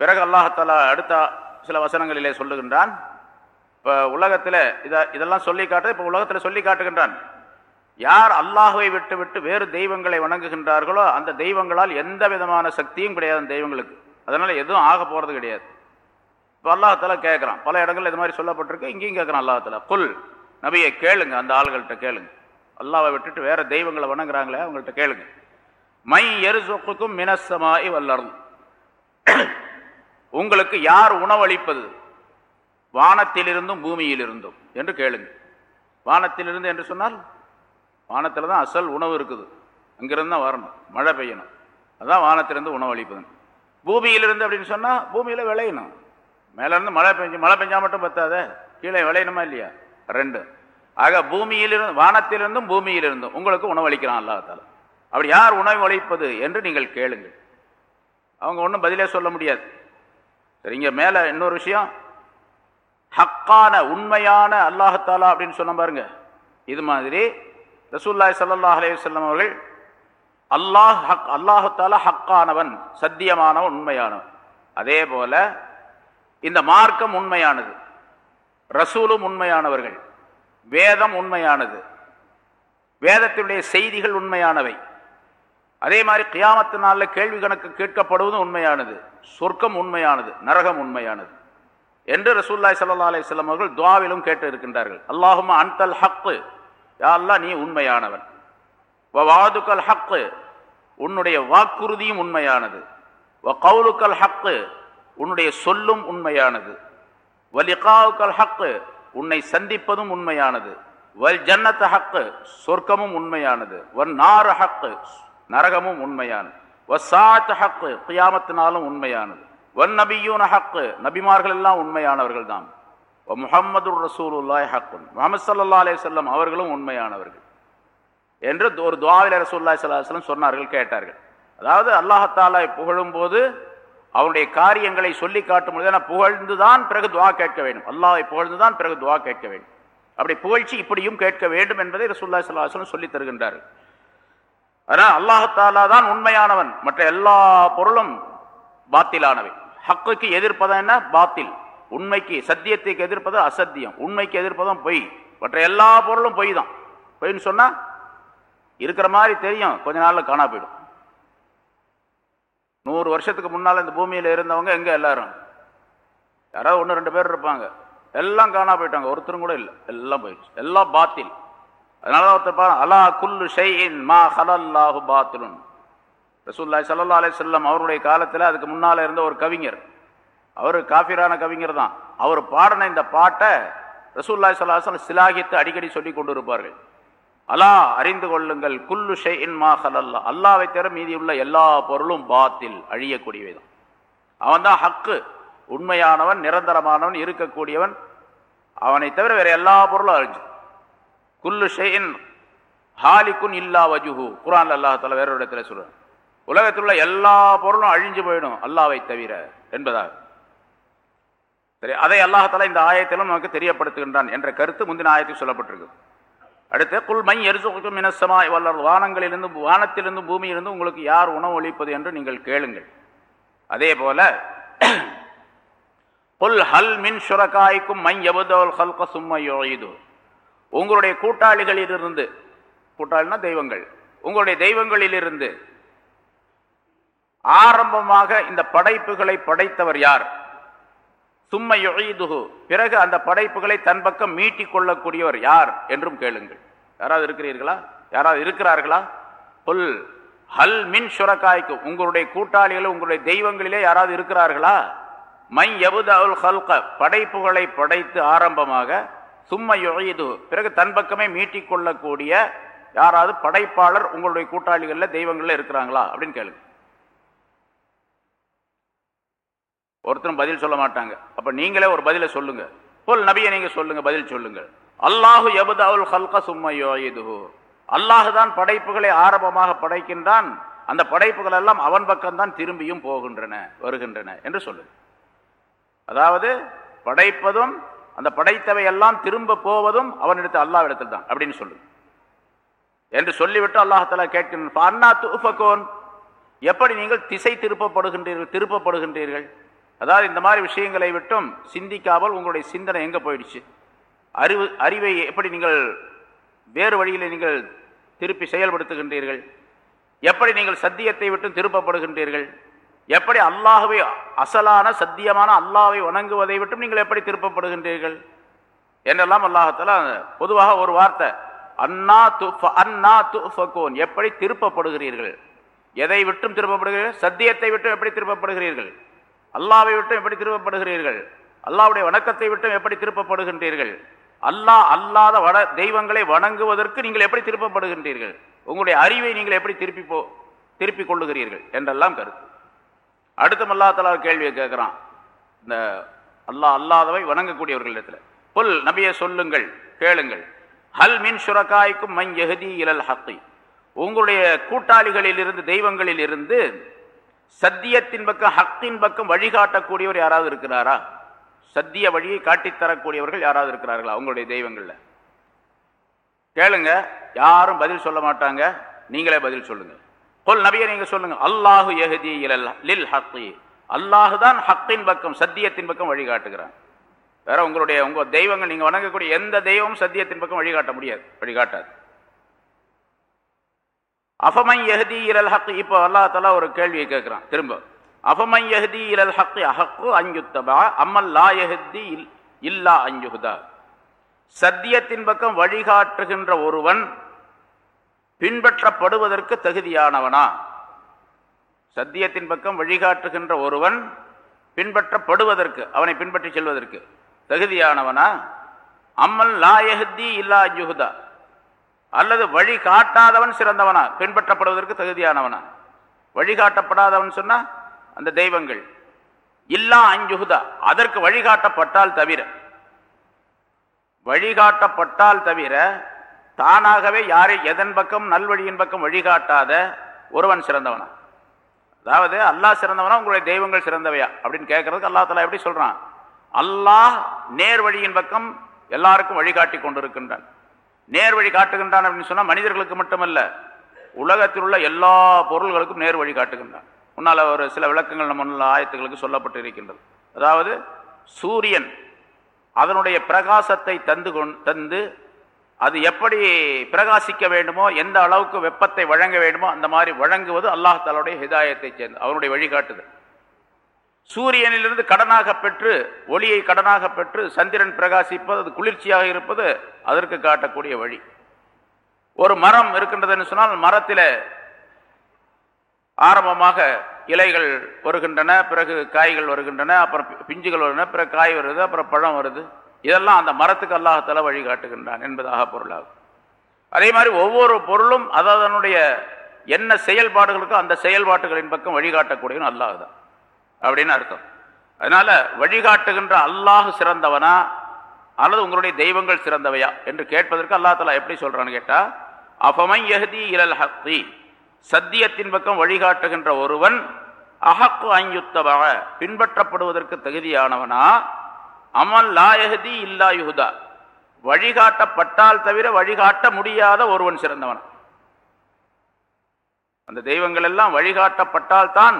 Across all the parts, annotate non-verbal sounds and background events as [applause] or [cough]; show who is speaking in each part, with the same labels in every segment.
Speaker 1: பிறகு அல்லாஹாலா அடுத்த சில வசனங்களிலே சொல்லுகின்றான். இப்போ உலகத்தில் இதை இதெல்லாம் சொல்லி காட்டு இப்போ உலகத்தில் சொல்லி காட்டுகின்றான். யார் அல்லாஹுவை விட்டு விட்டு வேறு தெய்வங்களை வணங்குகின்றார்களோ அந்த தெய்வங்களால் எந்த விதமான சக்தியும் கிடையாது அந்த தெய்வங்களுக்கு. அதனால் எதுவும் ஆக போகிறது கிடையாது. இப்போ அல்லாஹால கேட்குறான் பல இடங்கள்ல இது மாதிரி சொல்லப்பட்டிருக்கு. இங்கேயும் கேட்குறான் அல்லாஹால குல் நபியை கேளுங்க. அந்த ஆள்கள்ட்ட கேளுங்க. அல்லாவை விட்டுட்டு வேற தெய்வங்களை வணங்குறாங்களே அவங்கள்ட்ட கேளுங்க. மை எருசுக்கும் மினசமாய் வல்லரும் உங்களுக்கு யார் உணவளிப்பது? வானத்திலிருந்தும் பூமியிலிருந்தும். என்று கேளுங்க. வானத்திலிருந்து என்று சொன்னால் வானத்தில் தான் அசல் உணவு இருக்குது. அங்கிருந்து தான் வரணும். மழை பெய்யணும். அதுதான் வானத்திலிருந்து உணவளிப்பது பூமியிலிருந்து அப்படின்னு சொன்னால் பூமியில் விளையணும். மேலேருந்து மழை பெஞ்சு மழை பெஞ்சால் மட்டும் பத்தாத? கீழே விளையணுமா இல்லையா? ரெண்டு. ஆக பூமியிலிருந்து வானத்திலிருந்தும் பூமியிலிருந்தும் உங்களுக்கு உணவளிக்கிறான் அல்லாஹால அப்படி யார் உணவு அளிப்பது என்று நீங்கள் கேளுங்கள். அவங்க ஒன்றும் பதிலே சொல்ல முடியாது. சரிங்க மேலே இன்னொரு விஷயம். ஹக்கான உண்மையான அல்லாஹத்தாலா அப்படின்னு சொன்ன பாருங்க. இது மாதிரி ரசூல்லாய் சல்லாஹ் அலையுசல்லம் அவர்கள் அல்லாஹ் ஹக் அல்லாஹத்தாலா ஹக்கானவன் சத்தியமானவன் உண்மையானவன். அதே போல இந்த மார்க்கம் உண்மையானது ரசூலும் உண்மையானவர்கள் வேதம் உண்மையானது வேதத்தினுடைய செய்திகள் உண்மையானவை. அதே மாதிரி கியாமத்து நாளில் கேள்வி கணக்கு கேட்கப்படுவதும் உண்மையானது சொர்க்கம் உண்மையானது நரகம் உண்மையானது என்று ரசூல்லாய் சல்லா அலிஸ்லாம் அவர்கள் துவாவிலும் கேட்டு இருக்கின்றார்கள். அல்லாஹுமா அன்தல் ஹக்கு யாழ்லா நீ உண்மையானவன். வாதுக்கல் ஹக்கு உன்னுடைய வாக்குறுதியும் உண்மையானது. வ கவுலுக்கல் ஹக்கு உன்னுடைய சொல்லும் உண்மையானது. வலிகாவுக்கல் ஹக்கு உன்னை சந்திப்பதும் உண்மையானது. வல் ஜன்னத்த ஹக்கு சொர்க்கமும் உண்மையானது. வன் நாறு ஹக்கு நரகமும் உண்மையானது. வசாத் ஹக்கு கியாமத்தினாலும் உண்மையானது. வன் நபியூன ஹக்கு நபிமார்கள் எல்லாம் உண்மையானவர்கள் தான் முகமது ரசூலுல்லாய் ஹக்குன். முகமது சல்லா அலே சொல்லம் அவர்களும் உண்மையானவர்கள். என்று ஒரு துவாவில் ரசூல்லாய் சல்லாஹ் சொன்னார்கள் கேட்டார்கள். அதாவது அல்லாஹாலா புகழும் போது அவருடைய காரியங்களை சொல்லி காட்டும் பொழுது புகழ்ந்துதான் பிறகு துவா கேட்க வேண்டும். அல்லாவை புகழ்ந்துதான் பிறகு துவா கேட்க வேண்டும். அப்படி புகழ்ச்சி இப்படியும் கேட்க வேண்டும் என்பதை ரசூல்லா சல்லாஹம் சொல்லி தருகின்றார்கள். அதனால் அல்லாஹாலா தான் உண்மையானவன். மற்ற எல்லா பொருளும் பாத்திலானவை. ஹக்குக்கு எதிர்ப்பதம் என்ன? பாத்தில். உண்மைக்கு சத்தியத்துக்கு எதிர்ப்பது அசத்தியம். உண்மைக்கு எதிர்ப்பதும் பொய். மற்ற எல்லா பொருளும் பொய் தான் பொய்ன்னு சொன்னால் இருக்கிற மாதிரி தெரியும். கொஞ்ச நாளில் காணா போயிடும். நூறு வருஷத்துக்கு முன்னால் இந்த பூமியில் இருந்தவங்க எங்கே எல்லாரும்? யாராவது ஒன்று ரெண்டு பேர் இருப்பாங்க. எல்லாம் காணா போயிட்டாங்க. ஒருத்தரும் கூட இல்லை. எல்லாம் போயிடுச்சு. எல்லாம் பாத்தில். அதனால ஒருத்தர் பாருங்க அலா குல்லு ஷெயின் மா ஹலல்லாஹு பாத்திலுன். ரசூல்லாய் சல்லா அலி செல்லம் அவருடைய காலத்தில் அதுக்கு முன்னால் இருந்த ஒரு கவிஞர். அவர் காஃபிரான கவிஞர் தான். அவர் பாடின இந்த பாட்டை ரசூல்லாய் சல்லாஹ் சிலாகித்து அடிக்கடி சொல்லி கொண்டு இருப்பார்கள் அலா அறிந்து கொள்ளுங்கள் குல்லு ஷெயின் மா ஹலல்லா அல்லாவை தவிர மீதி உள்ள எல்லா பொருளும் பாத்தில் அழியக்கூடியவை தான். அவன் தான் ஹக்கு. உண்மையானவன் நிரந்தரமானவன் இருக்கக்கூடியவன். அவனை தவிர வேறு எல்லா பொருளும் அழிஞ்சு குல்லு ஷெயின் ஹாலிக்குன் இல்லா வஜுஹு. குரான் அல்லாஹால வேற இடத்துல சொல்றான். உலகத்தில் உள்ள எல்லா பொருளும் அழிஞ்சு போயிடும் அல்லாவை தவிர என்பதாக. சரி அதை அல்லாஹால இந்த ஆயத்திலும் நமக்கு தெரியப்படுத்துகின்றான் என்ற கருத்து முந்தின ஆயத்தில் சொல்லப்பட்டிருக்கு. அடுத்து குல் மை எரிசுக்கும் இனசமாய் வல்லர் வானங்களிலிருந்து வானத்திலிருந்து பூமியிலிருந்து உங்களுக்கு யார் உணவு அளிப்பது என்று நீங்கள் கேளுங்கள். அதே போல [clears throat] புல் ஹல் மின் சுரக்காய்க்கும் மை எபுதோல் ஹல்க சும்மை உங்களுடைய கூட்டாளிகளிலிருந்து கூட்டாளினா தெய்வங்கள் உங்களுடைய தெய்வங்களிலிருந்து ஆரம்பமாக இந்த படைப்புகளை படைத்தவர் யார்? சும்மை யுகைதுகு பிறகு அந்த படைப்புகளை தன் பக்கம் மீட்டிக் கொள்ளக்கூடியவர் யார் என்றும் கேளுங்கள். யாராவது இருக்கிறீர்களா? யாராவது இருக்கிறார்களா? புல் ஹல் மின் சுரக்காய்க்கு உங்களுடைய கூட்டாளிகள் உங்களுடைய தெய்வங்களிலே யாராவது இருக்கிறார்களா? மை எபுத அவுல் ஹல்க படைப்புகளை படைத்து ஆரம்பமாக சும்மை யுகைது பிறகு தன் பக்கமே மீட்டிக்கொள்ளக்கூடிய யாராவது படைப்பாளர் உங்களுடைய கூட்டாளிகளில் தெய்வங்கள்ல இருக்கிறாங்களா? அப்படின்னு கேளுங்க. ஒருத்தரும் பதில் சொல்ல மாட்டாங்க. அப்ப நீங்களே ஒரு பதில சொல்லுங்க. போல் நபியை நீங்க சொல்லுங்க பதில் சொல்லுங்க அல்லாஹு எபுதாவுல் ஹல்கா சும்மா யோயுதுஹு அல்லாஹு தான் படைப்புகளை ஆரம்பமாக படைக்கின்றான். அந்த படைப்புகள் எல்லாம் அவன் பக்கம்தான் திரும்பியும் போகின்றன வருகின்றன என்று சொல்லுங்க. அதாவது படைப்பதும் அந்த படைத்தவை எல்லாம் திரும்ப போவதும் அவனிடத்து அல்லாவிடத்தில் தான் அப்படின்னு சொல்லுங்க என்று சொல்லிவிட்டு அல்லாஹால கேட்கின்ற எப்படி நீங்கள் திசை திருப்பப்படுகின்றீர்கள் திருப்பப்படுகின்றீர்கள்? அதாவது இந்த மாதிரி விஷயங்களை விட்டும் சிந்திக்காமல் உங்களுடைய சிந்தனை எங்கே போயிடுச்சு? அறிவு அறிவை எப்படி நீங்கள் வேறு வழியில் நீங்கள் திருப்பி செயல்படுத்துகின்றீர்கள்? எப்படி நீங்கள் சத்தியத்தை விட்டும் திருப்பப்படுகின்றீர்கள்? எப்படி அல்லாஹுவை அசலான சத்தியமான அல்லாவை வணங்குவதை விட்டும் நீங்கள் எப்படி திருப்பப்படுகின்றீர்கள்? என்றெல்லாம் அல்லாஹத்தால பொதுவாக ஒரு வார்த்தை. அன்னா து அண்ணா துஃபகோன் எப்படி திருப்பப்படுகிறீர்கள்? எதை விட்டும் திருப்பப்படுகிறீர்கள்? சத்தியத்தை விட்டும் எப்படி திருப்பப்படுகிறீர்கள்? அல்லாவை விட்டும் எப்படி திருப்பப்படுகிறீர்கள்? அல்லாவுடைய வணக்கத்தை விட்டும் எப்படி திருப்பப்படுகின்றீர்கள்? அல்லாஹ் அல்லாத வட தெய்வங்களை வணங்குவதற்கு நீங்கள் எப்படி திருப்பப்படுகின்றீர்கள்? உங்களுடைய அறிவை நீங்கள் எப்படி திருப்பி போ திருப்பிக் கொள்ளுகிறீர்கள்? என்றெல்லாம் கருத்து. அடுத்து அல்லா தலா கேள்வியை கேட்குறான் இந்த அல்லாஹ் அல்லாதவை வணங்கக்கூடியவர்களிடத்துல. புல் நபியை சொல்லுங்கள் கேளுங்கள். ஹல் மின் சுரக்காய்க்கும் மண் எஹதி இலல் ஹத்தி உங்களுடைய கூட்டாளிகளில் இருந்து தெய்வங்களில் இருந்து சத்தியத்தின் பக்கம் ஹத்தின் பக்கம் வழிகாட்டக்கூடியவர் யாராவது இருக்கிறாரா? சத்திய வழியை காட்டித்தரக்கூடியவர்கள் யாராவது இருக்கிறார்களா? உங்களுடைய தெய்வங்களில். கேளுங்க யாரும் பதில் சொல்ல மாட்டாங்க. நீங்களே பதில் சொல்லுங்க. கொல் நபியை நீங்க சொல்லுங்க. அல்லாஹு எஹதி இலல் லில் அல்லாஹு தான் ஹக்கின் பக்கம் சத்தியத்தின் பக்கம் வழிகாட்டுகிறான். வேற உங்களுடைய உங்க தெய்வங்கள் நீங்க வணங்கக்கூடிய எந்த தெய்வமும் சத்தியத்தின் பக்கம் வழிகாட்ட முடியாது வழிகாட்டாது. அஃபமை எஹதி இலல் ஹக் இப்போ அல்லா தலா ஒரு கேள்வியை கேட்கிறான் திரும்ப. அஃபமை எஹதி இலல் ஹக் அஹக்கு அஞ்சுத்தபா அம்மல் லா எஹதி இல்லா அஞ்சுகுதா சத்தியத்தின் பக்கம் வழிகாட்டுகின்ற ஒருவன் பின்பற்றப்படுவதற்கு தகுதியானவனா? சத்தியத்தின் பக்கம் வழிகாட்டுகின்ற ஒருவன் பின்பற்றப்படுவதற்கு அவனை பின்பற்றி செல்வதற்கு தகுதியானவனா? அம்மல் லாயஹத்தி இல்லா ஜுகுதா அல்லது வழி காட்டாதவன் சிறந்தவனா? பின்பற்றப்படுவதற்கு தகுதியானவனா? வழிகாட்டப்படாதவன் சொன்னா அந்த தெய்வங்கள். இல்லா அஞ்சுகுதா அதற்கு வழிகாட்டப்பட்டால் தவிர. வழிகாட்டப்பட்டால் தவிர தானாகவே யாரை எதன் பக்கம் நல்வழியின் பக்கம் வழிகாட்டாத ஒருவன் சிறந்தவனா? அதாவது அல்லாஹ் சிறந்தவனா உங்களுடைய தெய்வங்கள் சிறந்தவையா? அப்படின்னு கேட்கறதுக்கு அல்லா தலா எப்படி சொல்றான்? அல்லாஹ் நேர் வழியின் பக்கம் எல்லாருக்கும் வழிகாட்டி கொண்டிருக்கின்றான். நேர் வழி காட்டுகின்றான் அப்படின்னு சொன்னால் மனிதர்களுக்கு மட்டுமல்ல உலகத்தில் உள்ள எல்லா பொருள்களுக்கும் நேர் வழி காட்டுகின்றான். முன்னால் ஒரு சில விளக்கங்கள் நம்ம முன்னால் ஆயத்துகளுக்கு சொல்லப்பட்டு இருக்கின்றது. அதாவது சூரியன் அதனுடைய பிரகாசத்தை தந்து கொண் தந்து அது எப்படி பிரகாசிக்க வேண்டுமோ எந்த அளவுக்கு வெப்பத்தை வழங்க வேண்டுமோ அந்த மாதிரி வழங்குவது அல்லாஹாலுடைய ஹிதாயத்தை சேர்ந்து அவனுடைய வழிகாட்டுதல். சூரியனிலிருந்து கடனாக பெற்று ஒளியை கடனாக பெற்று சந்திரன் பிரகாசிப்பது அது குளிர்ச்சியாக இருப்பது அதற்கு காட்டக்கூடிய வழி. ஒரு மரம் இருக்கின்றதுன்னு சொன்னால் மரத்தில் ஆரம்பமாக இலைகள் வருகின்றன பிறகு காய்கள் வருகின்றன அப்புறம் பிஞ்சுகள் வருகின்றன பிறகு காய் வருது அப்புறம் பழம் வருது. இதெல்லாம் அந்த மரத்துக்கு அல்லாஹத்தால வழிகாட்டுகின்றான் என்பதாக பொருளாகும். அதே மாதிரி ஒவ்வொரு பொருளும் அதனுடைய என்ன செயல்பாடுகளுக்கோ அந்த செயல்பாட்டுகளின் பக்கம் வழிகாட்டக்கூடியவன் அல்லாஹ் தான். அப்படின்னு அர்த்தம். அதனால் வழிகாட்டுகின்ற அல்லாஹ் சிறந்தவனா அல்லது உங்களுடைய தெய்வங்கள் சிறந்தவையா என்று கேட்பதற்கு அல்லா தலா எப்படி சொல்கிறான்னு கேட்டால் அபமை எஹதி இலல் ஹக்தி சத்தியத்தின் பக்கம் வழிகாட்டுகின்ற ஒருவன் அஹக்கு அஞ்யுத்தமாக பின்பற்றப்படுவதற்கு தகுதியானவனா அமல் லாயகதி இல்லா யுகுதா வழிகாட்டப்பட்டால் தவிர வழிகாட்ட முடியாத ஒருவன் சிறந்தவன். அந்த தெய்வங்கள் எல்லாம் வழிகாட்டப்பட்டால் தான்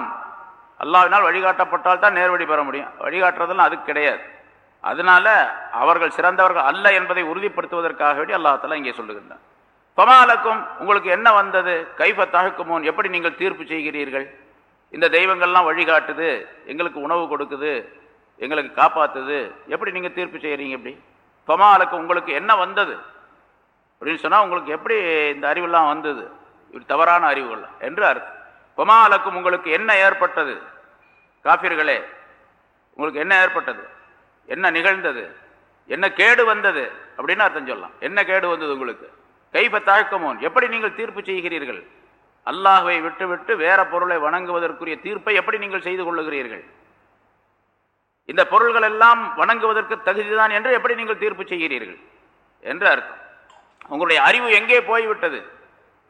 Speaker 1: அல்லாவினால் வழிகாட்டப்பட்டால் தான் நேர்வழி பெற முடியும். வழிகாட்டுறதெல்லாம் அது கிடையாது. அதனால அவர்கள் சிறந்தவர்கள் அல்ல என்பதை உறுதிப்படுத்துவதற்காக வேண்டி அல்லாஹால இங்கே சொல்லுகின்றான். பமாலக்கும் உங்களுக்கு என்ன வந்தது? கைஃப தகுக்குமோன் எப்படி நீங்கள் தீர்ப்பு செய்கிறீர்கள்? இந்த தெய்வங்கள்லாம் வழிகாட்டுது எங்களுக்கு உணவு கொடுக்குது எங்களுக்கு காப்பாத்துது. எப்படி நீங்கள் தீர்ப்பு செய்கிறீங்க எப்படி தொமாலுக்கு உங்களுக்கு என்ன வந்தது? அப்படின்னு சொன்னால் உங்களுக்கு எப்படி இந்த அறிவெல்லாம் வந்தது? இப்படி தவறான அறிவுகள் என்று அர்த்தம். தொமாலுக்கும் உங்களுக்கு என்ன ஏற்பட்டது? காபிர்களே உங்களுக்கு என்ன ஏற்பட்டது? என்ன நிகழ்ந்தது? என்ன கேடு வந்தது? அப்படின்னு அர்த்தம் சொல்லலாம். என்ன கேடு வந்தது உங்களுக்கு? கைப்ப தாழ்க்கமோன். எப்படி நீங்கள் தீர்ப்பு செய்கிறீர்கள்? அல்லாஹுவை விட்டுவிட்டு வேற பொருளை வணங்குவதற்குரிய தீர்ப்பை எப்படி நீங்கள் செய்து கொள்ளுகிறீர்கள்? இந்த பொருள்கள் எல்லாம் வணங்குவதற்கு தகுதிதான் என்று எப்படி நீங்கள் தீர்ப்பு செய்கிறீர்கள்? என்று அர்த்தம். உங்களுடைய அறிவு எங்கே போய்விட்டது?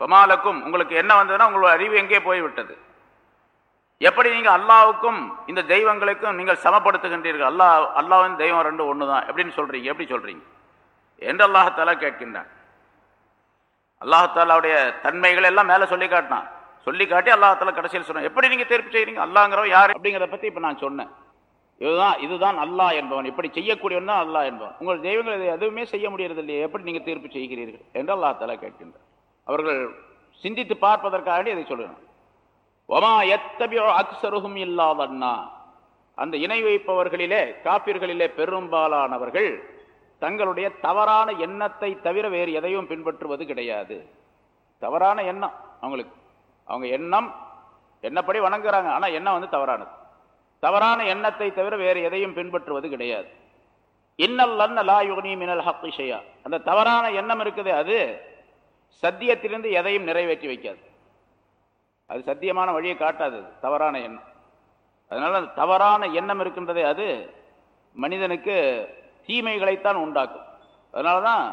Speaker 1: பமாலக்கும் உங்களுக்கு என்ன வந்ததுன்னா உங்களுடைய அறிவு எங்கே போய்விட்டது? எப்படி நீங்கள் அல்லாவுக்கும் இந்த தெய்வங்களுக்கும் நீங்கள் சமப்படுத்துகின்றீர்கள்? அல்லாஹ் அல்லாவின் தெய்வம் ரெண்டு ஒன்று தான் எப்படின்னு சொல்றீங்க? எப்படி சொல்றீங்க? என்று அல்லாஹாலா கேட்கின்றான். அல்லாஹாலாவுடைய தன்மைகள் எல்லாம் மேலே சொல்லி காட்டினான். சொல்லி காட்டி அல்லாஹால கடைசியில் சொன்னேன் எப்படி நீங்கள் தீர்ப்பு செய்கிறீங்க அல்லாங்கிறவ யார்? அப்படிங்கிறத பற்றி இப்போ நான் சொன்னேன். இதுதான் இதுதான் அல்லாஹ் என்பவன். இப்படி செய்யக்கூடியவன் தான் அல்லாஹ் என்பவன். உங்கள் தெய்வங்கள் இதை எதுவுமே செய்ய முடியறது இல்லையே எப்படி நீங்கள் தீர்ப்பு செய்கிறீர்கள்? என்று அல்லாஹ் தலா கேட்கின்றார் அவர்கள் சிந்தித்து பார்ப்பதற்காக இதை சொல்லுகிறான். ஒமா எத்தபியோ அக்சருகும் இல்லாதண்ணா அந்த இணை வைப்பவர்களிலே காப்பிர்களிலே பெரும்பாலானவர்கள் தங்களுடைய தவறான எண்ணத்தை தவிர வேறு எதையும் பின்பற்றுவது கிடையாது. தவறான எண்ணம் அவங்களுக்கு. அவங்க எண்ணம் என்னப்படி வணங்குறாங்க. ஆனால் எண்ணம் வந்து தவறானது. தவறான எண்ணத்தை தவிர வேறு எதையும் பின்பற்றுவது கிடையாது. இன்னல்லன்ன லா மினல் ஹக்கிஷையா அந்த தவறான எண்ணம் இருக்குது அது சத்தியத்திலிருந்து எதையும் நிறைவேற்றி வைக்காது. அது சத்தியமான வழியை காட்டாது தவறான எண்ணம். அதனால் அந்த தவறான எண்ணம் இருக்கின்றதே அது மனிதனுக்கு தீமைகளைத்தான் உண்டாக்கும். அதனால தான்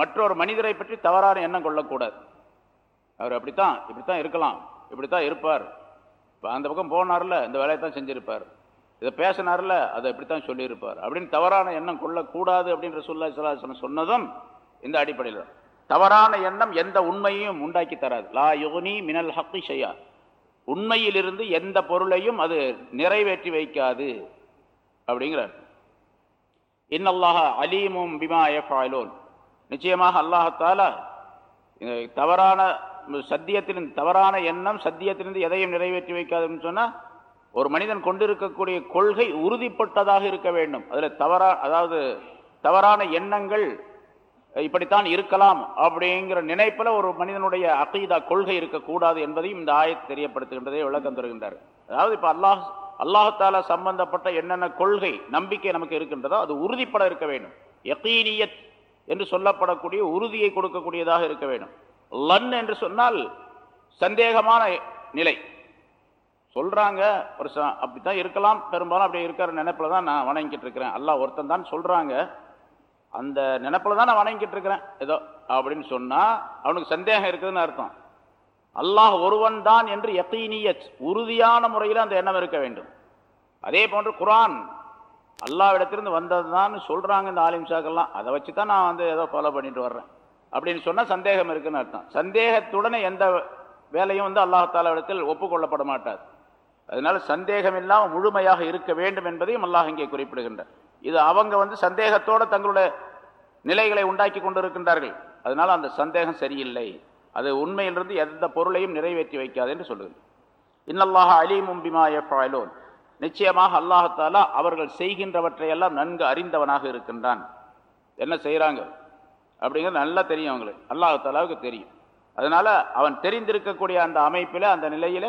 Speaker 1: மற்றொரு மனிதரை பற்றி தவறான எண்ணம் கொள்ளக்கூடாது. அவர் அப்படித்தான் இப்படித்தான் இருக்கலாம் இப்படித்தான் இருப்பார். இப்போ அந்த பக்கம் போனார்ல இந்த வேலையை தான் செஞ்சிருப்பார். இதை பேசினார்ல அதை இப்படித்தான் சொல்லியிருப்பார். அப்படின்னு தவறான எண்ணம் கொள்ளக்கூடாது அப்படின்ற சொல்ல சொன்னதும் இந்த அடிப்படையில் தவறான எண்ணம் எந்த உண்மையும் உண்டாக்கி தராது. லா யோனி மினல் ஹக்கு ஷையா. உண்மையிலிருந்து எந்த பொருளையும் அது நிறைவேற்றி வைக்காது. அப்படிங்கிறார் இன்னல்லாஹ அலீமும் பிமா எஃபாயிலோன் நிச்சயமாக அல்லாஹால தவறான சத்தியத்திலிருந்து தவறான எண்ணம் சத்தியத்திலிருந்து எதையும் நிறைவேற்றி வைக்காதுன்னு சொன்னால் ஒரு மனிதன் கொண்டிருக்கக்கூடிய கொள்கை உறுதிப்பட்டதாக இருக்க வேண்டும். அதில் தவறா அதாவது தவறான எண்ணங்கள் இப்படித்தான் இருக்கலாம் அப்படிங்கிற நினைப்பில் ஒரு மனிதனுடைய அகீதா கொள்கை இருக்கக்கூடாது என்பதையும் இந்த ஆயத்தை தெரியப்படுத்துகின்றதே விளக்கம் தருகின்றார். அதாவது இப்போ அல்லாஹ் அல்லாஹால சம்பந்தப்பட்ட என்னென்ன கொள்கை நம்பிக்கை நமக்கு இருக்கின்றதோ அது உறுதிப்பட இருக்க வேண்டும். யகீனியத் என்று சொல்லப்படக்கூடிய உறுதியை கொடுக்கக்கூடியதாக இருக்க வேண்டும். லன் என்று சொன்னால் சந்தேகமான நிலை. சொல்கிறாங்க ஒரு அப்படித்தான் இருக்கலாம். பெரும்பாலும் அப்படி இருக்கிற நினைப்பில் தான் நான் வணங்கிட்டு இருக்கிறேன். அல்லாஹ் ஒருத்தன் தான் சொல்கிறாங்க அந்த நினைப்பில் தான் நான் வணங்கிட்டு இருக்கிறேன். ஏதோ அப்படின்னு சொன்னால் அவனுக்கு சந்தேகம் இருக்குதுன்னு அர்த்தம். அல்லாஹ் ஒருவன் தான் என்று யக்கீனியத் உறுதியான முறையில் அந்த எண்ணம் இருக்க வேண்டும். அதே போன்று குரான் அல்லாவிடத்திலிருந்து வந்தது தான் சொல்கிறாங்க இந்த ஆலிம்ஷாக்கெல்லாம் அதை வச்சு தான் நான் வந்து ஏதோ ஃபாலோ பண்ணிட்டு வர்றேன். அப்படின்னு சொன்னால் சந்தேகம் இருக்குன்னு அர்த்தம். சந்தேகத்துடனே எந்த வேலையும் வந்து அல்லாஹாலாவிடத்தில் ஒப்புக்கொள்ளப்பட மாட்டாது அதனால சந்தேகம் இல்லாமல் முழுமையாக இருக்க வேண்டும் என்பதையும் அல்லாஹ் இங்கே குறிப்பிடுகின்றார். இது அவங்க வந்து சந்தேகத்தோடு தங்களுடைய நிலைகளை உண்டாக்கி கொண்டிருக்கின்றார்கள். அதனால் அந்த சந்தேகம் சரியில்லை. அது உண்மையிலிருந்து எந்த பொருளையும் நிறைவேற்றி வைக்காது என்று சொல்லுங்கள் இன்னல்லாக அலீமும் பிமா எஃபாயிலோன் நிச்சயமாக அல்லாஹாலா அவர்கள் செய்கின்றவற்றையெல்லாம் நன்கு அறிந்தவனாக இருக்கின்றான். என்ன செய்கிறாங்க அப்படிங்கிறது நல்லா தெரியும் அவங்களுக்கு. அல்லாஹாலாவுக்கு தெரியும். அதனால அவன் தெரிந்திருக்கக்கூடிய அந்த அமைப்பில் அந்த நிலையில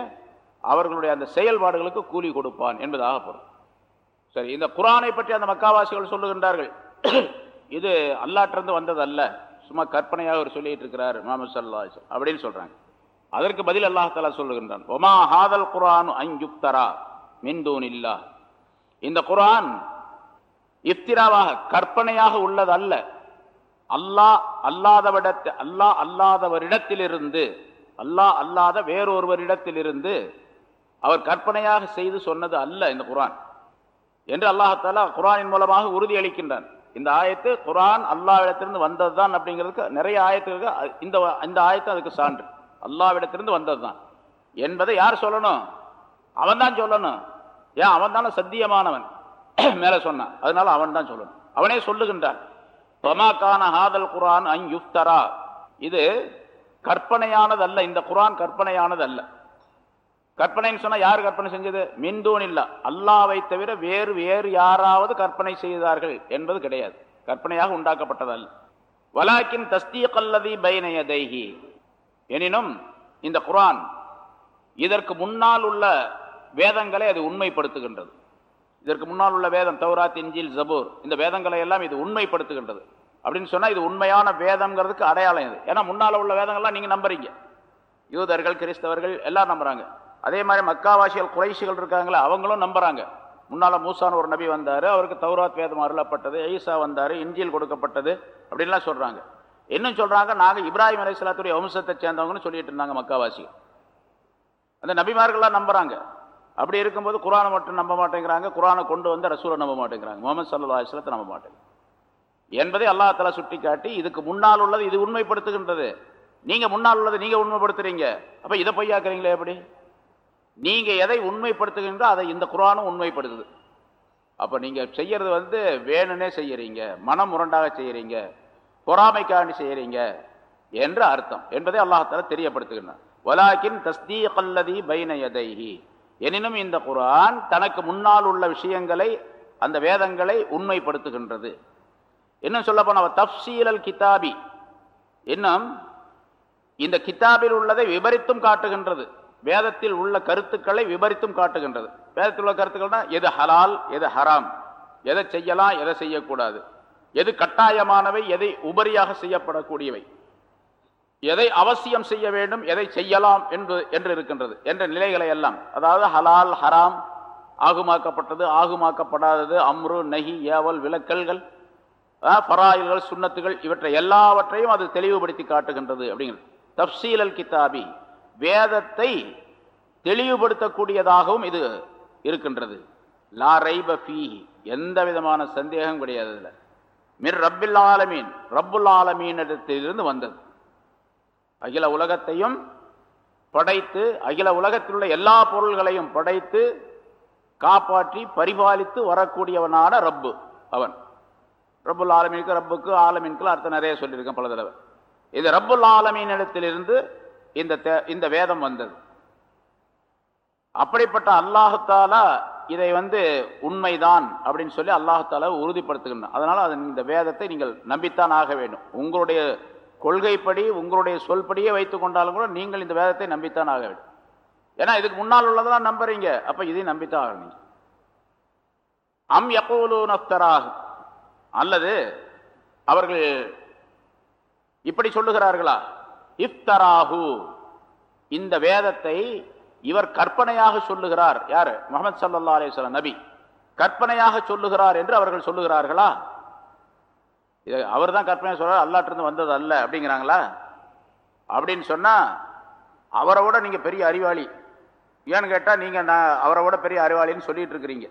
Speaker 1: அவர்களுடைய அந்த செயல்பாடுகளுக்கு கூலி கொடுப்பான் என்பதாக பொருள். சரி இந்த குரானை பற்றி அந்த மக்காவாசிகள் சொல்லுகின்றார்கள். இது அல்லாட்டிருந்து வந்ததல்ல. சும்மா கற்பனையாக அவர் சொல்லிட்டு இருக்கிறார் முகமது சல்லா அப்படின்னு சொல்றாங்க. அதற்கு பதில் அல்லாஹாலா சொல்லுகின்றான். ஒமா ஹாதல் குரான் அஞ்சுக்தரா மின்தூன் இல்லா இந்த குரான் இப்திராவாக கற்பனையாக உள்ளதல்ல. அல்லாஹ் அல்லாதவிடத்து அல்லாஹ் அல்லாதவரிடத்திலிருந்து அல்லாஹ் அல்லாத வேறொருவரிடத்திலிருந்து அவர் கற்பனையாக செய்து சொன்னது அல்ல இந்த குரான். என்று அல்லாஹாலா குரானின் மூலமாக உறுதி அளிக்கின்றான். இந்த ஆயத்து குரான் அல்லாவிடத்திலிருந்து வந்தது தான் அப்படிங்கிறதுக்கு நிறைய ஆயத்துக்கு இந்த இந்த ஆயத்து அதுக்கு சான்று. அல்லாவிடத்திலிருந்து வந்தது தான் என்பதை யார் சொல்லணும்? அவன் தான் சொல்லணும். ஏன்? அவன் தானே சத்தியமானவன். மேலே சொன்னான். அதனால அவன் தான் சொல்லணும். அவனே சொல்லுகின்றான். தொமாக்கான ஹாதல் குரான் அங் யுஃப்தரா இது கற்பனையானதல்ல. இந்த குரான் கற்பனையானதல்ல. கற்பனைன்னு சொன்னா யார் கற்பனை செஞ்சது? மின்தூன் இல்ல. அல்லாவை தவிர வேறு வேறு யாராவது கற்பனை செய்தார்கள் என்பது கிடையாது. கற்பனையாக உண்டாக்கப்பட்டதல்ல. வலாக்கின் தஸ்தீக் பைனய பைனயதைஹி எனினும் இந்த குரான் இதற்கு முன்னால் உள்ள வேதங்களை அது உண்மைப்படுத்துகின்றது. இதற்கு முன்னால் உள்ள வேதம் தௌராத் இஞ்சில் ஜபூர் இந்த வேதங்களை எல்லாம் இது உண்மைப்படுத்துகின்றது. அப்படின்னு சொன்னால் இது உண்மையான வேதங்கிறதுக்கு அடையாளம் இது. ஏன்னா முன்னால் உள்ள வேதங்கள்லாம் நீங்கள் நம்புறீங்க. யூதர்கள் கிறிஸ்தவர்கள் எல்லாம் நம்புறாங்க. அதே மாதிரி மக்காவாசிகள் குறைசிகள் இருக்காங்களே அவங்களும் நம்புகிறாங்க முன்னால் மூசான் ஒரு நபி வந்தார் அவருக்கு தௌராத் வேதம் அருளப்பட்டது ஐசா வந்தார் இஞ்சியில் கொடுக்கப்பட்டது அப்படின்லாம் சொல்கிறாங்க இன்னும் சொல்கிறாங்க நாங்கள் இப்ராஹிம் அலைசலாத்துடைய வம்சத்தை சேர்ந்தவங்கன்னு சொல்லிட்டு இருந்தாங்க மக்காவாசிகள். அந்த நபிமார்கள்லாம் நம்புகிறாங்க அப்படி இருக்கும்போது குரானை மட்டும் நம்ப மாட்டேங்கிறாங்க. குரானை கொண்டு வந்து ரசூலை நம்ப மாட்டேங்கிறாங்க. முகமது சல்லா நம்ப மாட்டேங்க. என்பதை அல்லா தலா சுட்டி காட்டி இதுக்கு முன்னால் உள்ளது இது உண்மைப்படுத்துகின்றது. நீங்கள் முன்னால் உள்ளதை நீங்கள் உண்மைப்படுத்துறீங்க. அப்போ இதை பொய்யாக்குறீங்களே எப்படி? நீங்கள் எதை உண்மைப்படுத்துகின்றோ அதை இந்த குரானும் உண்மைப்படுத்துது. அப்போ நீங்கள் செய்யறது வந்து வேணும்னே செய்கிறீங்க மனம் முரண்டாக செய்கிறீங்க பொறாமைக்காண்டி செய்கிறீங்க என்று அர்த்தம். என்பதை அல்லாஹால தெரியப்படுத்துகின்றான். வலாக்கின் தஸ்தீகல்லதி பைன எதைஹி எனினும் இந்த குரான் தனக்கு முன்னால் உள்ள விஷயங்களை அந்த வேதங்களை உண்மைப்படுத்துகின்றது. இன்னும் சொல்ல போன தப்சீலல் கிதாபி. இன்னும் இந்த கிதாபில் உள்ளதை விபரித்தும் காட்டுகின்றது. வேதத்தில் உள்ள கருத்துக்களை விபரித்தும் காட்டுகின்றது. வேதத்தில் உள்ள கருத்துக்கள்னா எது ஹலால் எது ஹராம். எதை செய்யலாம் எதை செய்யக்கூடாது. எது கட்டாயமானவை எதை உபரியாக செய்யப்படக்கூடியவை. எதை அவசியம் செய்ய வேண்டும் எதை செய்யலாம் என்று என்று இருக்கின்றது என்ற நிலைகளை எல்லாம். அதாவது ஹலால் ஹராம் ஆகுமாக்கப்பட்டது ஆகுமாக்கப்படாதது அம்ரு நஹி ஏவல் விலக்கல்கள் பராயில்கள் சுண்ணத்துகள் இவற்றை எல்லாவற்றையும் அது தெளிவுபடுத்தி காட்டுகின்றது அப்படிங்கிறது. தப்சீலல் கிதாபி வேதத்தை தெளிவுபடுத்தக்கூடியதாகவும் இது இருக்கின்றது. லா ரைப ஃபீஹி எந்த விதமான சந்தேகம் கிடையாது இல்லை மிர் ரப்பில் ஆலமீன் ரப்புல் ஆலமீனிடத்திலிருந்து வந்தது. அகில உலகத்தையும் படைத்து அகில உலகத்தில் உள்ள எல்லா பொருள்களையும் படைத்து காப்பாற்றி பரிபாலித்து வரக்கூடியவனான ரப்பு அவன். ரப்புல் ஆலமீனுக்கு ரப்புக்கு ஆலமீன்கள் அர்த்தம் நிறைய சொல்லியிருக்கேன் பல தடவை. இது ரப்புல் ஆலமீனிடத்திலிருந்து இந்த இந்த வேதம் வந்தது. அப்படிப்பட்ட அல்லாஹாலா இதை வந்து உண்மைதான் அப்படின்னு சொல்லி அல்லாஹாலா உறுதிப்படுத்துகின்றான். அதனால அது இந்த வேதத்தை நீங்கள் நம்பித்தான் ஆக வேண்டும். உங்களுடைய கொள்கைப்படி உங்களுடைய சொல்படியே வைத்துக் கொண்டாலும் கூட நீங்கள் இந்த வேதத்தை நம்பித்தான் ஆக வேண்டும். ஏன்னா இதுக்கு முன்னால் உள்ளதெல்லாம் நம்புறீங்க. அப்ப இதையும் நம்பித்தான் ஆகணும் அம் எப்போது நஃப்தராக அல்லது அவர்கள் இப்படி சொல்லுகிறார்களா? இஃப்தராகு இந்த வேதத்தை இவர் கற்பனையாக சொல்லுகிறார். யாரு? முகமது சல்லா அலிஸ்லாம் நபி. கற்பனையாக சொல்லுகிறார் என்று அவர்கள் சொல்லுகிறார்களா? இது அவர் தான் கற்பனை சொல்றார் அல்லாட்டிருந்து வந்தது அல்ல அப்படிங்கிறாங்களா? அப்படின்னு சொன்னால் அவரை விட நீங்கள் பெரிய அறிவாளி. ஏன்னு கேட்டால் நீங்கள் நான் அவரை விட பெரிய அறிவாளின்னு சொல்லிட்டு இருக்கிறீங்க.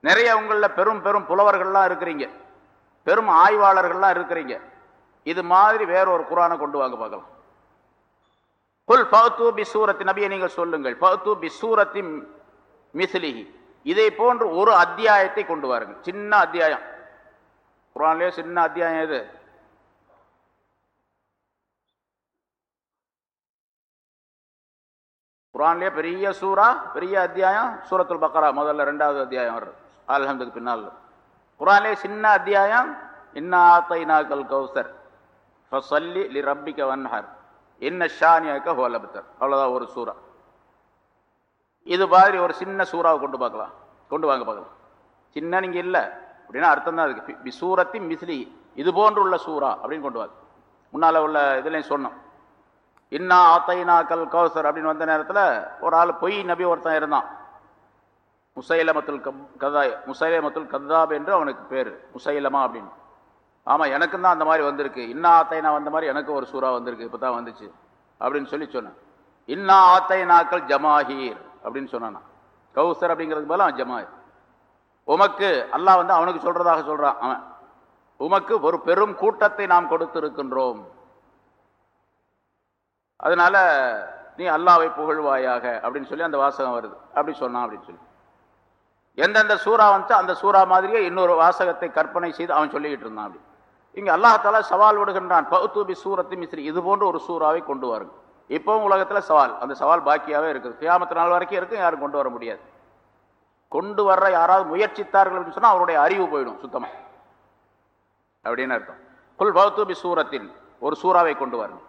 Speaker 1: நிறைய உங்களில் பெரும் பெரும் புலவர்கள்லாம் இருக்கிறீங்க. பெரும் ஆய்வாளர்கள்லாம் இருக்கிறீங்க. இது மாதிரி வேற ஒரு குரானை கொண்டு வாங்க பார்க்கலாம். குல் பௌத்து பி சூரத்தி நபியை நீங்கள் சொல்லுங்கள். பௌத்து பி சூரத்தி மிஸ்லிஹி. இதை போன்று ஒரு அத்தியாயத்தை கொண்டு வாருங்கள். சின்ன அத்தியாயம். குரான்லயே சின்ன அத்தியாயம் எது குரான்லயே பெரிய சூரா பெரிய அத்தியாயம் சூரத்துல் பக்கரா முதல்ல ரெண்டாவது அத்தியாயம் வர்றது. அல்ஹம்துக்கு பின்னால். குரான்லயே சின்ன அத்தியாயம் இன்னா ஆத்தைனாக்கல் கௌசர் ஃபஸல்லி லி ரப்பிக வன்ஹர் இன்ன ஷானியக்க ஹோலபத்தர் அவ்வளவுதான் ஒரு சூரா இது மாதிரி ஒரு சின்ன சூறாவை கொண்டு பார்க்கலாம். கொண்டு வாங்க பார்க்கலாம். சின்ன நீங்கள் இல்ல. அப்படின்னா அர்த்தம் தான் அதுக்கு. பி சூரத்தி மிஸ்லி இது போன்றுள்ள சூரா அப்படின்னு கொண்டு வாங்க முன்னால் உள்ள இதுலையும் சொன்னோம். இன்னா ஆத்தைனாக்கல் கௌசர் அப்படின்னு வந்த நேரத்தில் ஒரு ஆள் பொய் நபி ஒருத்தன் இருந்தான். முசைலமத்துல் கம் கதாய் முசைலமத்துல் கதாப் என்று அவனுக்கு பேர். முசைலமா அப்படின்னு. ஆமாம் எனக்கும் தான் அந்த மாதிரி வந்திருக்கு. இன்னா ஆத்தைனா வந்த மாதிரி எனக்கு ஒரு சூறா வந்திருக்கு. இப்பதான் வந்துச்சு. அப்படின்னு சொல்லி சொன்னேன். இன்னா ஆத்தைனாக்கள் ஜமாஹீர் அப்படின்னு சொன்னான். கௌசர் அப்படிங்கிறது போல அவன் ஜமாஹீர். உமக்கு அல்லாஹ் வந்து அவனுக்கு சொல்றதாக சொல்றான். அவன் உமக்கு ஒரு பெரும் கூட்டத்தை நாம் கொடுத்திருக்கின்றோம். அதனால நீ அல்லாவை புகழ்வாயாக அப்படின்னு சொல்லி அந்த வாசகம் வருது. அப்படி சொன்னான் அப்படின்னு சொல்லி. எந்தெந்த சூறா வந்துச்சோ அந்த சூறா மாதிரியே இன்னொரு வாசகத்தை கற்பனை செய்து அவன் சொல்லிக்கிட்டு இருந்தான் அப்படி. இங்கே அல்லாஹால சவால் விடுகின்றான். பௌத்தூபி சூரத்தையும் மிஸ்ரி. இது போன்ற ஒரு சூறாவை கொண்டு வாருங்க. இப்பவும் உலகத்தில் சவால். அந்த சவால் பாக்கியாகவே இருக்குது. கியாமத்து நாள் வரைக்கும் இருக்கும் யாரும் கொண்டு வர முடியாது. கொண்டு வர்ற யாராவது முயற்சித்தார்கள் அப்படின்னு சொன்னால் அவருடைய அறிவு போயிடும் சுத்தமாக அப்படின்னு அர்த்தம். குல் பௌத்தூபி சூரத்தின் ஒரு சூறாவை கொண்டு வரணும்.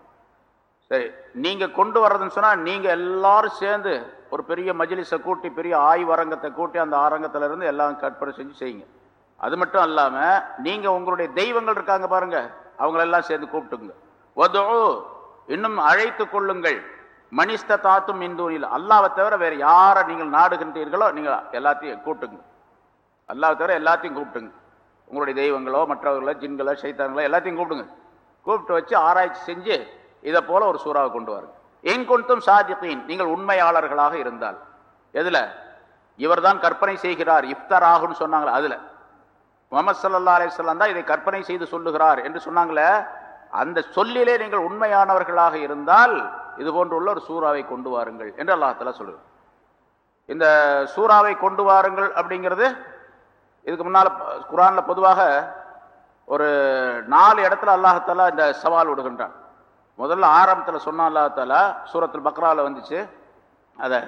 Speaker 1: சரி நீங்கள் கொண்டு வர்றதுன்னு சொன்னால் நீங்கள் எல்லாரும் சேர்ந்து ஒரு பெரிய மஜிலிஸை கூட்டி பெரிய ஆய்வரங்கத்தை கூட்டி அந்த அரங்கத்துல இருந்து எல்லாம் கற்பனை செஞ்சு செய்யுங்க. அது மட்டும் இல்லாமல் நீங்கள் உங்களுடைய தெய்வங்கள் இருக்காங்க பாருங்கள் அவங்களெல்லாம் சேர்ந்து கூப்பிட்டுங்க ஒதோ இன்னும் அழைத்து கொள்ளுங்கள். மனிஷ்ட தாத்தும் இந்தூனில் அல்லாவை தவிர வேறு யாரை நீங்கள் நாடுகின்றீர்களோ நீங்கள் எல்லாத்தையும் கூப்பிட்டுங்க அல்லாவை தவிர எல்லாத்தையும் கூப்பிட்டுங்க உங்களுடைய தெய்வங்களோ மற்றவர்களோ ஜின்களோ சைத்தான்களோ எல்லாத்தையும் கூப்பிடுங்க கூப்பிட்டு வச்சு ஆராய்ச்சி செஞ்சு இதை போல ஒரு சூறாவை கொண்டு வாருங்க. எங்கொண்டும் சாதிப்பீன் நீங்கள் உண்மையாளர்களாக இருந்தால். எதுல? இவர்தான் கற்பனை செய்கிறார். இஃப்தராகுன்னு சொன்னாங்களே அதில். முகமது சல்லா அலிஸ்லாம் தான் இதை கற்பனை செய்து சொல்லுகிறார் என்று சொன்னாங்களே அந்த சொல்லிலே நீங்கள் உண்மையானவர்களாக இருந்தால் இது போன்றுள்ள ஒரு சூறாவை கொண்டு வாருங்கள் என்று அல்லாஹால சொல்லுது. இந்த சூறாவை கொண்டு வாருங்கள் அப்படிங்கிறது இதுக்கு முன்னால் குரானில் பொதுவாக ஒரு நாலு இடத்துல அல்லாஹாலா இந்த சவால் விடுகின்றான். முதல்ல ஆரம்பத்தில் சொன்ன அல்லாஹாலா சூரத்தில் பக்ராவில் வந்துச்சு. அதை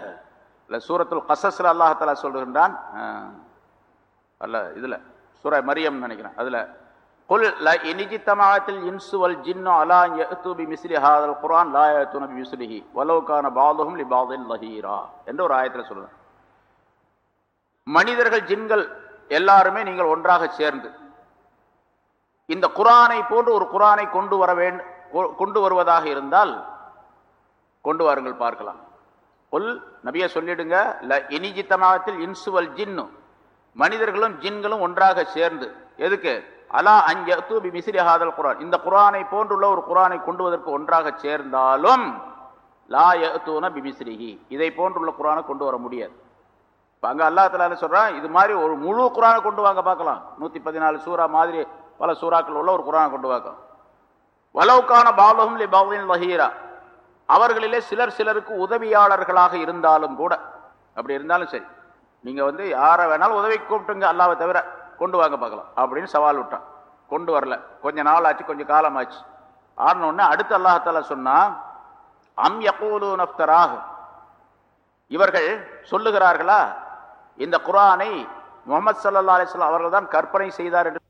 Speaker 1: இல்லை சூரத்துல் கசஸில் அல்லாஹாலா சொல்லுகின்றான். அல்ல இதில் சூர மரியம் நினைக்கிறேன். அதில் குல் ல இனிஜித்தமாகத்தில் இன்சு வல் ஜின்னு அலா யத்து பி மிஸ்லி ஹாதல் குரான் லா யத்து நபி மிஸ்லிஹி வலவுக்கான பாதுகும் லி பாதில் லஹீரா என்று ஒரு ஆயத்தில் சொல்லுவேன் மனிதர்கள் ஜின்கள் எல்லாருமே நீங்கள் ஒன்றாக சேர்ந்து இந்த குரானை போன்று ஒரு குரானை கொண்டு வர வேண்டும் கொண்டு வருவதாக இருந்தால் கொண்டு வாருங்கள் பார்க்கலாம். கொல் நபிய சொல்லிடுங்க ல இனிஜித்தமாகத்தில் இன்சுவல் ஜின்னு. மனிதர்களும் ஜின்களும் ஒன்றாக சேர்ந்து எதுக்கு? அலா அஞ்சு பி மிசிறி ஹாதல் குரான் இந்த குரானை போன்றுள்ள ஒரு குரானை கொண்டுவதற்கு ஒன்றாக சேர்ந்தாலும் லா யத்தூன பிமிஸ்ரிஹி இதை போன்றுள்ள குரானை கொண்டு வர முடியாது. இப்போ அங்கே அல்லா தலால சொல்கிறான் இது மாதிரி ஒரு முழு குரானை கொண்டு வாங்க பார்க்கலாம். நூற்றி பதினாலு சூறா மாதிரி பல சூறாக்கள் உள்ள ஒரு குரானை கொண்டு வாங்க வலவுக்கான பாலகும் லி பாலின் லஹீரா அவர்களிலே சிலர் சிலருக்கு உதவியாளர்களாக இருந்தாலும் கூட அப்படி இருந்தாலும் சரி. நீங்கள் வந்து யாரை வேணாலும் உதவி கூப்பிட்டுங்க அல்லாவை தவிர. கொண்டு வாங்க பார்க்கலாம். அப்படின்னு சவால் விட்டான். கொண்டு வரல. கொஞ்சம் நாள் ஆச்சு கொஞ்சம் காலம் ஆச்சு. ஆனோடனே அடுத்து அல்லாஹால சொன்னால் அம் யகூலு நப்தராக இவர்கள் சொல்லுகிறார்களா? இந்த குரானை முகமது சல்லா அலிஸ்லாம் அவர்கள் தான் கற்பனை செய்தார் என்று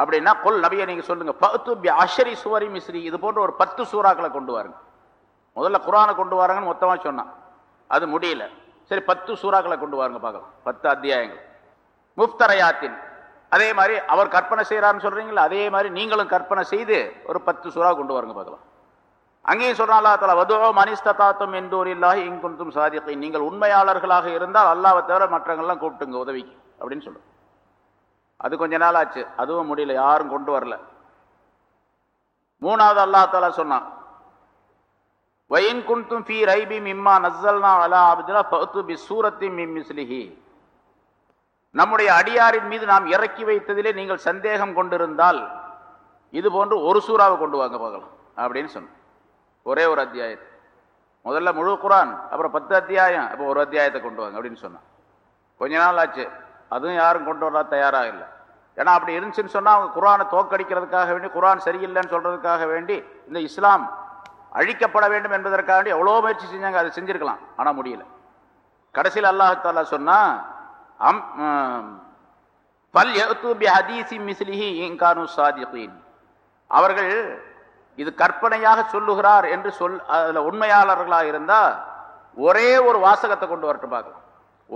Speaker 1: அப்படின்னா கொல் நபியை நீங்கள் சொல்லுங்கள் பத்து அஷரி சுவரி மிஸ்ரி. இது போன்ற ஒரு பத்து சூறாக்களை கொண்டு வாருங்க. முதல்ல குரானை கொண்டு வாருங்கன்னு மொத்தமாக சொன்னான். அது முடியல. சரி பத்து சூறாக்களை கொண்டு வாருங்க பார்க்கலாம். பத்து அத்தியாயங்கள். முஃப்தரையாத்தின். அதே மாதிரி அவர் கற்பனை செய்கிறாருன்னு சொல்கிறீங்களா அதே மாதிரி நீங்களும் கற்பனை செய்து ஒரு பத்து சூறா கொண்டு வருங்க பார்க்கலாம் அங்கேயும் சொல்கிறான் அல்லா தலா வதோ மனிஸ்தாத்தம் எந்தூரில்லாஹி இங்குந்தும் சாதிக்கை நீங்கள் உண்மையாளர்களாக இருந்தால் அல்லாவை தவிர மற்றவங்கள்லாம் கூப்பிட்டுங்க உதவிக்கு அப்படின்னு சொல்லுவோம் அது கொஞ்ச நாள் ஆச்சு. அதுவும் முடியல யாரும் கொண்டு வரல. மூணாவது அல்லா தாலா சொன்னான் வயின் குன்தும் ஃபி ரைபி மிம்மா நஸ்ஸல்னா அலா அப்துல்லா பௌத்து பி சூரத்தி மிம் மிஸ்லிஹி. நம்முடைய அடியாரின் மீது நாம் இறக்கி வைத்ததிலே நீங்கள் சந்தேகம் கொண்டிருந்தால் இது போன்று ஒரு சூறாவை கொண்டு வாங்க பார்க்கலாம். அப்படின்னு சொன்னோம். ஒரே ஒரு அத்தியாயத்தை. முதல்ல முழு குரான் அப்புறம் பத்து அத்தியாயம் அப்போ ஒரு அத்தியாயத்தை கொண்டு வாங்க அப்படின்னு சொன்னான். கொஞ்ச நாள் ஆச்சு. அதுவும் யாரும் கொண்டு வர தயாராக இல்லை. ஏன்னா அப்படி இருந்துச்சுன்னு சொன்னால் அவங்க குரானை தோக்கடிக்கிறதுக்காக வேண்டி குரான் சரியில்லைன்னு சொல்கிறதுக்காக வேண்டி இந்த இஸ்லாம் அழிக்கப்பட வேண்டும் என்பதற்காக வேண்டி எவ்வளோ முயற்சி செஞ்சாங்க அதை செஞ்சுருக்கலாம். ஆனால் முடியல. கடைசியில் அல்லாஹாலா சொன்னால் அம் பல் பி ஹதீசி மிஸ்லிஹி இங்கானு சாதிகீன் அவர்கள் இது கற்பனையாக சொல்லுகிறார் என்று சொல் அதில் உண்மையாளர்களாக இருந்தால் ஒரே ஒரு வாசகத்தை கொண்டு வரட்டும் பார்க்கலாம்.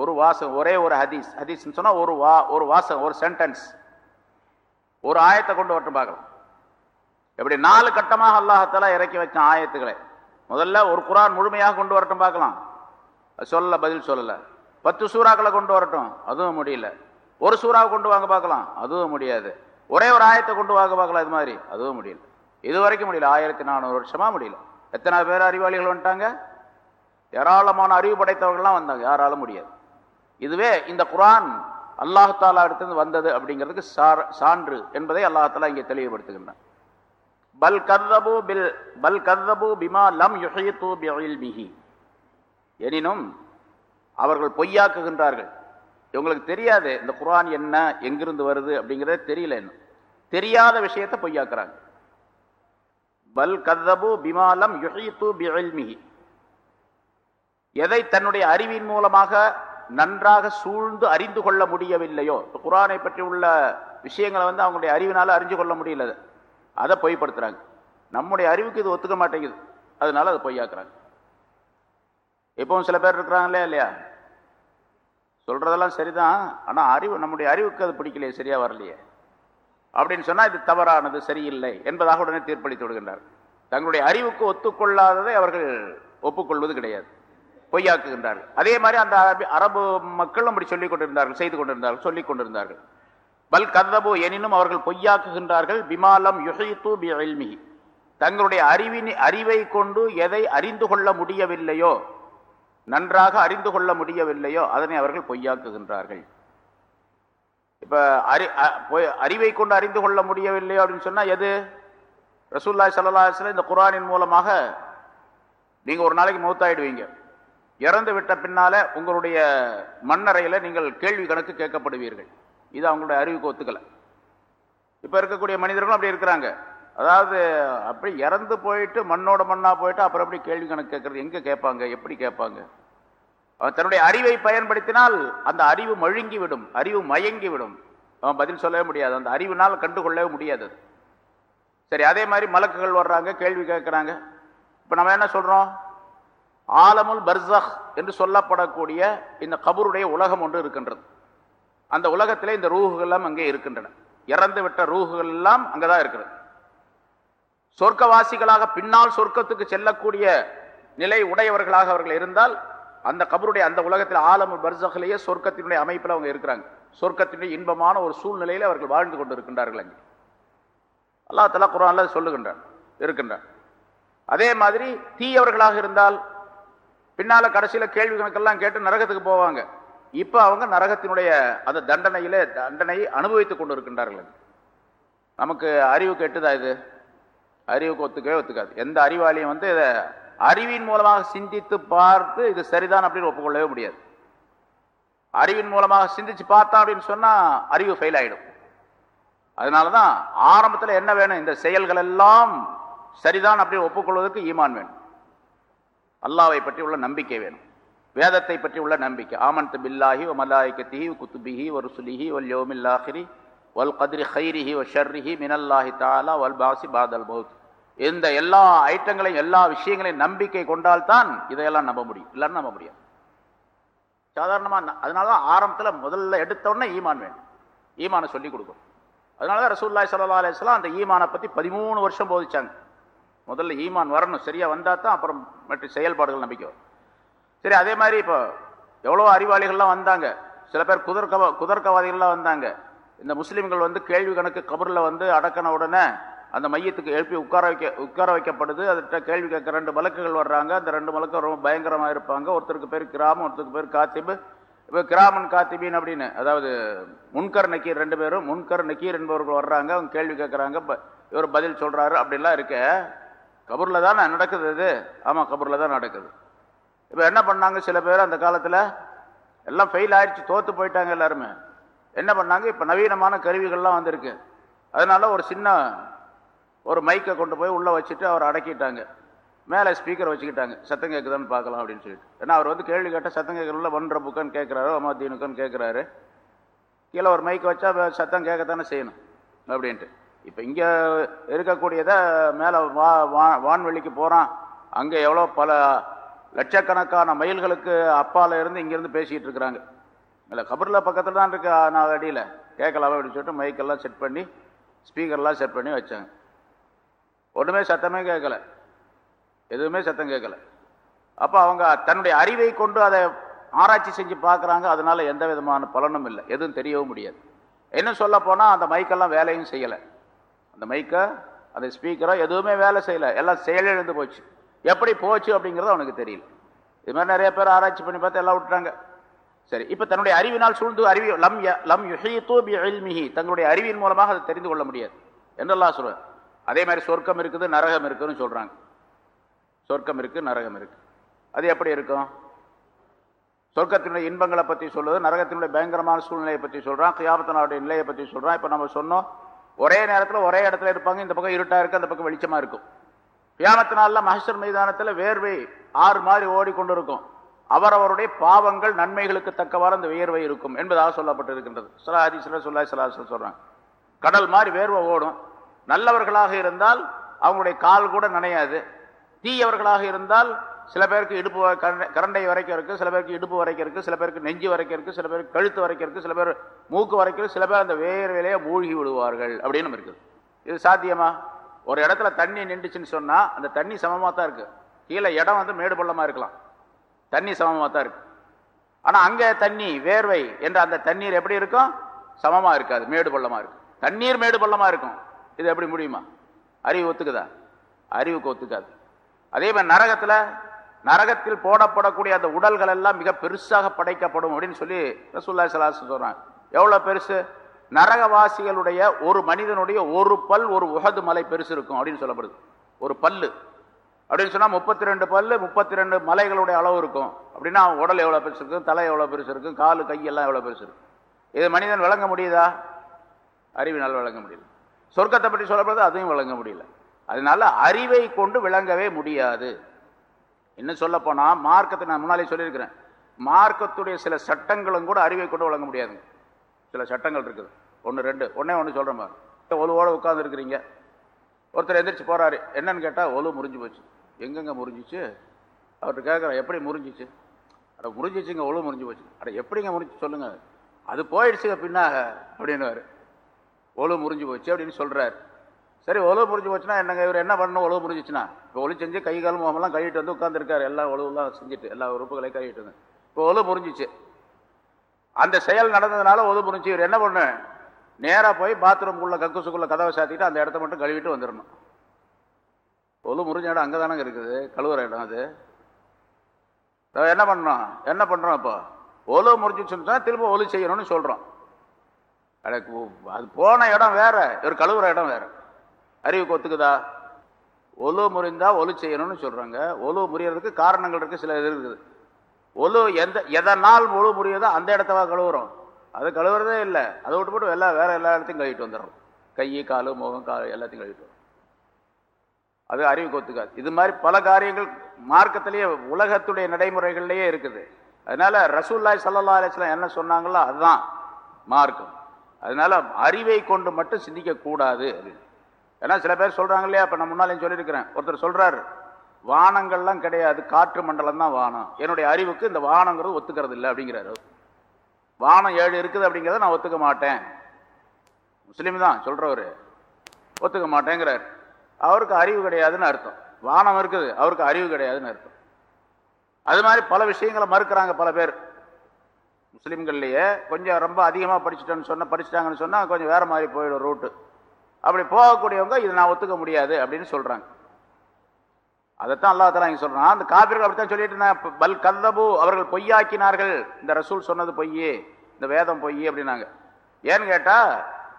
Speaker 1: ஒரு வாசகம் ஒரே ஒரு ஹதீஸ். ஹதீஸ்ன்னு சொன்னால் ஒரு வா ஒரு வாசகம் ஒரு சென்டென்ஸ் ஒரு ஆயத்தை கொண்டு வரட்டும் பார்க்கலாம். எப்படி நாலு கட்டமாக அல்லாஹத்தாலா இறக்கி வச்ச ஆயத்துக்களை. முதல்ல ஒரு குரான் முழுமையாக கொண்டு வரட்டும் பார்க்கலாம். சொல்ல பதில் சொல்லலை. பத்து சூறாக்களை கொண்டு வரட்டும். அதுவும் முடியல. ஒரு சூறாவை கொண்டு வாங்க பார்க்கலாம். அதுவும் முடியாது. ஒரே ஒரு ஆயத்தை கொண்டு வாங்க பார்க்கலாம் இது மாதிரி. அதுவும் முடியல. இது வரைக்கும் முடியல. ஆயிரத்தி நானூறு வருஷமாக முடியல. எத்தனை பேர் அறிவாளிகள் வந்துட்டாங்க? ஏராளமான அறிவு படைத்தவர்கள்லாம் வந்தாங்க. யாராலும் முடியாது. இதுவே இந்த குரான் அல்லாஹாலா இடத்துல வந்தது அப்படிங்கிறதுக்கு சான்று என்பதை அல்லாஹாலா இங்கே தெளிவுபடுத்துகின்றான். பல் கர்தபு பில் பல் கர்தபு பிமா லம் யுஹித்து பிஹி எனினும் அவர்கள் பொய்யாக்குகின்றார்கள். இவங்களுக்கு தெரியாது இந்த குரான் என்ன எங்கிருந்து வருது அப்படிங்கிறத தெரியல இன்னும். தெரியாத விஷயத்தை பொய்யாக்குறாங்க. பல் கதபு பிமாலம் யுஹித்து எதை தன்னுடைய அறிவின் மூலமாக நன்றாக சூழ்ந்து அறிந்து கொள்ள முடியவில்லையோ குரானை பற்றி உள்ள விஷயங்களை வந்து அவங்களுடைய அறிவினால அறிஞ்சு கொள்ள முடியல அதை பொய்ப்படுத்துறாங்க. நம்முடைய அறிவுக்கு இது ஒத்துக்க மாட்டேங்குது. அதனால அதை பொய்யாக்குறாங்க. இப்பவும் சில பேர் இருக்கிறாங்களே இல்லையா? சொல்றதெல்லாம் சரிதான். ஆனால் அறிவு நம்முடைய அறிவுக்கு அது பிடிக்கலையே சரியா வரலையே. அப்படின்னு சொன்னா இது தவறானது சரியில்லை என்பதாக உடனே தீர்ப்பளித்து விடுகின்றார். தங்களுடைய அறிவுக்கு ஒத்துக்கொள்ளாததை அவர்கள் ஒப்புக்கொள்வது கிடையாது. பொய்யாக்குகின்றார்கள். அதே மாதிரி அந்த அரபு மக்களும் அப்படி சொல்லிக் கொண்டிருந்தார்கள் செய்து கொண்டிருந்தார்கள் சொல்லிக் கொண்டிருந்தார்கள். பல் கதபு எனினும் அவர்கள் பொய்யாக்குகின்றார்கள் பிமாலம் யுஹித்து பிஇல்மிஹி. தங்களுடைய அறிவின் அறிவை கொண்டு எதை அறிந்து கொள்ள முடியவில்லையோ நன்றாக அறிந்து கொள்ள முடியவில்லையோ அதனை அவர்கள் பொய்யாக்குகின்றார்கள். இப்போ அறி அறிவை கொண்டு அறிந்து கொள்ள முடியவில்லையோ அப்படின்னு சொன்னால் எது? ரசூல்லாய் சல்லாஹ் இந்த குரானின் மூலமாக நீங்கள் ஒரு நாளைக்கு மௌத்தாயிடுவீங்க. இறந்து விட்ட பின்னால உங்களுடைய மண்ணறையில் நீங்கள் கேள்வி கணக்கு கேட்கப்படுவீர்கள். இது அவங்களுடைய அறிவுக்கு ஒத்துக்கலை. இப்போ இருக்கக்கூடிய மனிதர்களும் அப்படி இருக்கிறாங்க. அதாவது அப்படி இறந்து போயிட்டு மண்ணோட மண்ணாக போயிட்டு அப்புறம் எப்படி கேள்வி கணக்கு கேட்கறது? எங்கே கேட்பாங்க? எப்படி கேட்பாங்க? அவன் தன்னுடைய அறிவை பயன்படுத்தினால் அந்த அறிவு மழுங்கி விடும் அறிவு மயங்கி விடும் அவன் பதில் சொல்லவே முடியாது. அந்த அறிவினால் கண்டுகொள்ளவே முடியாது. சரி அதே மாதிரி மலக்குகள் வர்றாங்க கேள்வி கேட்குறாங்க. இப்போ நம்ம என்ன சொல்கிறோம் ஆலமுல் பர்சஹ் என்று சொல்லப்படக்கூடிய இந்த கபருடைய உலகம் ஒன்று இருக்கின்றது. அந்த உலகத்தில் இந்த ரூஹுகள் எல்லாம் அங்கே இருக்கின்றன. இறந்து விட்ட ரூகுகள் எல்லாம் அங்கே தான் இருக்கிறது சொர்க்கவாசிகளாக பின்னால் சொர்க்கத்துக்கு செல்லக்கூடிய நிலை உடையவர்களாக அவர்கள் இருந்தால் அந்த கபருடைய அந்த உலகத்தில் ஆலமுல் பர்சகிலேயே சொர்க்கத்தினுடைய அமைப்பில் அவங்க இருக்கிறாங்க. சொர்க்கத்தினுடைய இன்பமான ஒரு சூழ்நிலையில் அவர்கள் வாழ்ந்து கொண்டு இருக்கின்றார்கள் அங்கே. அல்லாஹ் தலா குரான்ல சொல்லுகின்றான் இருக்கின்றான். அதே மாதிரி தீயவர்களாக இருந்தால் பின்னால் கடைசியில் கேள்வி கணக்கெல்லாம் கேட்டு நரகத்துக்கு போவாங்க. இப்போ அவங்க நரகத்தினுடைய அந்த தண்டனையில் தண்டனையை அனுபவித்துக் கொண்டு இருக்கின்றார்கள் நமக்கு அறிவு கெட்டுதா இது? அறிவுக்கு ஒத்துக்கவே ஒத்துக்காது. எந்த அறிவாளியும் வந்து இதை அறிவின் மூலமாக சிந்தித்து பார்த்து இது சரிதான் அப்படின்னு ஒப்புக்கொள்ளவே முடியாது. அறிவின் மூலமாக சிந்திச்சு பார்த்தா அப்படின்னு சொன்னால் அறிவு ஃபெயில் ஆகிடும் அதனால தான் ஆரம்பத்தில் என்ன வேணும்? இந்த செயல்கள் எல்லாம் சரிதான் அப்படின்னு ஒப்புக்கொள்வதற்கு ஈமான் வேணும். அல்லாவை பற்றி உள்ள நம்பிக்கை வேணும். வேதத்தை பற்றி உள்ள நம்பிக்கை. ஆமன் பில்லாஹி வ மலாய்கத்திஹி குத்துபிஹி ஒரு சுலிஹி ஒல் யோமில்லாஹிரி வல் கதிரி ஹைரிஹி வ ஷர்ரிஹி மினல்லாஹி தாலா வல் பாசி பாதல் பௌத் இந்த எல்லா ஐட்டங்களையும் எல்லா விஷயங்களையும் நம்பிக்கை கொண்டால்தான் இதையெல்லாம் நம்ப முடியும். இல்லைன்னு நம்ப முடியாது. சாதாரணமாக அதனால தான் ஆரம்பத்தில் முதல்ல எடுத்தோடனே ஈமான் வேணும். ஈமானை சொல்லி கொடுக்கும் அதனால தான் ரசூல்லாய் சல்லா அலிஸ்லாம் அந்த ஈமானை பற்றி பதிமூணு வருஷம் போதிச்சாங்க. முதல்ல ஈமான் வரணும் சரியாக வந்தால் தான் அப்புறம் மற்ற செயல்பாடுகள் நம்பிக்கை வரும். சரி அதே மாதிரி இப்போ எவ்வளோ அறிவாளிகள்லாம் வந்தாங்க. சில பேர் குதர்கவ குதர்க்கவாதிகள்லாம் வந்தாங்க. இந்த முஸ்லீம்கள் வந்து கேள்வி கணக்கு கபரில் வந்து அடக்கின உடனே அந்த மையத்துக்கு எழுப்பி உட்கார வைக்க உட்கார வைக்கப்படுது. அதுகிட்ட கேள்வி கேட்க ரெண்டு மலக்குகள் வர்றாங்க. அந்த ரெண்டு மலக்கம் ரொம்ப பயங்கரமாக இருப்பாங்க. ஒருத்தருக்கு பேர் கிராமம் ஒருத்தருக்கு பேர் காத்திபு. இப்போ கிராமன் காத்திபீன் அப்படின்னு அதாவது முன்கர் நக்கீர் ரெண்டு பேரும் முன்கர் நக்கீர் என்பவர்கள் வர்றாங்க. அவங்க கேள்வி கேட்குறாங்க. இவர் பதில் சொல்கிறாரு அப்படிலாம் இருக்க கபூரில் தான் நடக்குது இது. ஆமாம் கபூரில் தான் நடக்குது. இப்போ என்ன பண்ணாங்க சில பேர் அந்த காலத்தில்? எல்லாம் ஃபெயில் ஆயிடுச்சு தோற்று போயிட்டாங்க எல்லாருமே. என்ன பண்ணாங்க? இப்போ நவீனமான கருவிகள்லாம் வந்திருக்கு. அதனால் ஒரு சின்ன ஒரு மைக்கை கொண்டு போய் உள்ளே வச்சுட்டு அவரை அடக்கிட்டாங்க. மேலே ஸ்பீக்கர் வச்சுக்கிட்டாங்க. சத்தம் கேட்குதான்னு பார்க்கலாம் அப்படின்னு சொல்லிட்டு. ஏன்னா அவர் வந்து கேள்வி கேட்டால் சத்தம் கேட்கறதுல ஒன்றரை புக்கன்னு கேட்குறாரு அமாத்தீனுக்குன்னு கேட்குறாரு கீழே ஒரு மைக் வச்சா சத்தம் கேட்கத்தானே செய்யணும் அப்படின்ட்டு. இப்போ இங்கே இருக்கக்கூடியதை மேலே வா வா வான்வெளிக்கு போகிறான் அங்கே எவ்வளோ பல லட்சக்கணக்கான மைல்களுக்கு அப்பால இருந்து இங்கேருந்து பேசிகிட்டு இருக்கிறாங்க. இல்லை கபரில் பக்கத்தில் தான் இருக்கு. நான் அடியில். கேட்கலாம் அப்படின்னு சொல்லிட்டு மைக்கெல்லாம் செட் பண்ணி ஸ்பீக்கர்லாம் செட் பண்ணி வச்சாங்க ஒன்றுமே சத்தமே கேட்கல எதுவுமே சத்தம் கேட்கல அப்போ அவங்க தன்னுடைய அறிவை கொண்டு அதை ஆராய்ச்சி செஞ்சு பார்க்குறாங்க. அதனால எந்த விதமான பலனும் இல்லை. எதுவும் தெரியவும் முடியாது. என்ன சொல்ல போனால் அந்த மைக்கெல்லாம் வேலையும் செய்யலை. அந்த மைக்கை அந்த ஸ்பீக்கரோ எதுவுமே வேலை செய்யலை. எல்லாம் செயலிழந்து போச்சு. எப்படி போச்சு அப்படிங்கிறது அவனுக்கு தெரியல. இது மாதிரி நிறைய பேர் ஆராய்ச்சி பண்ணி பார்த்து எல்லாம் விட்டுறாங்க சரி இப்போ தன்னுடைய அறிவினால் சூழ்ந்து அறிவி லம் லம் யுஹீத்து பி இல்மிஹி தங்களுடைய அறிவின் மூலமாக அதை தெரிந்து கொள்ள முடியாது. என்றெல்லாம் சொல்லுவேன் அதே மாதிரி சொர்க்கம் இருக்குது நரகம் இருக்குதுன்னு சொல்றாங்க. சொர்க்கம் இருக்கு நரகம் இருக்கு. அது எப்படி இருக்கும்? சொர்க்கத்தினுடைய இன்பங்களை பற்றி சொல்லுது நரகத்தினுடைய பயங்கரமான சூழ்நிலையை பற்றி சொல்கிறான் கியாபத்தனுடைய நிலையை பற்றி சொல்கிறான் இப்போ நம்ம சொன்னோம் ஒரே நேரத்தில் ஒரே இடத்துல இருப்பாங்க இந்த பக்கம் இருட்டாக இருக்குது அந்த பக்கம் வெளிச்சமாக இருக்கும். கியாமத்து நாளில் மகசர் மைதானத்தில் வேர்வை ஆறு மாதிரி ஓடிக்கொண்டு இருக்கும் அவரவருடைய பாவங்கள் நன்மைகளுக்கு தக்கவாறு அந்த வியர்வை இருக்கும் என்பதாக சொல்லப்பட்டிருக்கின்றது. சில ஹதீஸ்ல சொல்லா சில சொல்கிறாங்க கடல் மாதிரி வேர்வை ஓடும். நல்லவர்களாக இருந்தால் அவங்களுடைய கால் கூட நனையாது. தீயவர்களாக இருந்தால் சில பேருக்கு இடுப்பு கரண்டை- கரண்டை வரைக்கும் இருக்குது சில பேருக்கு இடுப்பு வரைக்கும் இருக்குது சில பேருக்கு நெஞ்சு வரைக்கும் இருக்குது சில பேருக்கு கழுத்து வரைக்கும் இருக்குது சில பேர் மூக்கு வரைக்கும் சில பேர் அந்த வேர்வையிலேயே மூழ்கி விடுவார்கள் அப்படின்னு இருக்குது. இது சாத்தியமா? ஒரு இடத்துல தண்ணி நின்றுச்சுன்னு சொன்னால் அந்த தண்ணி சமமாக தான் இருக்குது கீழே இடம் வந்து மேடு பள்ளமாக இருக்கலாம். தண்ணி சமமாக தான் இருக்கு. ஆனால் அங்கே தண்ணி வேர்வை என்ற அந்த தண்ணீர் எப்படி இருக்கும்? சமமாக இருக்காது மேடு பள்ளமாக இருக்கும். தண்ணீர் மேடு பள்ளமாக இருக்கும். இது எப்படி முடியுமா? அறிவு ஒத்துக்குதா? அறிவுக்கு ஒத்துக்காது. அதே மாதிரி நரகத்தில் நரகத்தில் போடப்படக்கூடிய அந்த உடல்கள் எல்லாம் மிக பெருசாக படைக்கப்படும் அப்படின்னு சொல்லி ரசூல்லா சலாஸ் சொல்கிறாங்க எவ்வளோ பெருசு? நரகவாசிகளுடைய ஒரு மனிதனுடைய ஒரு பல் ஒரு உகது மலை பெருசு இருக்கும் அப்படின்னு சொல்லப்படுது. ஒரு பல்லு. அப்படின்னு சொன்னால் முப்பத்தி ரெண்டு பல்லு முப்பத்தி ரெண்டு மலைகளுடைய அளவு இருக்கும். அப்படின்னா உடல் எவ்வளோ பெருசு இருக்கும் தலை எவ்வளோ பெருசு இருக்கும் கால் கையெல்லாம் எவ்வளோ பெருசு இருக்கும். இது மனிதன் விளங்க முடியுதா? அறிவினால் விளங்க முடியல. சொர்க்கத்தை பற்றி சொல்லப்படுறது அதையும் விளங்க முடியல. அதனால அறிவை கொண்டு விளங்கவே முடியாது. இன்னும் சொல்ல மார்க்கத்தை நான் முன்னாலே சொல்லியிருக்கிறேன். மார்க்கத்துடைய சில சட்டங்களும் கூட அறிவை கொண்டு விளங்க முடியாதுங்க. சில சட்டங்கள் இருக்குது. ஒன்று ரெண்டு. ஒன்றே ஒன்று சொல்கிறேன் மாதிரி ஒலுவோட உட்காந்துருக்கிறீங்க ஒருத்தர் எந்திரிச்சு போகிறாரு என்னன்னு கேட்டால் ஒலு முறிஞ்சு போச்சு. எங்கெங்க முறிஞ்சிச்சு? அவர்கிட்ட கேட்குறேன் எப்படி முறிஞ்சிச்சு? அட முறிஞ்சிச்சுங்க ஒழு முறிஞ்சு போச்சு. அட எப்படிங்க முறிஞ்சு சொல்லுங்கள் அது போயிடுச்சுங்க பின்னாக அப்படின்னுவார். ஒழு முறிஞ்சு போச்சு அப்படின்னு சொல்கிறார் சரி ஒழு முறிஞ்சு போச்சுன்னா என்னங்க இவர் என்ன பண்ணணும் ஒழு முறிஞ்சிச்சுன்னா? இப்போ ஒளி செஞ்சு கை கால் முகமெல்லாம் கழுவிட்டு வந்து உட்காந்துருக்காரு எல்லா ஒழுவெல்லாம் செஞ்சுட்டு எல்லா உறுப்புகளையும் கழுவிட்டு வந்து. இப்போ ஒழு முறிஞ்சிச்சு. அந்த செயல் நடந்ததுனால ஒழு முறிஞ்சு இவர் என்ன பண்ணு? நேராக போய் பாத்ரூம்குள்ளே கக்குசுக்குள்ளே கதவை சாத்திட்டு அந்த இடத்த மட்டும் கழுவிட்டு வந்துடணும். ஒழு முறிஞ்ச இடம் அங்கே தானங்க இருக்குது? கழுவுற இடம் அது. என்ன பண்ணோம் என்ன பண்ணுறோம் இப்போ? ஒலு முறிஞ்சிச்சுன்னு திரும்ப ஒலு செய்யணும்னு சொல்கிறோம் எனக்கு அது போன இடம் வேற. ஒரு கழுவுற இடம் வேற. அறிவுக்கு ஒத்துக்குதா ஒலு முறிந்தா ஒலு செய்யணும்னு சொல்கிறாங்க ஒலு முறியறதுக்கு காரணங்கள் இருக்குது சில இது இருக்குது. ஒலு எந்த எதனால் ஒழு முறியதோ அந்த இடத்தவா கழுவுறோம். அது கழுவுறதே இல்லை. அதை விட்டு போட்டு எல்லாம் வேற எல்லா இடத்தையும் கழுவிட்டு வந்துடுறோம். கை காலு முகம் கால் எல்லாத்தையும் கழுவிட்டு அது அறிவுக்கு ஒத்துக்காது இது மாதிரி பல காரியங்கள் மார்க்கத்திலேயே உலகத்துடைய நடைமுறைகள்லேயே இருக்குது. அதனால ரசூல்லாய் சல்லா அலிஸ்லாம் என்ன சொன்னாங்களோ அதுதான் மார்க்கம். அதனால அறிவை கொண்டு மட்டும் சிந்திக்க கூடாது அப்படின்னு. ஏன்னா சில பேர் சொல்றாங்க இல்லையா? இப்ப நான் முன்னாலேயும் சொல்லியிருக்கிறேன். ஒருத்தர் சொல்றாரு வானங்கள்லாம் கிடையாது காற்று மண்டலம் தான் வானம். என்னுடைய அறிவுக்கு இந்த வானங்கிறது ஒத்துக்கிறது இல்லை அப்படிங்கிறாரு வானம் ஏழு இருக்குது அப்படிங்கிறத நான் ஒத்துக்க மாட்டேன். முஸ்லீம் தான் சொல்றவரு. ஒத்துக்க மாட்டேங்கிறார். அவருக்கு அறிவு கிடையாதுன்னு அர்த்தம். வானம் இருக்குது அவருக்கு அறிவு கிடையாதுன்னு அர்த்தம். அது மாதிரி பல விஷயங்களை மறுக்கிறாங்க பல பேர். முஸ்லீம்கள்லேயே கொஞ்சம் ரொம்ப அதிகமாக படிச்சுட்டோன்னு சொன்ன படிச்சுட்டாங்கன்னு சொன்னால் கொஞ்சம் வேறு மாதிரி போயிடும் ரூட்டு அப்படி போகக்கூடியவங்க இதை நான் ஒத்துக்க முடியாது அப்படின்னு சொல்கிறாங்க அதைத்தான் அல்லா இங்கே இங்க அந்த காப்பிர்கள் அப்படித்தான் சொல்லிட்டு நான் பல் கல்லபு அவர்கள் பொய்யாக்கினார்கள். இந்த ரசூல் சொன்னது பொய்யே இந்த வேதம் பொய்யே அப்படின்னாங்க. ஏன்னு கேட்டால்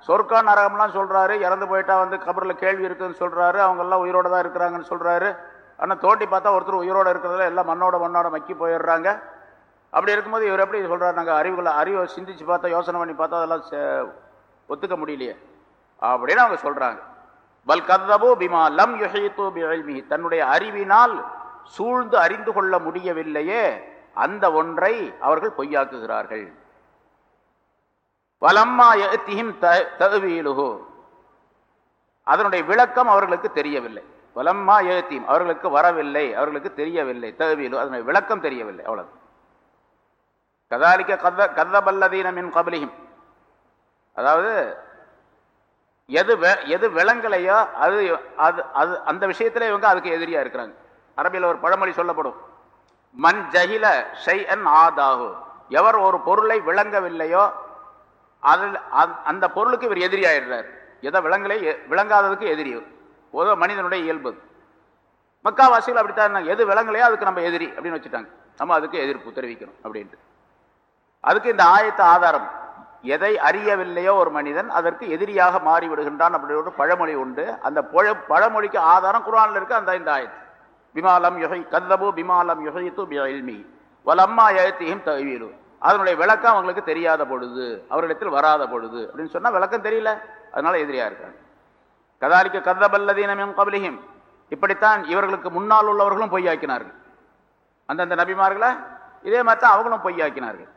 Speaker 1: சொர்க்கா நரகம்லாம் சொல்கிறாரு இறந்து போயிட்டா வந்து கபரில் கேள்வி இருக்குதுன்னு சொல்கிறாரு அவங்கெல்லாம் உயிரோடு உயிரோட தான் இருக்கிறாங்கன்னு சொல்கிறாரு ஆனால் தோண்டி பார்த்தா ஒருத்தர் உயிரோட இருக்கிறதுல எல்லாம் மண்ணோட மண்ணோட மக்கி போயிடுறாங்க. அப்படி இருக்கும்போது இவர் எப்படி சொல்கிறார் நாங்கள் அறிவுகளை அறிவை சிந்திச்சு பார்த்தா யோசனை பண்ணி பார்த்தா அதெல்லாம் ஒத்துக்க முடியலையே. அப்படின்னு அவங்க சொல்கிறாங்க பல் கதபு பிமா லம் யுஹீத்து பிஇல்மிஹி. தன்னுடைய அறிவினால் சூழ்ந்து அறிந்து கொள்ள முடியவில்லையே அந்த ஒன்றை அவர்கள் பொய்யாக்குகிறார்கள். வலம்மா எழுத்தியும் த- அதனுடைய விளக்கம் அவர்களுக்கு தெரியவில்லை. வலம்மா எழுத்தியும் அவர்களுக்கு வரவில்லை அவர்களுக்கு தெரியவில்லை தஅவீலு அதனுடைய விளக்கம் தெரியவில்லை அவ்வளவு. கதாலிக்க கத கதபல்லதீனமின் மின் அதாவது எது எது விளங்கலையோ அது அது அது அந்த விஷயத்தில் இவங்க அதுக்கு எதிரியா இருக்கிறாங்க. அரபியில் ஒரு பழமொழி சொல்லப்படும். மண் ஜஹில ஷை அன் ஆதாகு எவர் ஒரு பொருளை விளங்கவில்லையோ அதில் அந்த- அந்த பொருளுக்கு இவர் எதிரியாயிடுறார் எதை விளங்கலை எ- விளங்காததுக்கு எதிரி. ஒரு மனிதனுடைய இயல்பு. மக்காவாசிகள் அப்படித்தான் எது விலங்குலையோ அதுக்கு நம்ம எதிரி அப்படின்னு வச்சுட்டாங்க. நம்ம அதுக்கு எதிர்ப்பு தெரிவிக்கணும் அப்படின்ட்டு. அதுக்கு இந்த ஆயத்த ஆதாரம். எதை அறியவில்லையோ ஒரு மனிதன் அதற்கு எதிரியாக மாறி விடுகின்றான் அப்படி ஒரு பழமொழி உண்டு. அந்த பழ- பழமொழிக்கு ஆதாரம் குரானில் இருக்கு. அந்த இந்த ஆயத்து. பிமாலம் யுகை கல்லபு பிமாலம் யுகைத்து பில்மி வலம்மா எழுத்தியும் தவியலு அதனுடைய விளக்கம் அவங்களுக்கு தெரியாத பொழுது அவரிடத்தில் வராத பொழுது அப்படின்னு சொன்னால் விளக்கம் தெரியல. அதனால எதிரியா இருக்காங்க. கதாலிக்க கதபல்லதீனம் கபலிஹிம். இப்படித்தான் இவர்களுக்கு முன்னால் உள்ளவர்களும் பொய்யாக்கினார்கள். அந்தந்த நபிமார்களை? இதே மாதிரி தான் அவங்களும் பொய்யாக்கினார்கள்.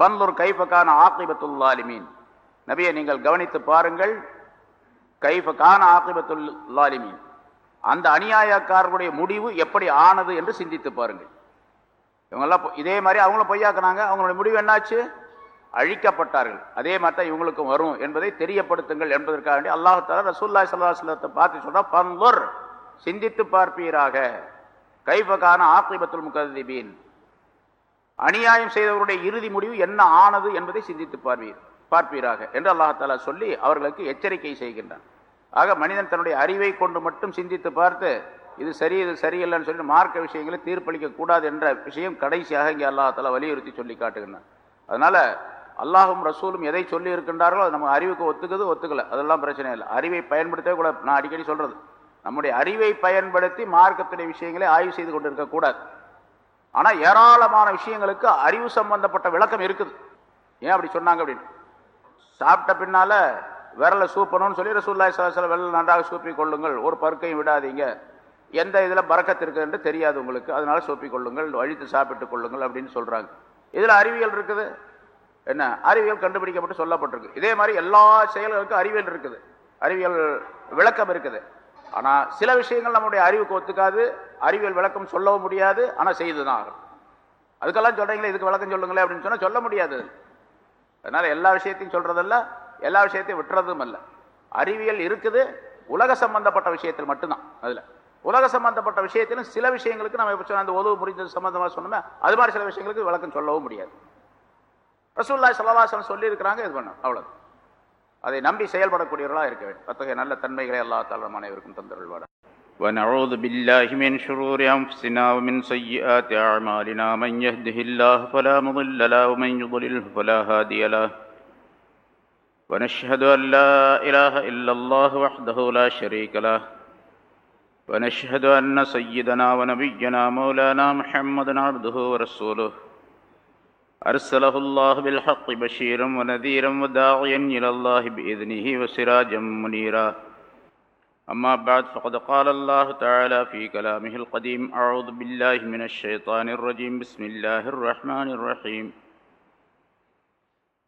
Speaker 1: பன்லூர் கைஃபக்கான ஆக்கிபத்துல்லாலிமீன் நபியை நீங்கள் கவனித்து பாருங்கள். கைஃபக்கான ஆக்கிபத்துல்லாலிமீன் அந்த அநியாயக்காரர்களுடைய முடிவு எப்படி ஆனது என்று சிந்தித்து பாருங்கள். இவங்கெல்லாம் இதே மாதிரி அவங்களும் பொய்யாக்குனாங்க. அவங்களுடைய முடிவு என்னாச்சு? அழிக்கப்பட்டார்கள். அதே மாதிரி தான் இவங்களுக்கும் வரும் என்பதை தெரியப்படுத்துங்கள் என்பதற்காக வேண்டி அல்லாஹால ரசூல்லா சல்லாஹத்தை பார்த்து சொன்னால் பந்தொர் சிந்தித்து பார்ப்பீராக. கைபகான ஆக்கிபத்துல் முகதிபீன் அநியாயம் செய்தவருடைய இறுதி முடிவு என்ன ஆனது என்பதை சிந்தித்து பார்ப்பீர் பார்ப்பீராக என்று அல்லாஹாலா சொல்லி அவர்களுக்கு எச்சரிக்கை செய்கின்றான். ஆக மனிதன் தன்னுடைய அறிவை கொண்டு மட்டும் சிந்தித்து பார்த்து இது சரி இது சரியில்லைன்னு சொல்லி மார்க்க விஷயங்களை தீர்ப்பளிக்க கூடாது என்ற விஷயம் கடைசியாக இங்கே அல்லாஹால வலியுறுத்தி சொல்லி காட்டுகின்றான். அதனால அல்லாஹும் ரசூலும் எதை சொல்லி இருக்கின்றார்களோ அது நம்ம அறிவுக்கு ஒத்துக்குது ஒத்துக்கலை. அதெல்லாம் பிரச்சனை இல்லை. அறிவை பயன்படுத்தவே கூட நான் அடிக்கடி சொல்றது. நம்முடைய அறிவை பயன்படுத்தி மார்க்கத்துடைய விஷயங்களை ஆய்வு செய்து கொண்டிருக்க கூடாது. ஆனால் ஏராளமான விஷயங்களுக்கு அறிவு சம்பந்தப்பட்ட விளக்கம் இருக்குது. ஏன் அப்படி சொன்னாங்க அப்படின்னு? சாப்பிட்ட பின்னால விரலை சூப்பணும்னு சொல்லி ரசூல்லாய் சில விரல் நன்றாக சூப்பி கொள்ளுங்கள். ஒரு பருக்கையும் விடாதீங்க. எந்த இதில் பறக்கத்து இருக்குது என்று தெரியாது உங்களுக்கு. அதனால் சோப்பிக் கொள்ளுங்கள் அழித்து சாப்பிட்டு கொள்ளுங்கள் அப்படின்னு சொல்கிறாங்க இதில் அறிவியல் இருக்குது. என்ன? அறிவியல் கண்டுபிடிக்கப்பட்டு சொல்லப்பட்டிருக்கு. இதே மாதிரி எல்லா செயல்களுக்கும் அறிவியல் இருக்குது. அறிவியல் விளக்கம் இருக்குது. ஆனால் சில விஷயங்கள் நம்முடைய அறிவுக்கு ஒத்துக்காது. அறிவியல் விளக்கம் சொல்லவும் முடியாது. ஆனா செய்துதான் ஆகும் அதுக்கெல்லாம் சொல்கிறீங்களே இதுக்கு விளக்கம் சொல்லுங்களேன் அப்படின்னு சொன்னால் சொல்ல முடியாது. அதனால் எல்லா விஷயத்தையும் சொல்கிறதல்ல எல்லா விஷயத்தையும் விட்டுறதும் அல்ல. அறிவியல் இருக்குது. உலக சம்பந்தப்பட்ட விஷயத்தில் மட்டும்தான் அதில். உலக சம்பந்தப்பட்ட விஷயத்திலும் சில விஷயங்களுக்கு நம்ம இப்போ அந்த உதவு புரிந்தது சம்பந்தமாக சொன்னோமே அது மாதிரி சில விஷயங்களுக்கு விளக்கம் சொல்லவும் முடியாது. ரசூல்லாய் சல்லாசன் சொல்லியிருக்கிறாங்க இது பண்ணும் அவ்வளோ அதை நம்பி செயல்படக்கூடியவர்களாக இருக்க வேண்டும். அத்தகைய நல்ல தன்மைகளை எல்லா தாளம் அனைவருக்கும் தந்தருள்வார்
Speaker 2: ونعوذ بالله من شرور أنفسنا ومن سيئات أعمالنا من يهده الله فلا مضل له ومن يضلل فلا هادي له ونشهد أن لا إله إلا الله وحده لا شريك له ونشهد أن سيدنا ونبينا مولانا محمدا عبده ورسوله. أرسله الله بالحق بشيرا ونذيرا وداعيا إلى الله بإذنه وسراجا منيرا. أما بعد فقد قال الله تعالى في كلامه القديم أعوذ بالله من الشيطان الرجيم. بسم الله الرحمن الرحيم.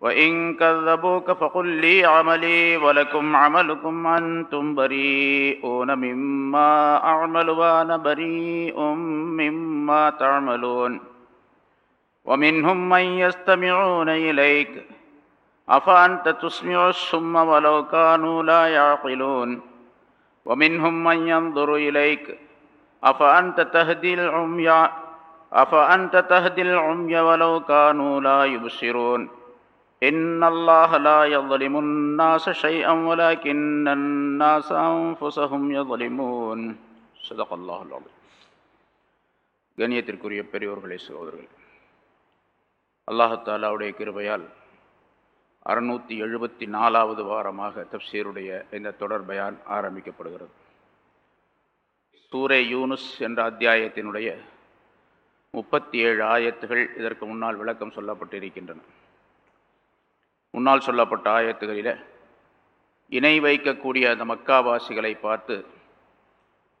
Speaker 2: وإن كذبوك فقل لي عملي ولكم عملكم أنتم بريئون مما أعمل وأنا بريء مما تعملون ومنهم من يستمعون إليك أفأنت تسمع السم ولو كانوا لا يعقلون ومنهم من ينظر إليك أفأنت تهدي العمي أفأنت تهدي العمي ولو كانوا لا يبصرون إن الله لا يظلم الناس شيئا ولكن الناس أنفسهم يظلمون صدق الله العظيم கண்ணியத்திற்குரிய பெரியோர்களே சகோதரர்கள் அல்லாஹாலாவுடைய கிருபையால் அறுநூற்றி எழுபத்தி நாலாவது வாரமாக தப்சீருடைய இந்த தொடர் பயான் ஆரம்பிக்கப்படுகிறது சூரே யூனுஸ் என்ற அத்தியாயத்தினுடைய முப்பத்தி ஏழு ஆயத்துகள் இதற்கு முன்னால் விளக்கம் சொல்லப்பட்டிருக்கின்றன முன்னால் சொல்லப்பட்ட ஆயத்துகளில் இணை வைக்கக்கூடிய அந்த மக்காவாசிகளை பார்த்து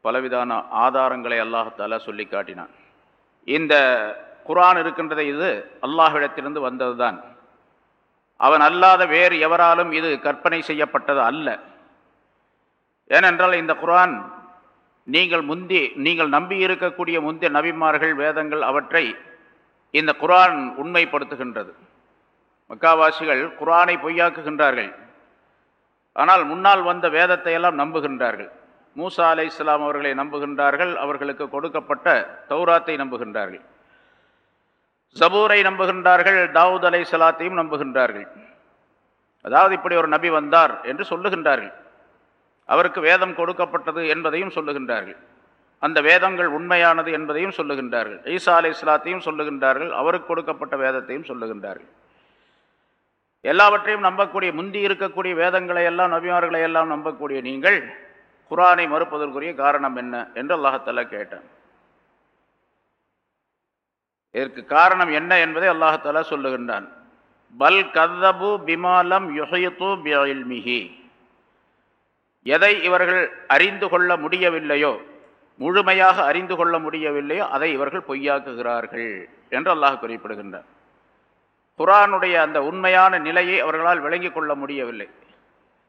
Speaker 2: பலவிதான ஆதாரங்களை அல்லாஹத்தால சொல்லி காட்டினான். இந்த குரான் இருக்கின்றதை இது அல்லாஹ்விடத்திலிருந்து வந்ததுதான். அவன் அல்லாத வேறு எவராலும் இது கற்பனை செய்யப்பட்டது அல்ல. ஏனென்றால் இந்த குரான் நீங்கள் முந்தி நீங்கள் நம்பி இருக்கக்கூடிய முந்தைய நபிமார்கள் வேதங்கள் அவற்றை இந்த குரான் உண்மைப்படுத்துகின்றது. மக்காவாசிகள் குரானை பொய்யாக்குகின்றார்கள். ஆனால் முன்னால் வந்த வேதத்தை எல்லாம் நம்புகின்றார்கள். மூசா அலை இஸ்லாம் அவர்களை நம்புகின்றார்கள் அவர்களுக்கு கொடுக்கப்பட்ட தௌராத்தை நம்புகின்றார்கள். ஜபூரை நம்புகின்றார்கள் தாவூத் அலை சலாத்தையும் நம்புகின்றார்கள். அதாவது இப்படி ஒரு நபி வந்தார் என்று சொல்லுகின்றார்கள். அவருக்கு வேதம் கொடுக்கப்பட்டது என்பதையும் சொல்லுகின்றார்கள். அந்த வேதங்கள் உண்மையானது என்பதையும் சொல்லுகின்றார்கள். ஈசா அலை இஸ்லாத்தையும் சொல்லுகின்றார்கள் அவருக்கு கொடுக்கப்பட்ட வேதத்தையும் சொல்லுகின்றார்கள். எல்லாவற்றையும் நம்பக்கூடிய முந்தி இருக்கக்கூடிய வேதங்களை எல்லாம் நபிமார்களை எல்லாம் நம்பக்கூடிய நீங்கள் குரானை மறுப்பதற்குரிய காரணம் என்ன என்று அல்லாஹத்தல்ல கேட்டான். இதற்கு காரணம் என்ன என்பதை அல்லாஹாலா சொல்லுகின்றான். பல் கதபு பிமாலம் யுஹயத்து பிமிஹி எதை இவர்கள் அறிந்து கொள்ள முடியவில்லையோ முழுமையாக அறிந்து கொள்ள முடியவில்லையோ அதை இவர்கள் பொய்யாக்குகிறார்கள் என்று அல்லாஹ் குறிப்பிடுகின்றார் குரானுடைய அந்த உண்மையான நிலையை அவர்களால் விளங்கிக் கொள்ள முடியவில்லை.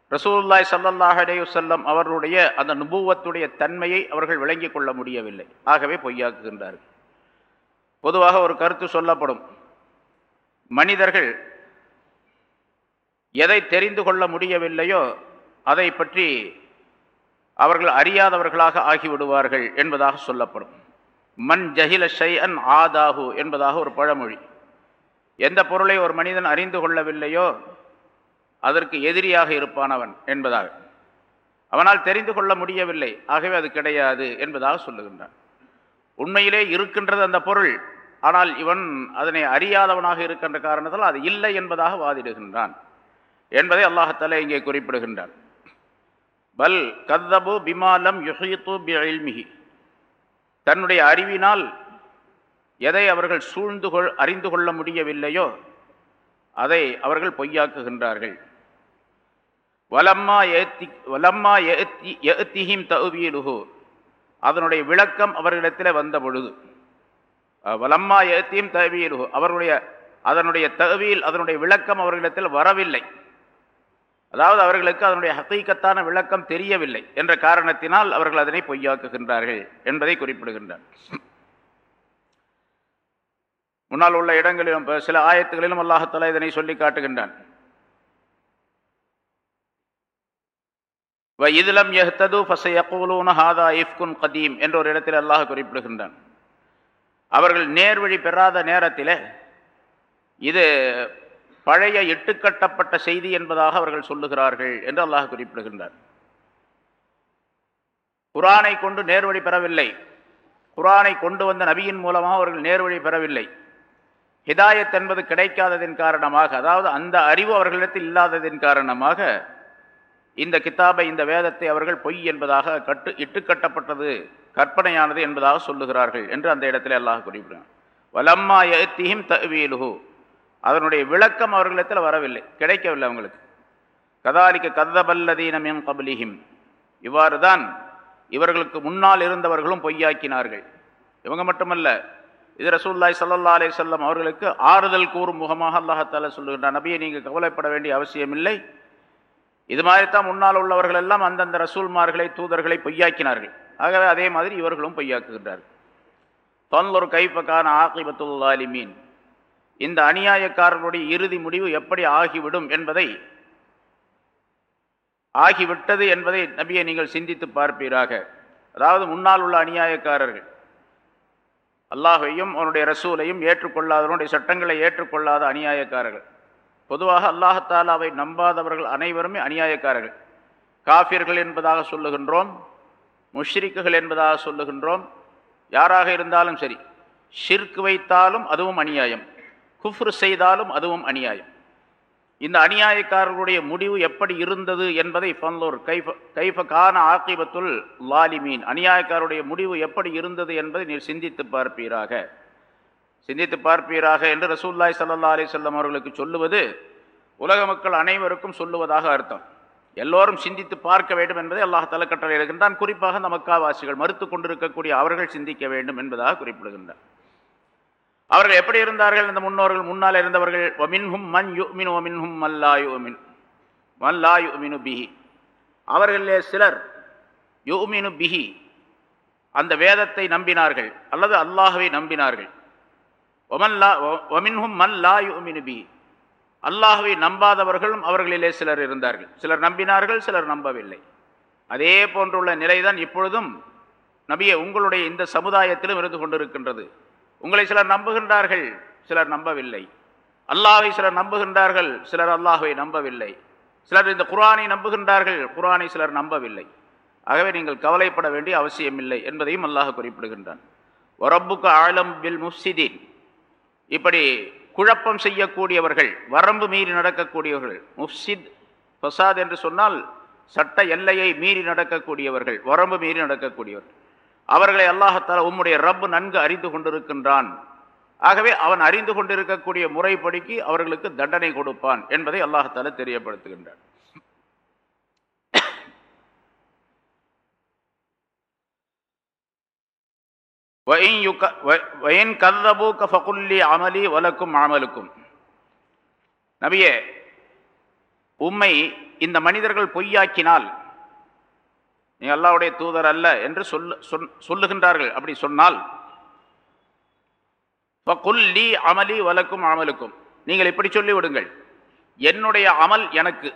Speaker 2: ரசூல்லாய் சல்லல்லாஹ் அலேயுசல்லம் அவர்களுடைய அந்த நுபுவத்துடைய தன்மையை அவர்கள் விளங்கிக் கொள்ள முடியவில்லை. ஆகவே பொய்யாக்குகின்றார்கள். பொதுவாக ஒரு கருத்து சொல்லப்படும். மனிதர்கள் எதை தெரிந்து கொள்ள முடியவில்லையோ அதை பற்றி அவர்கள் அறியாதவர்களாக ஆகிவிடுவார்கள் என்பதாக சொல்லப்படும். மண் ஜஹில ஷை அன் ஆதாகு என்பதாக ஒரு பழமொழி. எந்த பொருளை ஒரு மனிதன் அறிந்து கொள்ளவில்லையோ அதற்கு எதிரியாக இருப்பான் அவன் என்பதாக அவனால் தெரிந்து கொள்ள முடியவில்லை ஆகவே அது கிடையாது என்பதாக சொல்லுகின்றான். உண்மையிலே இருக்கின்றது அந்த பொருள் ஆனால் இவன் அதனை அறியாதவனாக இருக்கின்ற காரணத்தால் அது இல்லை என்பதாக வாதிடுகின்றான் என்பதை அல்லாஹத்தால இங்கே குறிப்பிடுகின்றான். பல் கத்தபு பிமாலம் யுஹித்து பி தன்னுடைய அறிவினால் எதை அவர்கள் சூழ்ந்து கொள் அறிந்து கொள்ள முடியவில்லையோ அதை அவர்கள் பொய்யாக்குகின்றார்கள். வலம்மா ஏத்தி வலம்மா ஏத்தி ஏத்திஹிம் தகுவியலுகு அதனுடைய விளக்கம் அவர்களிடத்தில் வந்த பொழுது வலம்மா ஏத்தியும் தகுவியலுகு அவர்களுடைய அதனுடைய தகுவியில் அதனுடைய விளக்கம் அவர்களிடத்தில் வரவில்லை. அதாவது அவர்களுக்கு அதனுடைய ஹக்கீக்கத்தான விளக்கம் தெரியவில்லை என்ற காரணத்தினால் அவர்கள் அதனை பொய்யாக்குகின்றார்கள் என்பதை குறிப்பிடுகின்றார். முன்னால் உள்ள இடங்களிலும் சில ஆயத்துகளிலும் அல்லாஹத்தலா இதனை சொல்லி காட்டுகின்றான். இதிலம் எஹ்தது ஃபசையக்கூலூன ஹாதா இஃப்குன் கதீம் என்ற ஒரு இடத்தில் அல்லாஹ் குறிப்பிடுகின்றான். அவர்கள் நேர்வழி பெறாத நேரத்தில் இது பழைய இட்டுக்கட்டப்பட்ட செய்தி என்பதாக அவர்கள் சொல்லுகிறார்கள் என்று அல்லாஹ் குறிப்பிடுகின்றார். குரானை கொண்டு நேர்வழி பெறவில்லை. குரானை கொண்டு வந்த நபியின் மூலமாக அவர்கள் நேர்வழி பெறவில்லை. ஹிதாயத் என்பது கிடைக்காததின் காரணமாக அதாவது அந்த அறிவு அவர்களிடத்தில் இல்லாததின் காரணமாக இந்த கித்தாபை இந்த வேதத்தை அவர்கள் பொய் என்பதாக கட்டு இட்டுக்கட்டப்பட்டது கற்பனையானது என்பதாக சொல்லுகிறார்கள் என்று அந்த இடத்துல அல்லாஹ் குறிப்பிடுகிறான். வலம்மா எத்தியும் தவியலுகு அதனுடைய விளக்கம் அவர்களிடத்தில் வரவில்லை கிடைக்கவில்லை அவங்களுக்கு. கதாலிக்க கதபல்லதீனமின் கபலிஹிம். இவ்வாறு தான் இவர்களுக்கு முன்னால் இருந்தவர்களும் பொய்யாக்கினார்கள். இவங்க மட்டுமல்ல இது ரசூல்லாய் சல்லா அலே சொல்லம் அவர்களுக்கு ஆறுதல் கூறும் முகமாக அல்லாஹால சொல்லுகின்றார் நபியை நீங்கள் கவலைப்பட வேண்டிய அவசியமில்லை இது மாதிரி தான் முன்னால் உள்ளவர்கள் எல்லாம் அந்தந்த ரசூல்மார்களை தூதர்களை பொய்யாக்கினார்கள். ஆகவே அதே மாதிரி இவர்களும் பொய்யாக்குகின்றார்கள். தொல்லொரு கைப்பக்கான ஆக்கிபத்துல்லாலிமீன் இந்த அநியாயக்காரர்களுடைய இறுதி முடிவு எப்படி ஆகிவிடும் என்பதை ஆகிவிட்டது என்பதை நபியை நீங்கள் சிந்தித்து பார்ப்பீராக. அதாவது முன்னால் உள்ள அநியாயக்காரர்கள் அல்லாஹையும் அவனுடைய ரசூலையும் ஏற்றுக்கொள்ளாதவனுடைய சட்டங்களை ஏற்றுக்கொள்ளாத அநியாயக்காரர்கள். பொதுவாக அல்லாஹாலாவை நம்பாதவர்கள் அனைவருமே அநியாயக்காரர்கள். காஃபியர்கள் என்பதாக சொல்லுகின்றோம் முஷ்ரிக்குகள் என்பதாக சொல்லுகின்றோம் யாராக இருந்தாலும் சரி ஷிர்க் வைத்தாலும் அதுவும் அநியாயம் குஃப்ரு செய்தாலும் அதுவும் அநியாயம். இந்த அநியாயக்காரர்களுடைய முடிவு எப்படி இருந்தது என்பதை பல்லோர் கைஃப கைஃப கான ஆக்கிபத்துல் லாலிமீன். அநியாயக்காரருடைய முடிவு எப்படி இருந்தது என்பதை நீர் சிந்தித்து பார்ப்பீராக. சிந்தித்து பார்ப்பீராக என்று ரசூல்லாய் சல்லா அலி சொல்லம் அவர்களுக்கு சொல்லுவது உலக மக்கள் அனைவருக்கும் சொல்லுவதாக அர்த்தம். எல்லோரும் சிந்தித்து பார்க்க வேண்டும் என்பதை அல்லாஹ் தலைக்கட்டளை இருக்கின்றான் குறிப்பாக இந்த மக்காவாசிகள் மறுத்து கொண்டிருக்கக்கூடிய அவர்கள் சிந்திக்க வேண்டும் என்பதாக குறிப்பிடுகின்றார். அவர்கள் எப்படி இருந்தார்கள் இந்த முன்னோர்கள்? முன்னால் இருந்தவர்கள் ஒமின்ஹும் மன் யுமின் ஒமின்ஹும் மல்லா யுமின் மல்லா யுமினு பிஹி. அவர்களிலே சிலர் யுமினு பிஹி. அந்த வேதத்தை நம்பினார்கள் அல்லது அல்லாஹவை நம்பினார்கள். ஒமல்லா ஒமின்ஹும் மன் லா யுமினு பிஹி. அல்லாஹவை நம்பாதவர்களும் அவர்களிலே சிலர் இருந்தார்கள். சிலர் நம்பினார்கள் சிலர் நம்பவில்லை. அதே போன்றுள்ள நிலைதான் இப்பொழுதும் நபியை உங்களுடைய இந்த சமுதாயத்திலும் இருந்து கொண்டிருக்கின்றது. உங்களை சிலர் நம்புகின்றார்கள் சிலர் நம்பவில்லை. அல்லாஹை சிலர் நம்புகின்றார்கள் சிலர் அல்லாஹை நம்பவில்லை. சிலர் இந்த குரானை நம்புகின்றார்கள் குரானை சிலர் நம்பவில்லை. ஆகவே நீங்கள் கவலைப்பட வேண்டிய அவசியமில்லை என்பதையும் அல்லாஹ் குறிப்பிடுகின்றான். ஒரப்புக்கு ஆழம் பில் முஃசிதீன். இப்படி குழப்பம் செய்யக்கூடியவர்கள் வரம்பு மீறி நடக்கக்கூடியவர்கள் முஃசித் ஃபசாத் என்று சொன்னால் சட்ட எல்லையை மீறி நடக்கக்கூடியவர்கள் வரம்பு மீறி நடக்கக்கூடியவர்கள். அவர்களை அல்லாஹத்தால உம்முடைய ரப் நன்கு அறிந்து கொண்டிருக்கின்றான். ஆகவே அவன் அறிந்து கொண்டிருக்கக்கூடிய முறைப்படிக்கு அவர்களுக்கு தண்டனை கொடுப்பான் என்பதை அல்லாஹத்தால தெரியப்படுத்துகின்றான். அமலி வலக்கும் அமலுக்கும். நபியே உம்மை இந்த மனிதர்கள் பொய்யாக்கினால் நீ அல்லாவுடைய தூதர் அல்ல என்று சொல்லு சொல்லுகின்றார்கள். அப்படி சொன்னால் குல்லி அமலி வலக்கும் அமலுக்கும். நீங்கள் இப்படி சொல்லிவிடுங்கள். என்னுடைய அமல் எனக்கு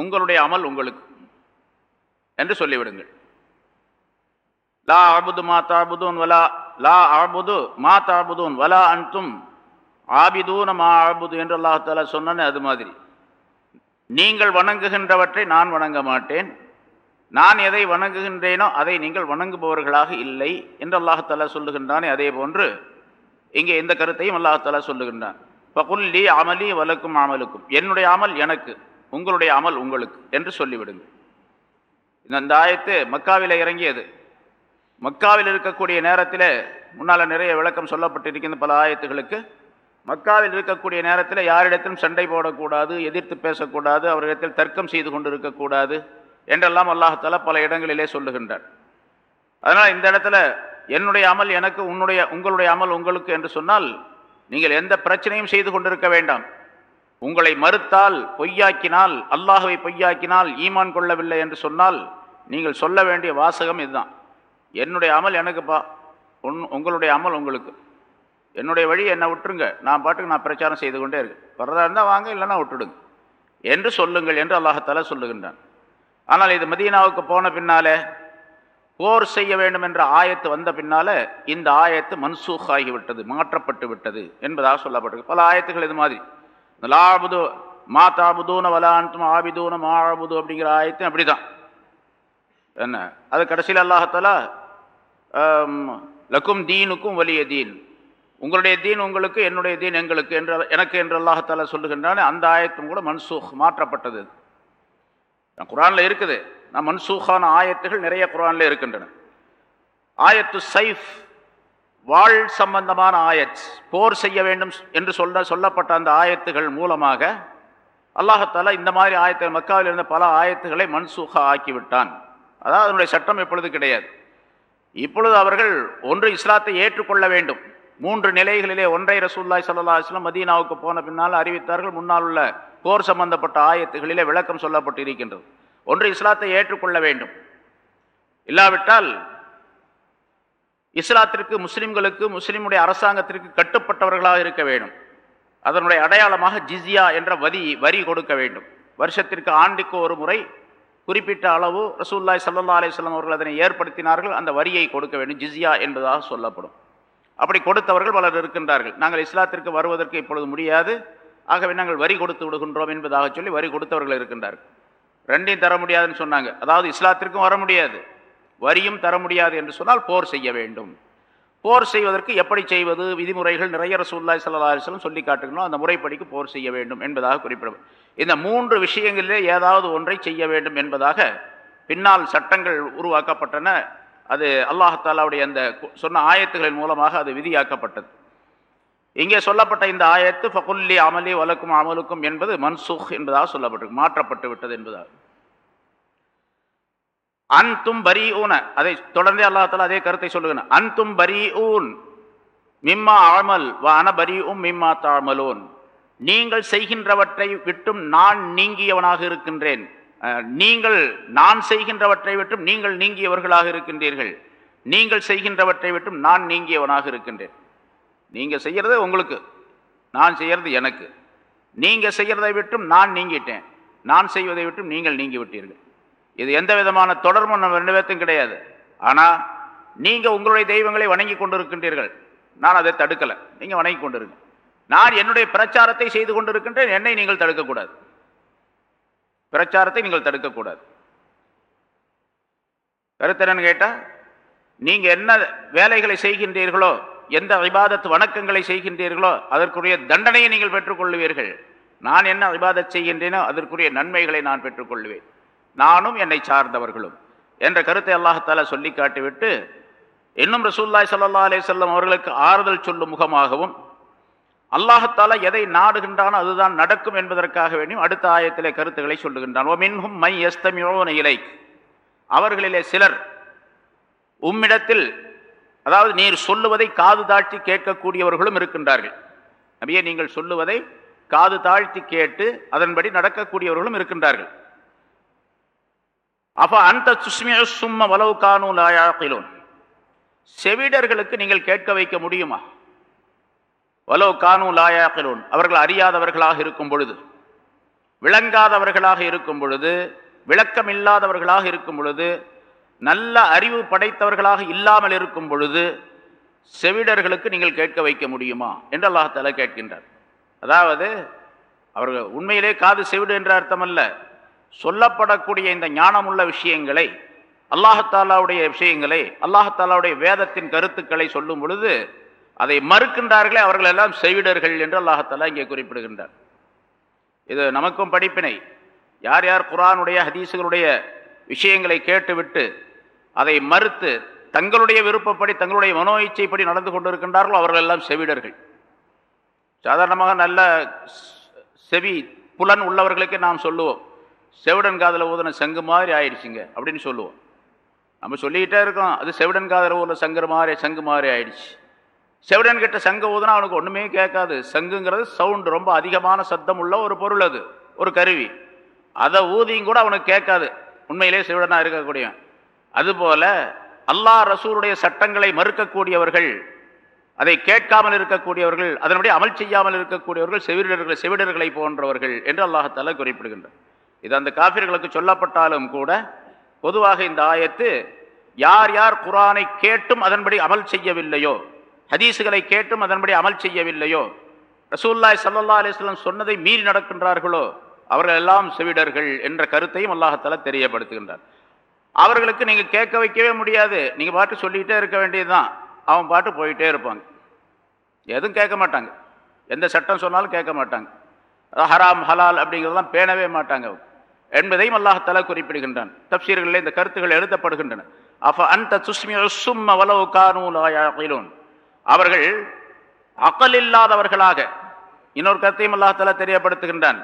Speaker 2: உங்களுடைய அமல் உங்களுக்கு என்று சொல்லிவிடுங்கள். லா ஆபுது மா தாபுதூன் வலா லா ஆபுது மா தாபுதூன் வலா அன்தும் ஆபிதூன மா ஆபுது என்று அல்லாஹால சொன்னேன்னு அது மாதிரி. நீங்கள் வணங்குகின்றவற்றை நான் வணங்க மாட்டேன். நான் எதை வணங்குகின்றேனோ அதை நீங்கள் வணங்குபவர்களாக இல்லை என்று அல்லாஹால சொல்லுகின்றானே. அதே போன்று இங்கே இந்த கருத்தையும் அல்லாஹால சொல்லுகின்றான். பகுல்லி அமலி வலக்கும் அமலுக்கும். என்னுடைய அமல் எனக்கு உங்களுடைய அமல் உங்களுக்கு என்று சொல்லிவிடுங்க. இந்த ஆயத்து மக்காவில் இறங்கியது. மக்காவில் இருக்கக்கூடிய நேரத்தில் முன்னால் நிறைய விளக்கம் சொல்லப்பட்டிருக்கின்ற பல ஆயத்துகளுக்கு மக்காவில் இருக்கக்கூடிய நேரத்தில் யாரிடத்திலும் சண்டை போடக்கூடாது எதிர்த்து பேசக்கூடாது அவரிடத்தில் தர்க்கம் செய்து கொண்டு இருக்கக்கூடாது என்றெல்லாம் அல்லாஹால பல இடங்களிலே சொல்லுகின்றார். அதனால் இந்த இடத்துல என்னுடைய அமல் எனக்கு உன்னுடைய உங்களுடைய அமல் உங்களுக்கு என்று சொன்னால் நீங்கள் எந்த பிரச்சனையும் செய்து கொண்டிருக்க வேண்டாம். உங்களை மறுத்தால் பொய்யாக்கினால் அல்லாஹுவை பொய்யாக்கினால் ஈமான் கொள்ளவில்லை என்று சொன்னால் நீங்கள் சொல்ல வேண்டிய வாசகம் இதுதான். என்னுடைய அமல் எனக்குப்பா உன் உங்களுடைய அமல் உங்களுக்கு. என்னுடைய வழி என்னை விட்டுருங்க. நான் பாட்டுக்கு நான் பிரச்சாரம் செய்து கொண்டே இருக்கேன். வர்றதா இருந்தால் வாங்க இல்லைன்னா விட்டுடுங்க. என்று சொல்லுங்கள் என்று அல்லாஹத்தால சொல்லுகின்றான். ஆனால் இது மதீனாவுக்கு போன பின்னாலே போர் செய்ய வேண்டும் என்ற ஆயத்து வந்த பின்னால இந்த ஆயத்து மன்சூக் ஆகிவிட்டது மாற்றப்பட்டு விட்டது என்பதாக சொல்லப்பட்டிருக்கு. பல ஆயத்துகள் இது மாதிரி. இந்த லாபுது மா வலான்தும் ஆபிதூன மாபுது அப்படிங்கிற ஆயத்தும் அப்படிதான். என்ன? அது கடைசியில் அல்லாஹத்தாலா லக்கும் தீனுக்கும் வலிய தீன். உங்களுடைய தீன் உங்களுக்கு என்னுடைய தீன் எங்களுக்கு என்று எனக்கு என்று அல்லாஹத்தாலா சொல்லுகின்றானே அந்த ஆயத்தும் கூட மன்சூக் மாற்றப்பட்டது. குரானில் இருக்குது. நான் மன்சூக்கான ஆயத்துகள் நிறைய குரானில் இருக்கின்றன. ஆயத்து சைஃப் வாழ் சம்பந்தமான ஆயத் போர் செய்ய வேண்டும் என்று சொல்ல சொல்லப்பட்ட அந்த ஆயத்துகள் மூலமாக அல்லாஹத்தாலா இந்த மாதிரி ஆயத்தை மக்காவில் இருந்த பல ஆயத்துகளை மன்சூகா ஆக்கிவிட்டான். அதாவது அதனுடைய சட்டம் இப்பொழுது கிடையாது. இப்பொழுது அவர்கள் ஒன்று இஸ்லாத்தை ஏற்றுக்கொள்ள வேண்டும். மூன்று நிலைகளிலே ஒன்றை ரசூல்லாய் சல்லா இஸ்லாம் மதீனாவுக்கு போன பின்னால் அறிவித்தார்கள். முன்னால் உள்ள போர் சம்பந்தப்பட்ட ஆயத்துகளிலே விளக்கம் சொல்லப்பட்டு இருக்கின்றது ஒன்று இஸ்லாத்தை ஏற்றுக்கொள்ள வேண்டும். இல்லாவிட்டால் இஸ்லாத்திற்கு முஸ்லிம்களுக்கு முஸ்லிமுடைய அரசாங்கத்திற்கு கட்டுப்பட்டவர்களாக இருக்க வேண்டும். அதனுடைய அடையாளமாக ஜிஸியா என்ற வரி வரி கொடுக்க வேண்டும். வருஷத்திற்கு ஆண்டுக்கு ஒரு முறை குறிப்பிட்ட அளவு ரசூல்லாய் சல்லா அலிஸ்லாம் அவர்கள் அதனை ஏற்படுத்தினார்கள். அந்த வரியை கொடுக்க வேண்டும். ஜிஸியா என்பதாக சொல்லப்படும். அப்படி கொடுத்தவர்கள் பலர் இருக்கின்றார்கள். நாங்கள் இஸ்லாத்திற்கு வருவதற்கு இப்பொழுது முடியாது. ஆகவே நாங்கள் வரி கொடுத்து விடுகின்றோம் என்பதாக சொல்லி வரி கொடுத்தவர்கள் இருக்கின்றார்கள். ரெண்டையும் தர முடியாதுன்னு சொன்னாங்க. அதாவது இஸ்லாத்திற்கும் வர முடியாது. வரியும் தர முடியாது என்று சொன்னால் போர் செய்ய வேண்டும். போர் செய்வதற்கு எப்படி செய்வது? விதிமுறைகள் நிறைய ரசூல்லாய் சல்லா அலிஸ்லம் சொல்லி காட்டுக்கணும் அந்த முறைப்படிக்கு போர் செய்ய வேண்டும் என்பதாக குறிப்பிடும் இந்த மூன்று விஷயங்களிலே ஏதாவது ஒன்றை செய்ய வேண்டும் என்பதாக பின்னால் சட்டங்கள் உருவாக்கப்பட்டன. அது அல்லாஹாலாவுடைய அந்த சொன்ன ஆயத்துகளின் மூலமாக அது விதியாக்கப்பட்டது. இங்கே சொல்லப்பட்ட இந்த ஆயத்து ஃபகுல்லி அமலி வலக்கும் அமலுக்கும் என்பது மன்சூக் என்பதாக சொல்லப்பட்டிருக்கு மாற்றப்பட்டு விட்டது என்பதாக அன்தும் பரி ஊன அதை தொடர்ந்தே அல்லாஹால அதே கருத்தை சொல்லுகிறேன். அன்தும் பரி ஊன் மிம்மா ஆமல் வ அன பரி உம் மிம்மா தாமலோன். நீங்கள் செய்கின்றவற்றை விட்டும் நான் நீங்கியவனாக இருக்கின்றேன். நீங்கள் நான் செய்கின்றவற்றை விட்டும் நீங்கள் நீங்கியவர்களாக இருக்கின்றீர்கள். நீங்கள் செய்கின்றவற்றை விட்டும் நான் நீங்கியவனாக இருக்கின்றேன். நீங்கள் செய்கிறது உங்களுக்கு. நான் செய்கிறது எனக்கு. நீங்கள் செய்கிறதை விட்டும் நான் நீங்கிட்டேன். நான் செய்வதை விட்டும் நீங்கள் நீங்கிவிட்டீர்கள். இது எந்த விதமான தொடர்பும் நம்ம ரெண்டு பேர்த்தும் கிடையாது. ஆனால் நீங்கள் உங்களுடைய தெய்வங்களை வணங்கி கொண்டிருக்கின்றீர்கள். நான் அதை தடுக்கலை. நீங்கள் வணங்கி கொண்டிருங்க. நான் என்னுடைய பிரச்சாரத்தை செய்து கொண்டிருக்கின்றேன். என்னை நீங்கள் தடுக்கக்கூடாது. பிரச்சாரத்தை நீங்கள் தடுக்கக்கூடாது. கருத்து என்னன்னு கேட்டால் நீங்கள் என்ன வேலைகளை செய்கின்றீர்களோ எந்த விவாதத்து வணக்கங்களை செய்கின்றீர்களோ அதற்குரிய தண்டனையை நீங்கள் பெற்றுக்கொள்ளுவீர்கள். நான் என்ன விவாதம் செய்கின்றேனோ அதற்குரிய நன்மைகளை நான் பெற்றுக்கொள்வேன். நானும் என்னை சார்ந்தவர்களும். என்ற கருத்தை அல்லாஹால சொல்லி காட்டிவிட்டு இன்னும் ரசூல்லாய் சல்லா அலே செல்லம் அவர்களுக்கு ஆறுதல் சொல்லும் முகமாகவும் அல்லாஹத்தால எதை நாடுகின்றானோ அதுதான் நடக்கும் என்பதற்காக வேண்டியும் அடுத்த ஆயத்திலே கருத்துக்களை சொல்லுகின்றான். ஓ மின்ஹும் மை எஸ்தமியோன இலை அவர்களிலே சிலர் உம்மிடத்தில் அதாவது நீர் சொல்லுவதை காது தாழ்த்தி கேட்கக்கூடியவர்களும் இருக்கின்றார்கள். நபியே நீங்கள் சொல்லுவதை காது தாழ்த்தி கேட்டு அதன்படி நடக்கக்கூடியவர்களும் இருக்கின்றார்கள். அப்ப அந்த சுஸ்மிய சும்ம வலவு கானு செவிடர்களுக்கு நீங்கள் கேட்க வைக்க முடியுமா? வலோ கானு லாயாக்கிலோன் அவர்கள் அறியாதவர்களாக இருக்கும் பொழுது விளங்காதவர்களாக இருக்கும் பொழுது விளக்கம் இல்லாதவர்களாக இருக்கும் பொழுது நல்ல அறிவு படைத்தவர்களாக இல்லாமல் இருக்கும் பொழுது செவிடர்களுக்கு நீங்கள் கேட்க வைக்க முடியுமா? என்று அல்லாஹால கேட்கின்றார். அதாவது அவர்கள் உண்மையிலே காது செவிடு என்ற அர்த்தம் அல்ல சொல்லப்படக்கூடிய இந்த ஞானமுள்ள விஷயங்களை அல்லாஹாலாவுடைய விஷயங்களை அல்லாஹாலாவுடைய வேதத்தின் கருத்துக்களை சொல்லும் பொழுது அதை மறுக்கின்றார்களே அவர்கள் எல்லாம் செவிடர்கள் என்று அல்லாஹாலா இங்கே குறிப்பிடுகின்றார். இது நமக்கும் படிப்பினை. யார் யார் குரானுடைய ஹதீஸுகளுடைய விஷயங்களை கேட்டுவிட்டு அதை மறுத்து தங்களுடைய விருப்பப்படி தங்களுடைய மனோ இச்சைப்படி நடந்து கொண்டிருக்கின்றார்களோ அவர்கள் எல்லாம் செவிடர்கள். சாதாரணமாக நல்ல செவி புலன் உள்ளவர்களுக்கு நாம் சொல்லுவோம் செவிடன் காதல ஊதின சங்கு மாதிரி ஆயிடுச்சுங்க அப்படின்னு சொல்லுவோம். நம்ம சொல்லிக்கிட்டே இருக்கோம் அது செவிடன் காதல ஊதின சங்குற மாதிரி சங்கு மாதிரி ஆயிடுச்சு. செவிடன் கிட்ட சங்கு ஊதுனா அவனுக்கு ஒன்றுமே கேட்காது. சங்குங்கிறது சவுண்டு ரொம்ப அதிகமான சத்தம் உள்ள ஒரு பொருள் அது ஒரு கருவி. அதை ஊதியும் கூட அவனுக்கு கேட்காது. உண்மையிலே செவிடனாக இருக்கக்கூடியவன். அதுபோல அல்லாஹ் ரசூருடைய சட்டங்களை மறுக்கக்கூடியவர்கள் அதை கேட்காமல் இருக்கக்கூடியவர்கள் அதனுடைய அமல் செய்யாமல் இருக்கக்கூடியவர்கள் செவிடர்கள் செவிடர்களை போன்றவர்கள் என்று அல்லாஹால குறிப்பிடுகின்றார் இது அந்த காபிர்களுக்கு சொல்லப்பட்டாலும் கூட பொதுவாக இந்த ஆயத்து யார் யார் குரானை கேட்டும் அதன்படி அமல் செய்யவில்லையோ ஹதீஸுகளை கேட்டும் அதன்படி அமல் செய்யவில்லையோ? ரசூல்லாய் சல்லா அலிஸ்லாம் சொன்னதை மீறி நடக்கின்றார்களோ? அவர்கள் எல்லாம் செவிடர்கள் என்ற கருத்தையும் அல்லாஹத்தால தெரியப்படுத்துகின்றார் அவர்களுக்கு நீங்கள் கேட்க வைக்கவே முடியாது. நீங்கள் பாட்டு சொல்லிக்கிட்டே இருக்க வேண்டியதுதான். அவன் பாட்டு போயிட்டே இருப்பாங்க. எதுவும் கேட்க மாட்டாங்க. எந்த சட்டம் சொன்னாலும் கேட்க மாட்டாங்க. ஹராம் ஹலால் அப்படிங்கிறதெல்லாம் பேணவே மாட்டாங்க என்பதையும் அல்லாஹால குறிப்பிடுகின்றான். தப்சீர்களில் இந்த கருத்துக்கள் எழுதப்படுகின்றன. அஃப அந்த துஸ்மி சும்ம வலவு கானூன் அவர்கள் அகல் இல்லாதவர்களாக இன்னொரு கருத்தையும் அல்லாஹால தெரியப்படுத்துகின்றான்.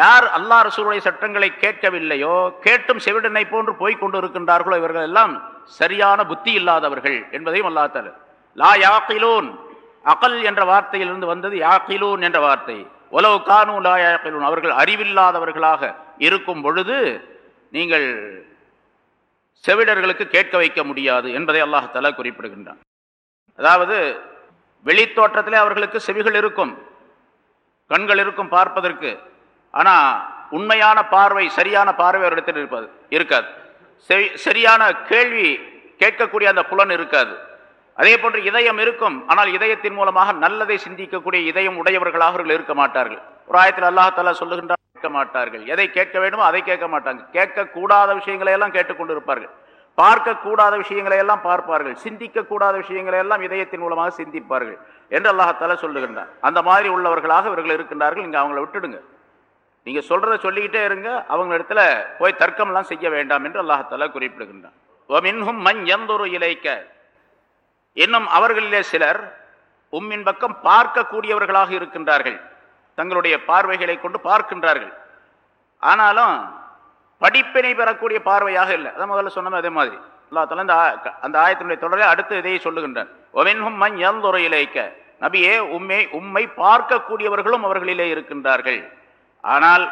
Speaker 2: யார் அல்லாஹ் ரசூருடைய சட்டங்களை கேட்கவில்லையோ கேட்டும் செவிடனை போன்று போய் கொண்டு இருக்கின்றார்களோ இவர்கள் எல்லாம் சரியான புத்தி இல்லாதவர்கள் என்பதையும் அல்லாஹால லா யாக்கிலூன் அகல் என்ற வார்த்தையிலிருந்து வந்தது யாக்கிலூன் என்ற வார்த்தை. உலவு கானு லா யாக்கிலூன் அவர்கள் அறிவில்லாதவர்களாக இருக்கும் பொழுது நீங்கள் செவிடர்களுக்கு கேட்க வைக்க முடியாது என்பதை அல்லாஹால குறிப்பிடுகின்றான். அதாவது வெளித்தோற்றத்திலே அவர்களுக்கு செவிகள் இருக்கும் கண்கள் இருக்கும் பார்ப்பதற்கு. ஆனா உண்மையான பார்வை சரியான பார்வை அவரிடத்தில் இருப்பது இருக்காது. சரியான கேள்வி கேட்கக்கூடிய அந்த புலன் இருக்காது. அதே போன்று இதயம் இருக்கும் ஆனால் இதயத்தின் மூலமாக நல்லதை சிந்திக்கக்கூடிய இதயம் உடையவர்களாக அவர்கள் இருக்க மாட்டார்கள். ஒரு ஆயத்தில் அல்லாஹால சொல்லுகின்றார் கேட்க மாட்டார்கள். எதை கேட்க வேண்டுமோ அதை கேட்க மாட்டாங்க. கேட்கக்கூடாத விஷயங்களை எல்லாம் கேட்டுக்கொண்டு இருப்பார்கள் பார்க்கக்கூடாத விஷயங்களை எல்லாம் பார்ப்பார்கள். சிந்திக்கக்கூடாத விஷயங்களை எல்லாம் இதயத்தின் மூலமாக சிந்திப்பார்கள் என்று அல்லாஹால சொல்லுகின்றார் அந்த மாதிரி உள்ளவர்களாக இவர்கள் இருக்கின்றார்கள். நீங்கள் அவங்கள விட்டுடுங்க. நீங்கள் சொல்கிறத சொல்லிக்கிட்டே இருங்க. அவங்க இடத்துல போய் தர்க்கம்லாம் செய்ய வேண்டாம் என்று அல்லாஹால குறிப்பிடுகின்றான். மண் எந்தொரு இலைக்க. இன்னும் அவர்களிலே சிலர் உம்மின் பக்கம் பார்க்கக்கூடியவர்களாக இருக்கின்றார்கள். தங்களுடைய பார்வைகளை கொண்டு பார்க்கின்றார்கள். ஆனாலும் படிப்பினை பெறக்கூடிய பார்வையாக இல்லை. அதான் முதல்ல சொன்னோம் அதே மாதிரி. அல்லா தலா அந்த அந்த ஆயத்தினுடைய தொடரை அடுத்து இதையே சொல்லுகின்றான். ஒவென்ஹும் மண் எந்தொரு இலைக்க நபியே உண்மை உம்மை பார்க்கக்கூடியவர்களும் அவர்களிலே இருக்கின்றார்கள். ஆனால்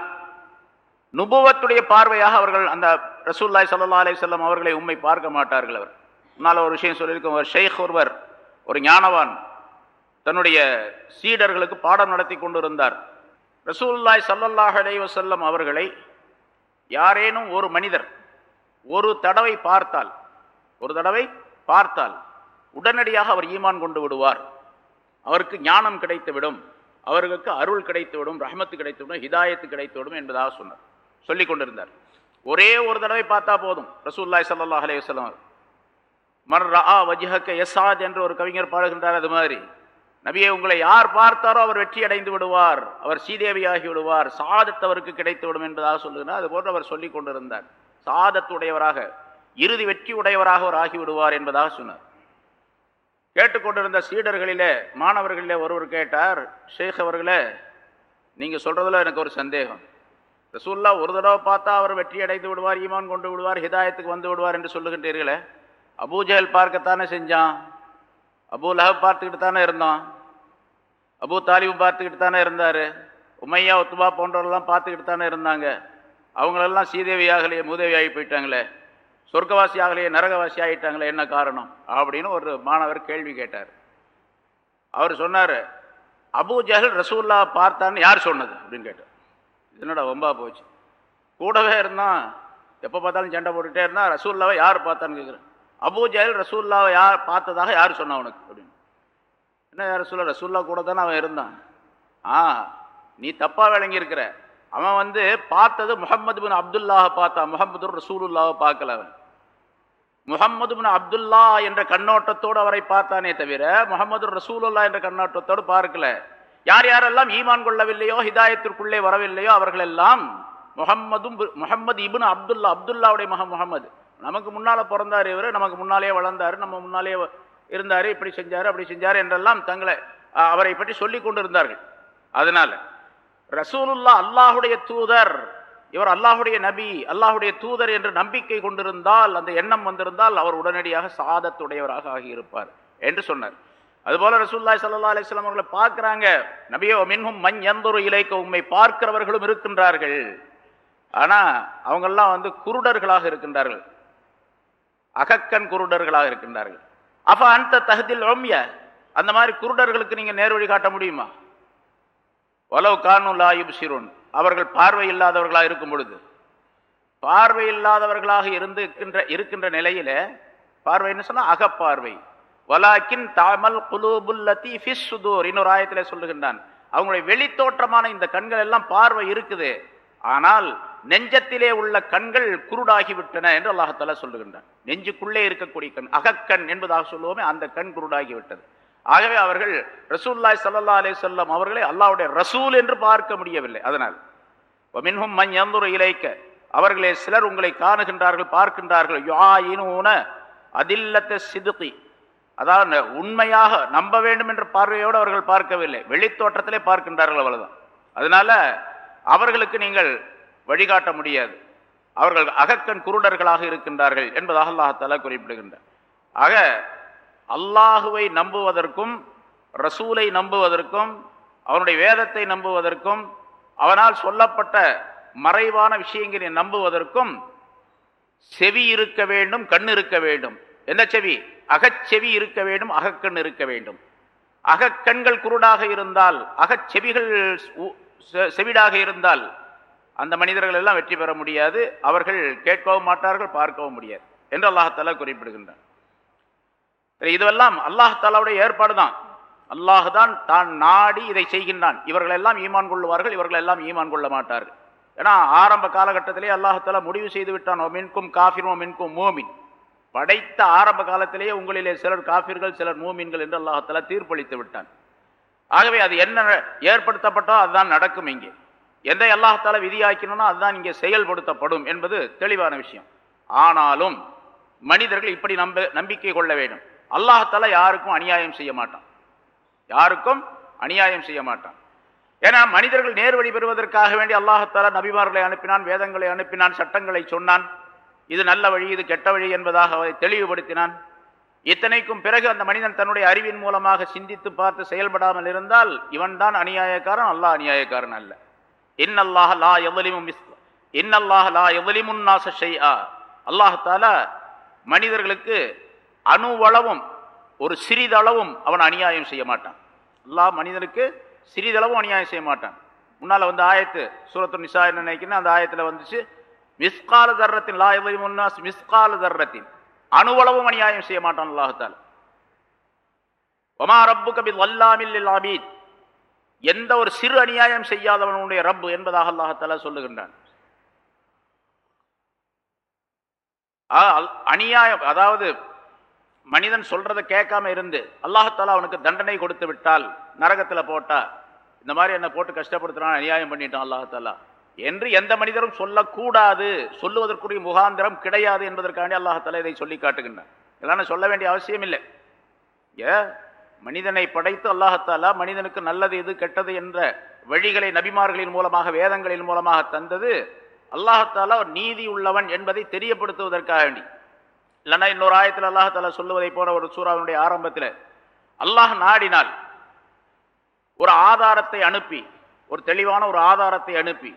Speaker 2: நுபுவத்துடைய பார்வையாக அவர்கள் அந்த ரசூல்லாய் சல்லா அலி சொல்லம் அவர்களை உண்மை பார்க்க மாட்டார்கள் அவர். முன்னால் ஒரு விஷயம் சொல்லியிருக்கோம். ஒரு ஷேக் ஒருவர் ஒரு ஞானவான் தன்னுடைய சீடர்களுக்கு பாடம் நடத்தி கொண்டிருந்தார். ரசூல்லாய் சல்லல்லாஹ் அலை வசல்லம் அவர்களை யாரேனும் ஒரு மனிதர் ஒரு தடவை பார்த்தால் ஒரு தடவை பார்த்தால் உடனடியாக அவர் ஈமான் கொண்டு விடுவார். அவருக்கு ஞானம் கிடைத்துவிடும். அவர்களுக்கு அருள் கிடைத்துவிடும் ரஹமத்து கிடைத்துவிடும் ஹிதாயத்து கிடைத்துவிடும் என்பதாக சொன்னார். சொல்லி கொண்டிருந்தார். ஒரே ஒரு தடவை பார்த்தா போதும் ரசூல்லாய் சல்லாஹ் அலே மர் ரா வஜிஹக்க எசாத் என்று ஒரு கவிஞர் பாடுகின்றார் அது மாதிரி. நபியை உங்களை யார் பார்த்தாரோ அவர் வெற்றி அடைந்து விடுவார். அவர் சீதேவியாகி விடுவார். சாதத்தவருக்கு கிடைத்து விடும் என்பதாக சொல்லுகிறார் அது போன்று அவர் சொல்லிக் கொண்டிருந்தார். சாதத்துடையவராக இறுதி வெற்றி உடையவராக அவர் ஆகிவிடுவார் என்பதாக சொன்னார். கேட்டுக்கொண்டிருந்த சீடர்களிலே மாணவர்களிலே ஒருவர் கேட்டார் ஷேக் அவர்களே நீங்கள் சொல்றதுல எனக்கு ஒரு சந்தேகம். ரசூல்லா ஒரு தடவை பார்த்தா அவர் வெற்றி அடைந்து விடுவார் ஈமான் கொண்டு விடுவார் ஹிதாயத்துக்கு வந்து விடுவார் என்று சொல்லுகின்றீர்களே அபூஜஹல் பார்க்கத்தானே செஞ்சான்? அபு லஹப் பார்த்துக்கிட்டு தானே இருந்தோம். அபு தாலிபு பார்த்துக்கிட்டு தானே இருந்தார். உமையா ஒத்துபா போன்றவர்கள்லாம் பார்த்துக்கிட்டு தானே இருந்தாங்க. அவங்களெல்லாம் சீதேவியாகலையே மூதேவி ஆகி போயிட்டாங்களே. சொர்க்கவாசி ஆகலையே நரகவாசி ஆகிட்டாங்களே என்ன காரணம்? அப்படின்னு ஒரு மாணவர் கேள்வி கேட்டார். அவர் சொன்னார் அபூ ஜஹல் ரசூல்லா பார்த்தான்னு யார் சொன்னது? அப்படின்னு கேட்டார். என்னடா ரொம்ப போச்சு. கூடவே இருந்தான் எப்போ பார்த்தாலும் சண்டை போட்டுகிட்டே இருந்தால் ரசூல்லாவை யார் பார்த்தான்னு கேட்குறேன் அபூ ரசூல்லாவை யார் பார்த்ததாக யார் சொன்னா உனக்கு அப்படின்னு.
Speaker 1: என்ன சொல்ல ரசூல்லா கூட தானே அவன் இருந்தான். ஆ நீ தப்பாக விளங்கியிருக்கிற. அவன் வந்து பார்த்தது முகமது பின் அப்துல்லாவை பார்த்தான் முகமது ரசூலுல்லாவை பார்க்கல அவன். முகமது பின் அப்துல்லா என்ற கண்ணோட்டத்தோடு அவரை பார்த்தானே தவிர முகமது ரசூலுல்லா என்ற கண்ணோட்டத்தோடு பார்க்கல. யார் யாரெல்லாம் ஈமான் கொள்ளவில்லையோ ஹிதாயத்திற்குள்ளே வரவில்லையோ அவர்களெல்லாம் முகம்மதும் முகமது இபின் அப்துல்லா அப்துல்லாவுடைய மகன் முகமது நமக்கு முன்னால் பிறந்தார் இவர் நமக்கு முன்னாலே வளர்ந்தார் நம்ம முன்னாலே இருந்தார் இப்படி செஞ்சார் அப்படி செஞ்சார் என்றெல்லாம் தங்களை அவரை பற்றி சொல்லி கொண்டிருந்தார்கள். அதனால் ரசூலுல்லா அல்லாஹுடைய தூதர் இவர் அல்லாஹுடைய நபி அல்லாஹுடைய தூதர் என்று நம்பிக்கை கொண்டிருந்தால் அந்த எண்ணம் வந்திருந்தால் அவர் உடனடியாக சாதத்துடையவராக ஆகியிருப்பார் என்று சொன்னார். அதுபோல ரசூல்லாய் சல்லா அலிஸ்லாம் அவர்களை பார்க்குறாங்க. நபியோ மின்ஹும் மண் எந்தொரு இலைக்க உண்மை பார்க்கிறவர்களும் இருக்கின்றார்கள் ஆனால் அவங்கெல்லாம் வந்து குருடர்களாக இருக்கின்றார்கள். அகக்கண் குருடர்களாக இருக்கின்றார்கள். அப்ப அந்த தகுதியில் ரொம்பிய அந்த மாதிரி குருடர்களுக்கு நீங்க நேர்வழி காட்ட முடியுமா? ஒலவு ஆயுப் சிறுன் அவர்கள் பார்வை இல்லாதவர்களாக இருக்கும் பொழுது. பார்வை இல்லாதவர்களாக இருந்து இருக்கின்ற இருக்கின்ற நிலையில பார்வைன்னு சொன்னா? அகப்பார்வை. வலாக்கின் தாமல் குலூபுல்லத்தி ஃபிஸ் சுதூர். இன்னொரு ஆயத்திலே சொல்லுகின்றான். அவங்களுடைய வெளித்தோற்றமான இந்த கண்கள் எல்லாம் பார்வை இருக்குது. ஆனால் நெஞ்சத்திலே உள்ள கண்கள் குருடாகிவிட்டன என்று அல்லாஹால சொல்லுகின்றான். நெஞ்சுக்குள்ளே இருக்கக்கூடிய கண் அகக்கண் என்பதாக சொல்லுவோமே அந்த கண் குருடாகிவிட்டது. ஆகவே அவர்கள் ரசூல்லாய் சல்லா அலே சொல்லம் அவர்களை அல்லாவுடைய ரசூல் என்று பார்க்க முடியவில்லை. அதனால் மின்ஹும் மண் எந்தொரு இலைக்க அவர்களே சிலர் உங்களை காணுகின்றார்கள் பார்க்கின்றார்கள். யுஆயினூன அதில்லத்த சிதுக்கி அதாவது உண்மையாக நம்ப வேண்டும் என்ற பார்வையோடு அவர்கள் பார்க்கவில்லை. வெளித்தோற்றத்திலே பார்க்கின்றார்கள் அவ்வளவுதான். அதனால அவர்களுக்கு நீங்கள் வழிகாட்ட முடியாது. அவர்கள் அகக்கண் குருடர்களாக இருக்கின்றார்கள் என்பதாக அல்லாஹால குறிப்பிடுகின்றார். ஆக அல்லாஹுவை நம்புவதற்கும் ரசூலை நம்புவதற்கும் அவனுடைய வேதத்தை நம்புவதற்கும் அவனால் சொல்லப்பட்ட மறைவான விஷயங்களை நம்புவதற்கும் செவி இருக்க வேண்டும் கண் இருக்க வேண்டும். எந்த செவி? அகச்செவி இருக்க வேண்டும் அகக்கண் இருக்க வேண்டும். அகக்கண்கள் குருடாக இருந்தால் அகச்செவிகள் உ- செவிடாக இருந்தால் அந்த மனிதர்கள் எல்லாம் வெற்றி பெற முடியாது. அவர்கள் கேட்கவும் மாட்டார்கள் பார்க்கவும் முடியாது என்று அல்லாஹால குறிப்பிடுகின்றார் இதுவெல்லாம் அல்லாஹாலாவுடைய ஏற்பாடு தான். அல்லாஹ் தான் தான் நாடி இதை செய்கின்றான். இவர்கள் எல்லாம் ஈமான் கொள்ளுவார்கள் இவர்கள் எல்லாம் ஈமான் கொள்ள மாட்டார்கள். ஏன்னா ஆரம்ப காலகட்டத்திலே அல்லாஹாலா முடிவு செய்து விட்டான். மின்கும் காஃபிரும் மின்கும் மோமின். படைத்த ஆரம்ப காலத்திலேயே உங்களிலே சிலர் காஃபிர்கள் சிலர் மூமின்கள் என்று அல்லாஹாலா தீர்ப்பளித்து விட்டான். ஆகவே அது என்ன ஏற்படுத்தப்பட்டோ அதுதான் நடக்கும் இங்கே. எந்த அல்லாஹால விதியாக்கணும்னா அதுதான் இங்கே செயல்படுத்தப்படும் என்பது தெளிவான விஷயம். ஆனாலும் மனிதர்கள் இப்படி நம்ப நம்பிக்கை கொள்ள வேண்டும். அல்லாஹால யாருக்கும் அநியாயம் செய்ய மாட்டான். யாருக்கும் அநியாயம் செய்ய மாட்டான். ஏன்னா மனிதர்கள் நேர்வழி பெறுவதற்காக வேண்டி அல்லாஹால நபிமார்களை அனுப்பினான் வேதங்களை அனுப்பினான் சட்டங்களை சொன்னான். இது நல்ல வழி இது கெட்ட வழி என்பதாக தெளிவுபடுத்தினான். இத்தனைக்கும் பிறகு அந்த மனிதன் தன்னுடைய அறிவின் மூலமாக சிந்தித்து பார்த்து செயல்படாமல் இருந்தால் இவன்தான் அநியாயக்காரன் அல்லாஹ் அநியாயக்காரன் அல்ல. இன்னல்லாஹ லா எவலிமும் இன்னல்லாஹ லா எவலிமுன் நாச செய்யா அல்லாஹால மனிதர்களுக்கு அணுவளவும் ஒரு சிறிதளவும் அவன் அநியாயம் செய்ய மாட்டான். அல்லாஹ் மனிதனுக்கு சிறிதளவும் அநியாயம் செய்ய மாட்டான். முன்னால் வந்து ஆயத்து சூரத்து நிசா என்ன நினைக்கிறேன் அந்த ஆயத்தில் வந்துச்சு மிஸ்கால தர்றத்தின் லா எவலிமுன் நாஸ் மிஸ்கால தர்றத்தின் அணுவளவும் அநியாயம் செய்ய மாட்டான் அல்லாஹத்தால் ஒமா ரப்பு கபி வல்லாமில் ஆபீத் எந்த ஒரு சிறு அநியாயம் செய்யாதவனுடைய ரப்பு என்பதாக அல்லாஹத்தால சொல்லுகின்றான். அநியாயம் அதாவது மனிதன் சொல்றதை கேட்காம இருந்து அல்லாஹத்தாலா அவனுக்கு தண்டனை கொடுத்து விட்டால் நரகத்துல போட்டா இந்த மாதிரி என்ன போட்டு கஷ்டப்படுத்துறான் அநியாயம் பண்ணிட்டான் அல்லாஹத்தாலா என்று எந்த மனிதரும் சொல்லக்கூடாது. சொல்லுவதற்குரிய முகாந்திரம் கிடையாது என்பதற்காண்டி அல்லாஹால இதை சொல்லி காட்டுகின்றான். இதெல்லாம் சொல்ல வேண்டிய அவசியம் இல்லை. ஏ? மனிதனை படைத்து அல்லாஹத்தாலா மனிதனுக்கு நல்லது எது கெட்டது என்ற வழிகளை நபிமார்களின் மூலமாக வேதங்களின் மூலமாக தந்தது. அல்லாஹத்தாலா ஒரு நீதி உள்ளவன் என்பதை தெரியப்படுத்துவதற்காக வேண்டி. இல்லைன்னா இன்னொரு ஆயத்தில் அல்லாஹத்தாலா சொல்லுவதை போல ஒரு சூறாவினுடைய ஆரம்பத்தில் அல்லாஹ் நாடினால் ஒரு ஆதாரத்தை அனுப்பி ஒரு தெளிவான ஒரு ஆதாரத்தை அனுப்பி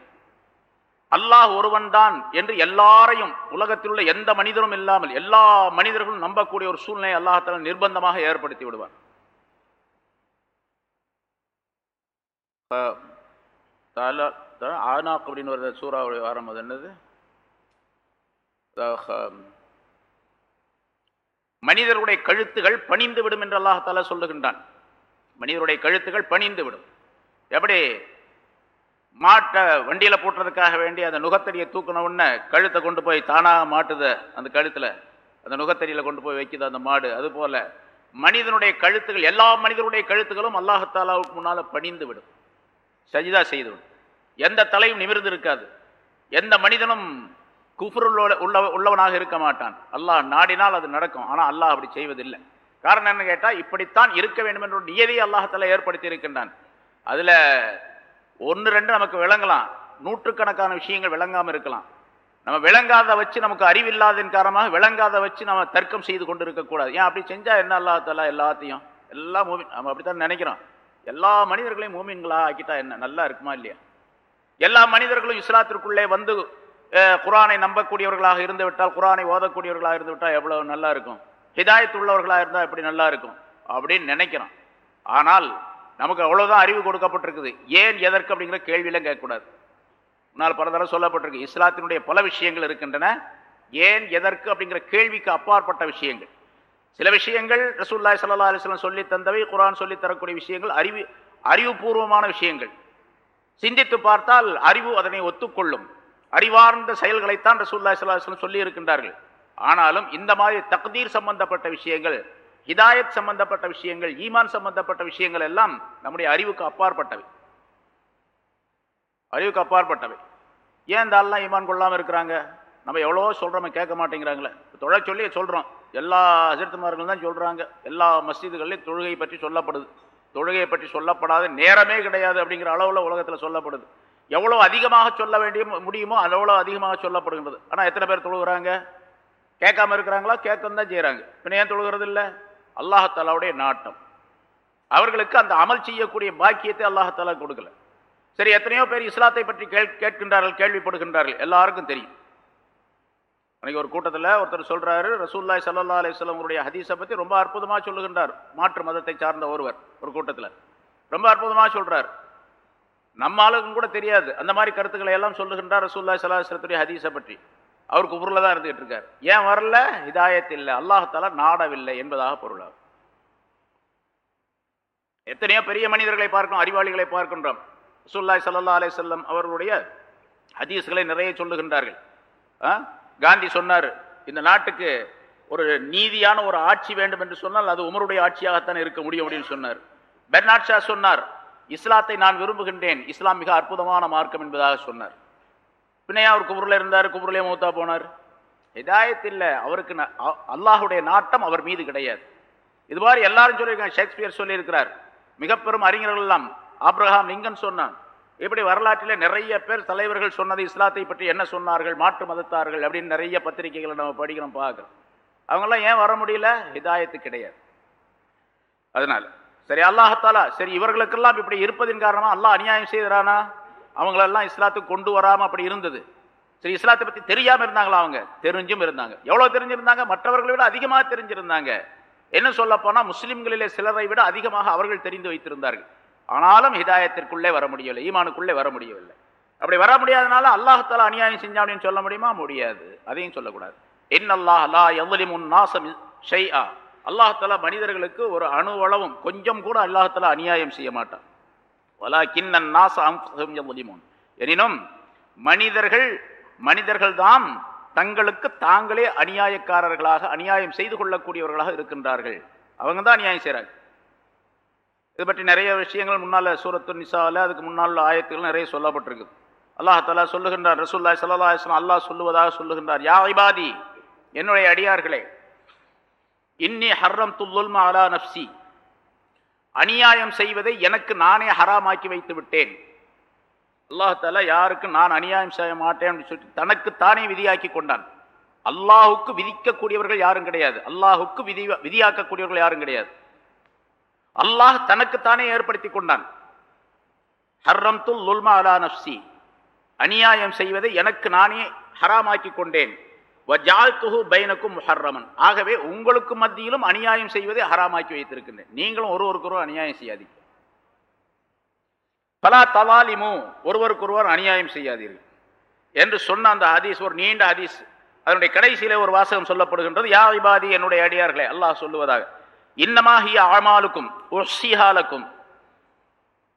Speaker 1: அல்லாஹ் ஒருவன்தான் என்று எல்லாரையும் உலகத்தில் உள்ள எந்த மனிதரும் இல்லாமல் எல்லா மனிதர்களும் நம்பக்கூடிய ஒரு சூழ்நிலை அல்லாஹால நிர்பந்தமாக ஏற்படுத்தி விடுவார் ஆனாக் அப்படின்னு ஒரு சூறாவுடைய ஆரம்பம் அது என்னது? மனிதருடைய கழுத்துகள் பணிந்து விடும் என்று அல்லாஹால சொல்லுகின்றான். மனிதருடைய கழுத்துகள் பணிந்து விடும். எப்படி? மாட்டை வண்டியில் போட்டுறதுக்காக வேண்டி அந்த நுகத்தடியை தூக்கின உடனே கழுத்தை கொண்டு போய் தானாக மாட்டுது அந்த கழுத்தில். அந்த நுகத்தடியில் கொண்டு போய் வைக்குது அந்த மாடு. அதுபோல் மனிதனுடைய கழுத்துகள் எல்லா மனிதனுடைய கழுத்துகளும் அல்லாஹத்தாலாவுக்கு முன்னால் பணிந்து விடும். சஜிதா செய்துவிடும் எந்த தலையும் நிமிர்ந்து இருக்காது. எந்த மனிதனும் குஃபருள்ள உள்ள உள்ளவனாக இருக்க மாட்டான். அல்லாஹ் நாடினால் அது நடக்கும். ஆனால் அல்லாஹ் அப்படி செய்வதில்லை. காரணம் என்ன கேட்டால் இப்படித்தான் இருக்க வேண்டும் என்ற நியதியை அல்லாஹத்தால ஏற்படுத்தி இருக்கின்றான். அதில் ஒன்று ரெண்டு நமக்கு விளங்கலாம். நூற்றுக்கணக்கான விஷயங்கள் விளங்காமல் இருக்கலாம். நம்ம விளங்காத வச்சு நமக்கு அறிவில்லாதன் காரணமாக விளங்காத வச்சு நம்ம தர்க்கம் செய்து கொண்டு இருக்கக்கூடாது ஏன் அப்படி செஞ்சால் என்ன அல்லாஹால எல்லாத்தையும் எல்லா மூமின் நம்ம அப்படித்தான் நினைக்கிறோம். எல்லா மனிதர்களையும் மூமின்களா ஆக்கிட்டா என்ன? நல்லா இருக்குமா இல்லையா? எல்லா மனிதர்களும் இஸ்லாத்திற்குள்ளே வந்து குரானை நம்பக்கூடியவர்களாக இருந்து விட்டால் குரானை ஓதக்கூடியவர்களாக இருந்து விட்டால் எவ்வளவு நல்லா இருக்கும்? ஹிதாயத்து உள்ளவர்களாக இருந்தால் எப்படி நல்லா இருக்கும்? அப்படின்னு நினைக்கிறோம். ஆனால் நமக்கு அவ்வளோதான் அறிவு கொடுக்கப்பட்டிருக்குது. ஏன் எதற்கு அப்படிங்கிற கேள்வியெல்லாம் கேட்கக்கூடாது. முன்னால் பல தடவை சொல்லப்பட்டிருக்கு இஸ்லாத்தினுடைய பல விஷயங்கள் இருக்கின்றன. ஏன் எதற்கு அப்படிங்கிற கேள்விக்கு அப்பாற்பட்ட விஷயங்கள். சில விஷயங்கள் ரசூல்லாய் சல்லா அலிஸ்லாம் சொல்லி தந்தவை குரான் சொல்லி தரக்கூடிய விஷயங்கள் அறிவு அறிவுபூர்வமான விஷயங்கள். சிந்தித்து பார்த்தால் அறிவு அதனை ஒத்துக்கொள்ளும். அறிவார்ந்த செயல்களைத்தான் ரசூல்லாய் சல்லா அலிஸ்லாம் சொல்லி இருக்கின்றார்கள் ஆனாலும் இந்த மாதிரி தக்தீர் சம்பந்தப்பட்ட விஷயங்கள் ஹிதாயத் சம்பந்தப்பட்ட விஷயங்கள் ஈமான் சம்பந்தப்பட்ட விஷயங்கள் எல்லாம் நம்முடைய அறிவுக்கு அப்பாற்பட்டவை. அறிவுக்கு அப்பாற்பட்டவை. ஏன் இந்த ஆள்லாம் ஈமான் கொள்ளாமல் இருக்கிறாங்க? நம்ம எவ்வளோ சொல்கிறோமே கேட்க மாட்டேங்கிறாங்களே. தொழ சொல்லி சொல்கிறோம் எல்லா அஜர்த்துமார்களும் தான் சொல்கிறாங்க எல்லா மஸ்ஜிதுகள்லையும் தொழுகை பற்றி சொல்லப்படுது. தொழுகையை பற்றி சொல்லப்படாத நேரமே கிடையாது அப்படிங்கிற அளவில் உலகத்தில் சொல்லப்படுது. எவ்வளோ அதிகமாக சொல்ல வேண்டிய முடியுமோ அவ்வளோ அதிகமாக சொல்லப்படுகின்றது. ஆனால் எத்தனை பேர் தொழுகிறாங்க? கேட்காம இருக்கிறாங்களா? கேட்க தான் செய்கிறாங்க பின்ன ஏன் தொழுகிறது இல்லை அல்லாஹாலாவுடைய நாட்டம். அவர்களுக்கு அந்த அமல் செய்யக்கூடிய பாக்கியத்தை அல்லாஹாலா கொடுக்கல. சரி எத்தனையோ பேர் இஸ்லாத்தை பற்றி கேள் கேட்கின்றார்கள் கேள்விப்படுகின்றார்கள். எல்லாருக்கும் தெரியும். அன்றைக்கி ஒரு கூட்டத்தில் ஒருத்தர் சொல்றாரு ரசூல்லாய் சல்லா அலிஸ்லாம் அவருடைய ஹதீஸை பற்றி ரொம்ப அற்புதமாக சொல்லுகின்றார். மாற்று மதத்தை சார்ந்த ஒருவர் ஒரு கூட்டத்தில். ரொம்ப அற்புதமாக சொல்கிறார் நம்ம ஆளுக்கும் கூட தெரியாது. அந்த மாதிரி கருத்துக்களை எல்லாம் சொல்லுகின்றார் ரசூல்லாய் சல்லாஹ் இஸ்லத்துடைய ஹதீஸை பற்றி. அவருக்கு குபுரில் தான் இருந்துகிட்டு இருக்கார். ஏன் வரல? இதாயத் இல்லை. அல்லாஹால நாடவில்லை என்பதாக பொருளாகும் எத்தனையோ பெரிய மனிதர்களை பார்க்கணும் அறிவாளிகளை பார்க்கின்றோம். சுல்லாய் சல்லா அலே செல்லம் அவர்களுடைய ஹதீஸ்களை நிறைய சொல்லுகின்றார்கள். ஆ? காந்தி சொன்னார் இந்த நாட்டுக்கு ஒரு நீதியான ஒரு ஆட்சி வேண்டும் என்று சொன்னால் அது உமருடைய ஆட்சியாகத்தான் இருக்க முடியும் அப்படின்னு சொன்னார். பெர்னாட் ஷா சொன்னார் இஸ்லாத்தை நான் விரும்புகின்றேன் இஸ்லாம் மிக அற்புதமான மார்க்கம் என்பதாக சொன்னார். பின்னையா அவர் குபுரில் இருந்தார்? குபுரிலே மூத்தா போனார். ஹிதாயத் இல்லை. அவருக்கு அ- அல்லாஹுடைய நாட்டம் அவர் மீது கிடையாது. இது மாதிரி எல்லாரும் சொல்லியிருக்காங்க. ஷேக்ஸ்பியர் சொல்லியிருக்கிறார். மிகப்பெரும் அறிஞர்கள்லாம் அறிஞர்கள் எல்லாம். ஆப்ரஹாம் லிங்கன் சொன்னான். இப்படி வரலாற்றிலே நிறைய பேர் தலைவர்கள் சொன்னது இஸ்லாத்தை பற்றி என்ன சொன்னார்கள்? மாற்று மதத்தார்கள் அப்படின்னு நிறைய பத்திரிகைகளை நம்ம படிக்கிறோம் பார்க்குறோம். அவங்கெல்லாம் ஏன் வர முடியல? ஹிதாயத்து கிடையாது. அதனால. சரி அல்லாஹத்தாலா சரி இவர்களுக்கெல்லாம் இப்படி இருப்பதின் காரணமாக அல்லாஹ் அநியாயம் செய்கிறானா? அவங்களெல்லாம் இஸ்லாத்துக்கு கொண்டு வராமல் அப்படி இருந்தது. சரி இஸ்லாத்தை பற்றி தெரியாமல் இருந்தாங்களா அவங்க? தெரிஞ்சும் இருந்தாங்க. எவ்வளோ தெரிஞ்சிருந்தாங்க? மற்றவர்களை விட அதிகமாக தெரிஞ்சிருந்தாங்க. என்ன சொல்ல போனா முஸ்லிம்களிலே சிலரை விட அதிகமாக அவர்கள் தெரிந்து வைத்திருந்தார்கள். ஆனாலும் ஹிதாயத்திற்குள்ளே வர முடியவில்லை ஈமானுக்குள்ளே வர முடியவில்லை. அப்படி வர முடியாதனால அல்லாஹால அநியாயம் செஞ்சா அப்படின்னு சொல்ல முடியுமா? முடியாது. அதையும் சொல்லக்கூடாது. இன்னல்லாஹ் லா நாசம் நாஸ ஆ அல்லாஹ்தஆலா மனிதர்களுக்கு ஒரு அணுவளவும் கொஞ்சம் கூட அல்லாஹ்தஆலா அநியாயம் செய்ய மாட்டான். எனினும் மனிதர்கள் மனிதர்கள்தான் தங்களுக்கு தாங்களே அநியாயக்காரர்களாக அநியாயம் செய்து கொள்ளக்கூடியவர்களாக இருக்கின்றார்கள். அவங்க தான் அநியாயம் செய்றாங்க. இது பற்றி நிறைய விஷயங்கள் முன்னால் சூரத்து நிசாவில் அதுக்கு முன்னால் ஆயத்துகள் நிறைய சொல்லப்பட்டிருக்கு. அல்லாஹாலா சொல்லுகின்றார் ரசூல்லாய் சல்லா அல்லாஹ் சொல்லுவதாக சொல்லுகின்றார் யா ஐபாதி என்னுடைய அடியார்களே இன்னி ஹர்ரம் துல்லுல்மா அலா நப்சி அநியாயம் செய்வதை எனக்கு நானே ஹராமாக்கி வைத்து விட்டேன். அல்லாஹால யாருக்கு நான் அநியாயம் செய்ய மாட்டேன் அப்படின்னு சொல்லிட்டு தனக்கு தானே விதியாக்கி கொண்டான். அல்லாஹுக்கு விதிக்கக்கூடியவர்கள் யாரும் கிடையாது. அல்லாஹுக்கு விதி விதியாக்கக்கூடியவர்கள் யாரும் கிடையாது. அல்லாஹ் தனக்குத்தானே ஏற்படுத்தி கொண்டான். ஹர்ரம் துல் லுல்மா அலா நப்சி அநியாயம் செய்வதை எனக்கு நானே ஹராமாக்கி கொண்டேன். வஜால்துஹு பைனக்கும் முஹர்ரமன். ஆகவே உங்களுக்கு மத்தியிலும் அநியாயம் செய்வதை ஹராமாக்கி வைத்திருக்கின்றேன். நீங்களும் ஒருவருக்கொருவர் அநியாயம் செய்யாதீங்க. பலா தவாலிமு ஒருவருக்கொருவர் அநியாயம் செய்யாதீர்கள். என்று சொன்ன அந்த ஹதீஸ் ஒரு நீண்ட ஹதீஸ் அதனுடைய கடைசியிலே ஒரு வாசகம் சொல்லப்படுகின்றது. யா இபாதி என்னுடைய அடியார்களே அல்லாஹ் சொல்லுவதாக.
Speaker 2: இன்னமாகிய ஆமாலுக்கும் ஒசிஹாலக்கும்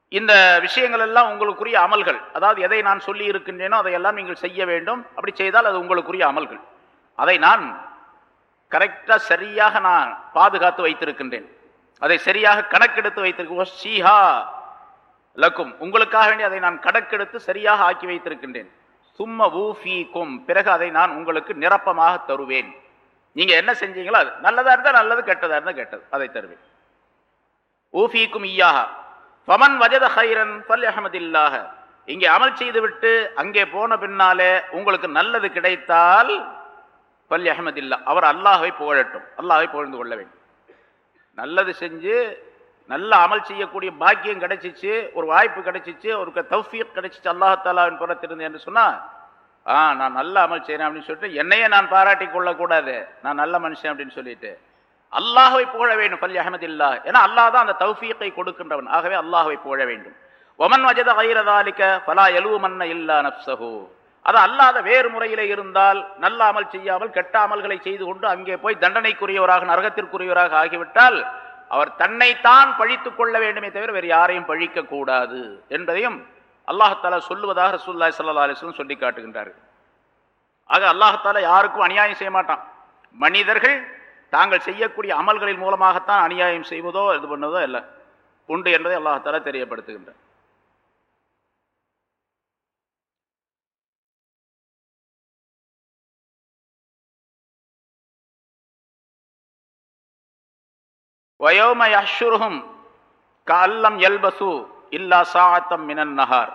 Speaker 2: இந்த விஷயங்கள் எல்லாம் உங்களுக்குரிய அமல்கள். அதாவது எதை நான் சொல்லி இருக்கின்றேனோ அதையெல்லாம் நீங்கள் செய்ய வேண்டும். அப்படி செய்தால் அது உங்களுக்குரிய அமல்கள். அதை நான் கரெக்டாக சரியாக நான் பாதுகாத்து வைத்திருக்கின்றேன். அதை சரியாக கணக்கெடுத்து வைத்திருக்கேன் லக்கும். உங்களுக்காக வேண்டி அதை நான் கணக்கெடுத்து சரியாக ஆக்கி வைத்திருக்கின்றேன். சும்ம ஊஃபீக்கும் பிறகு அதை நான் உங்களுக்கு நிரப்பமாக தருவேன். நீங்கள் என்ன செஞ்சீங்களோ அது நல்லதாக இருந்தால் நல்லது கெட்டதாக இருந்தால் கெட்டது. அதை தருவேன். ஊஃபீக்கும் ஈயாக பமன் வஜத ஹைரன் பல் அஹமதில்லாக இங்கே அமல் செய்துவிட்டு அங்கே போன பின்னாலே உங்களுக்கு நல்லது கிடைத்தால் பல் அஹமதில்லா அவர் அல்லாஹை புகழட்டும். அல்லாஹை புகழ்ந்து கொள்ள வேண்டும். நல்லது செஞ்சு நல்ல அமல் செய்யக்கூடிய பாக்கியம் கிடைச்சிச்சு ஒரு வாய்ப்பு கிடைச்சிச்சு ஒரு தௌஃபீக் கிடைச்சிச்சு அல்லாஹாலாவின் புறத்திருந்து என்று சொன்னா ஆ நான் நல்ல அமல் செய்கிறேன் அப்படின்னு சொல்லிட்டு என்னையே நான் பாராட்டி கொள்ளக்கூடாது. நான் நல்ல மனுஷன் அப்படின்னு சொல்லிட்டு அல்லாஹை புகழ வேண்டும் பள்ளி அஹமதில்லா ஏன்னா அல்லாஹ் தான் அந்த தௌஃபியத்தை கொடுக்கின்றவன். ஆகவே அல்லாஹை புகழ வேண்டும். ஒமன் வஜத ஐரதாலிக்க பலா எழுவு மன்ன இல்லா நப்சஹு அது அல்லாத வேறு முறையிலே இருந்தால் நல்லாமல் செய்யாமல் கெட்ட அமல்களை செய்து கொண்டு அங்கே போய் தண்டனைக்குரியவராக நரகத்திற்குரியவராக ஆகிவிட்டால் அவர் தன்னைத்தான் பழித்துக் கொள்ள வேண்டுமே தவிர வேறு யாரையும் பழிக்க கூடாது என்பதையும் அல்லாஹால சொல்லுவதாக ரசூல்லாய் சல்லா அலிஸ்லம் சொல்லி காட்டுகின்றார் ஆக அல்லாஹால யாருக்கும் அநியாயம் செய்ய மாட்டான். மனிதர்கள் தாங்கள் செய்யக்கூடிய அமல்களின் மூலமாகத்தான் அநியாயம் செய்வதோ இது பண்ணுவதோ இல்லை. உண்டு என்பதை அல்லாஹால தெரியப்படுத்துகின்றார் வயோம யஷுருஹும் கல்லம் எல்பசு இல்லா சாத்தம் மினன் நகார்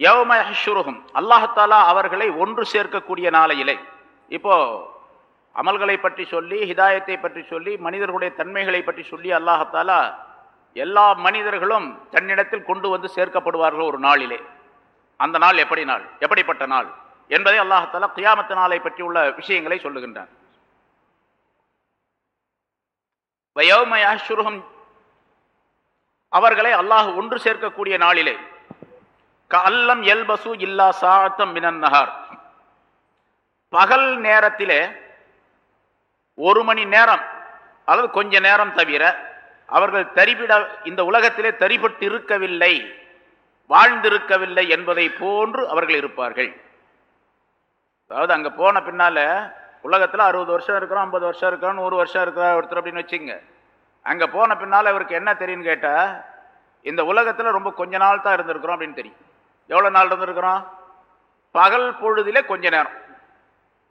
Speaker 2: யௌம யஷுருஹும் அல்லாஹாலா அவர்களை ஒன்று சேர்க்கக்கூடிய நாளையிலே இப்போ அமல்களை பற்றி சொல்லி ஹிதாயத்தை பற்றி சொல்லி மனிதர்களுடைய தன்மைகளை பற்றி சொல்லி அல்லாஹாலா எல்லா மனிதர்களும் தன்னிடத்தில் கொண்டு வந்து சேர்க்கப்படுவார்கள் ஒரு நாளிலே. அந்த நாள் எப்படி நாள்? எப்படிப்பட்ட நாள்? என்பதை அல்லாஹாலா கியாமத்து நாளை பற்றி உள்ள விஷயங்களை சொல்லுகின்றான். வயோமயாஷுருகம் அவர்களை அல்லாஹ் ஒன்று சேர்க்கக்கூடிய நாளிலே க அல்லம் எல்பசு இல்லா சாத்தம் மினன் நகார் பகல் நேரத்திலே ஒரு மணி நேரம் அதாவது கொஞ்ச நேரம் தவிர அவர்கள் தரிபிட இந்த உலகத்திலே தரிபட்டு இருக்கவில்லை வாழ்ந்திருக்கவில்லை என்பதை போன்று அவர்கள் இருப்பார்கள். அதாவது அங்க போன பின்னால உலகத்தில் அறுபது வருஷம் இருக்கிறோம் ஐம்பது வருஷம் இருக்கிறோம் நூறு வருஷம் இருக்கிற ஒருத்தர் அப்படின்னு வச்சுங்க. அங்கே போன பின்னால் அவருக்கு என்ன தெரியும்னு கேட்டால் இந்த உலகத்தில் ரொம்ப கொஞ்ச நாள் தான் இருந்திருக்கிறோம் அப்படின்னு தெரியும். எவ்வளோ நாள் இருந்திருக்கிறோம்? பகல் பொழுதிலே கொஞ்ச நேரம்.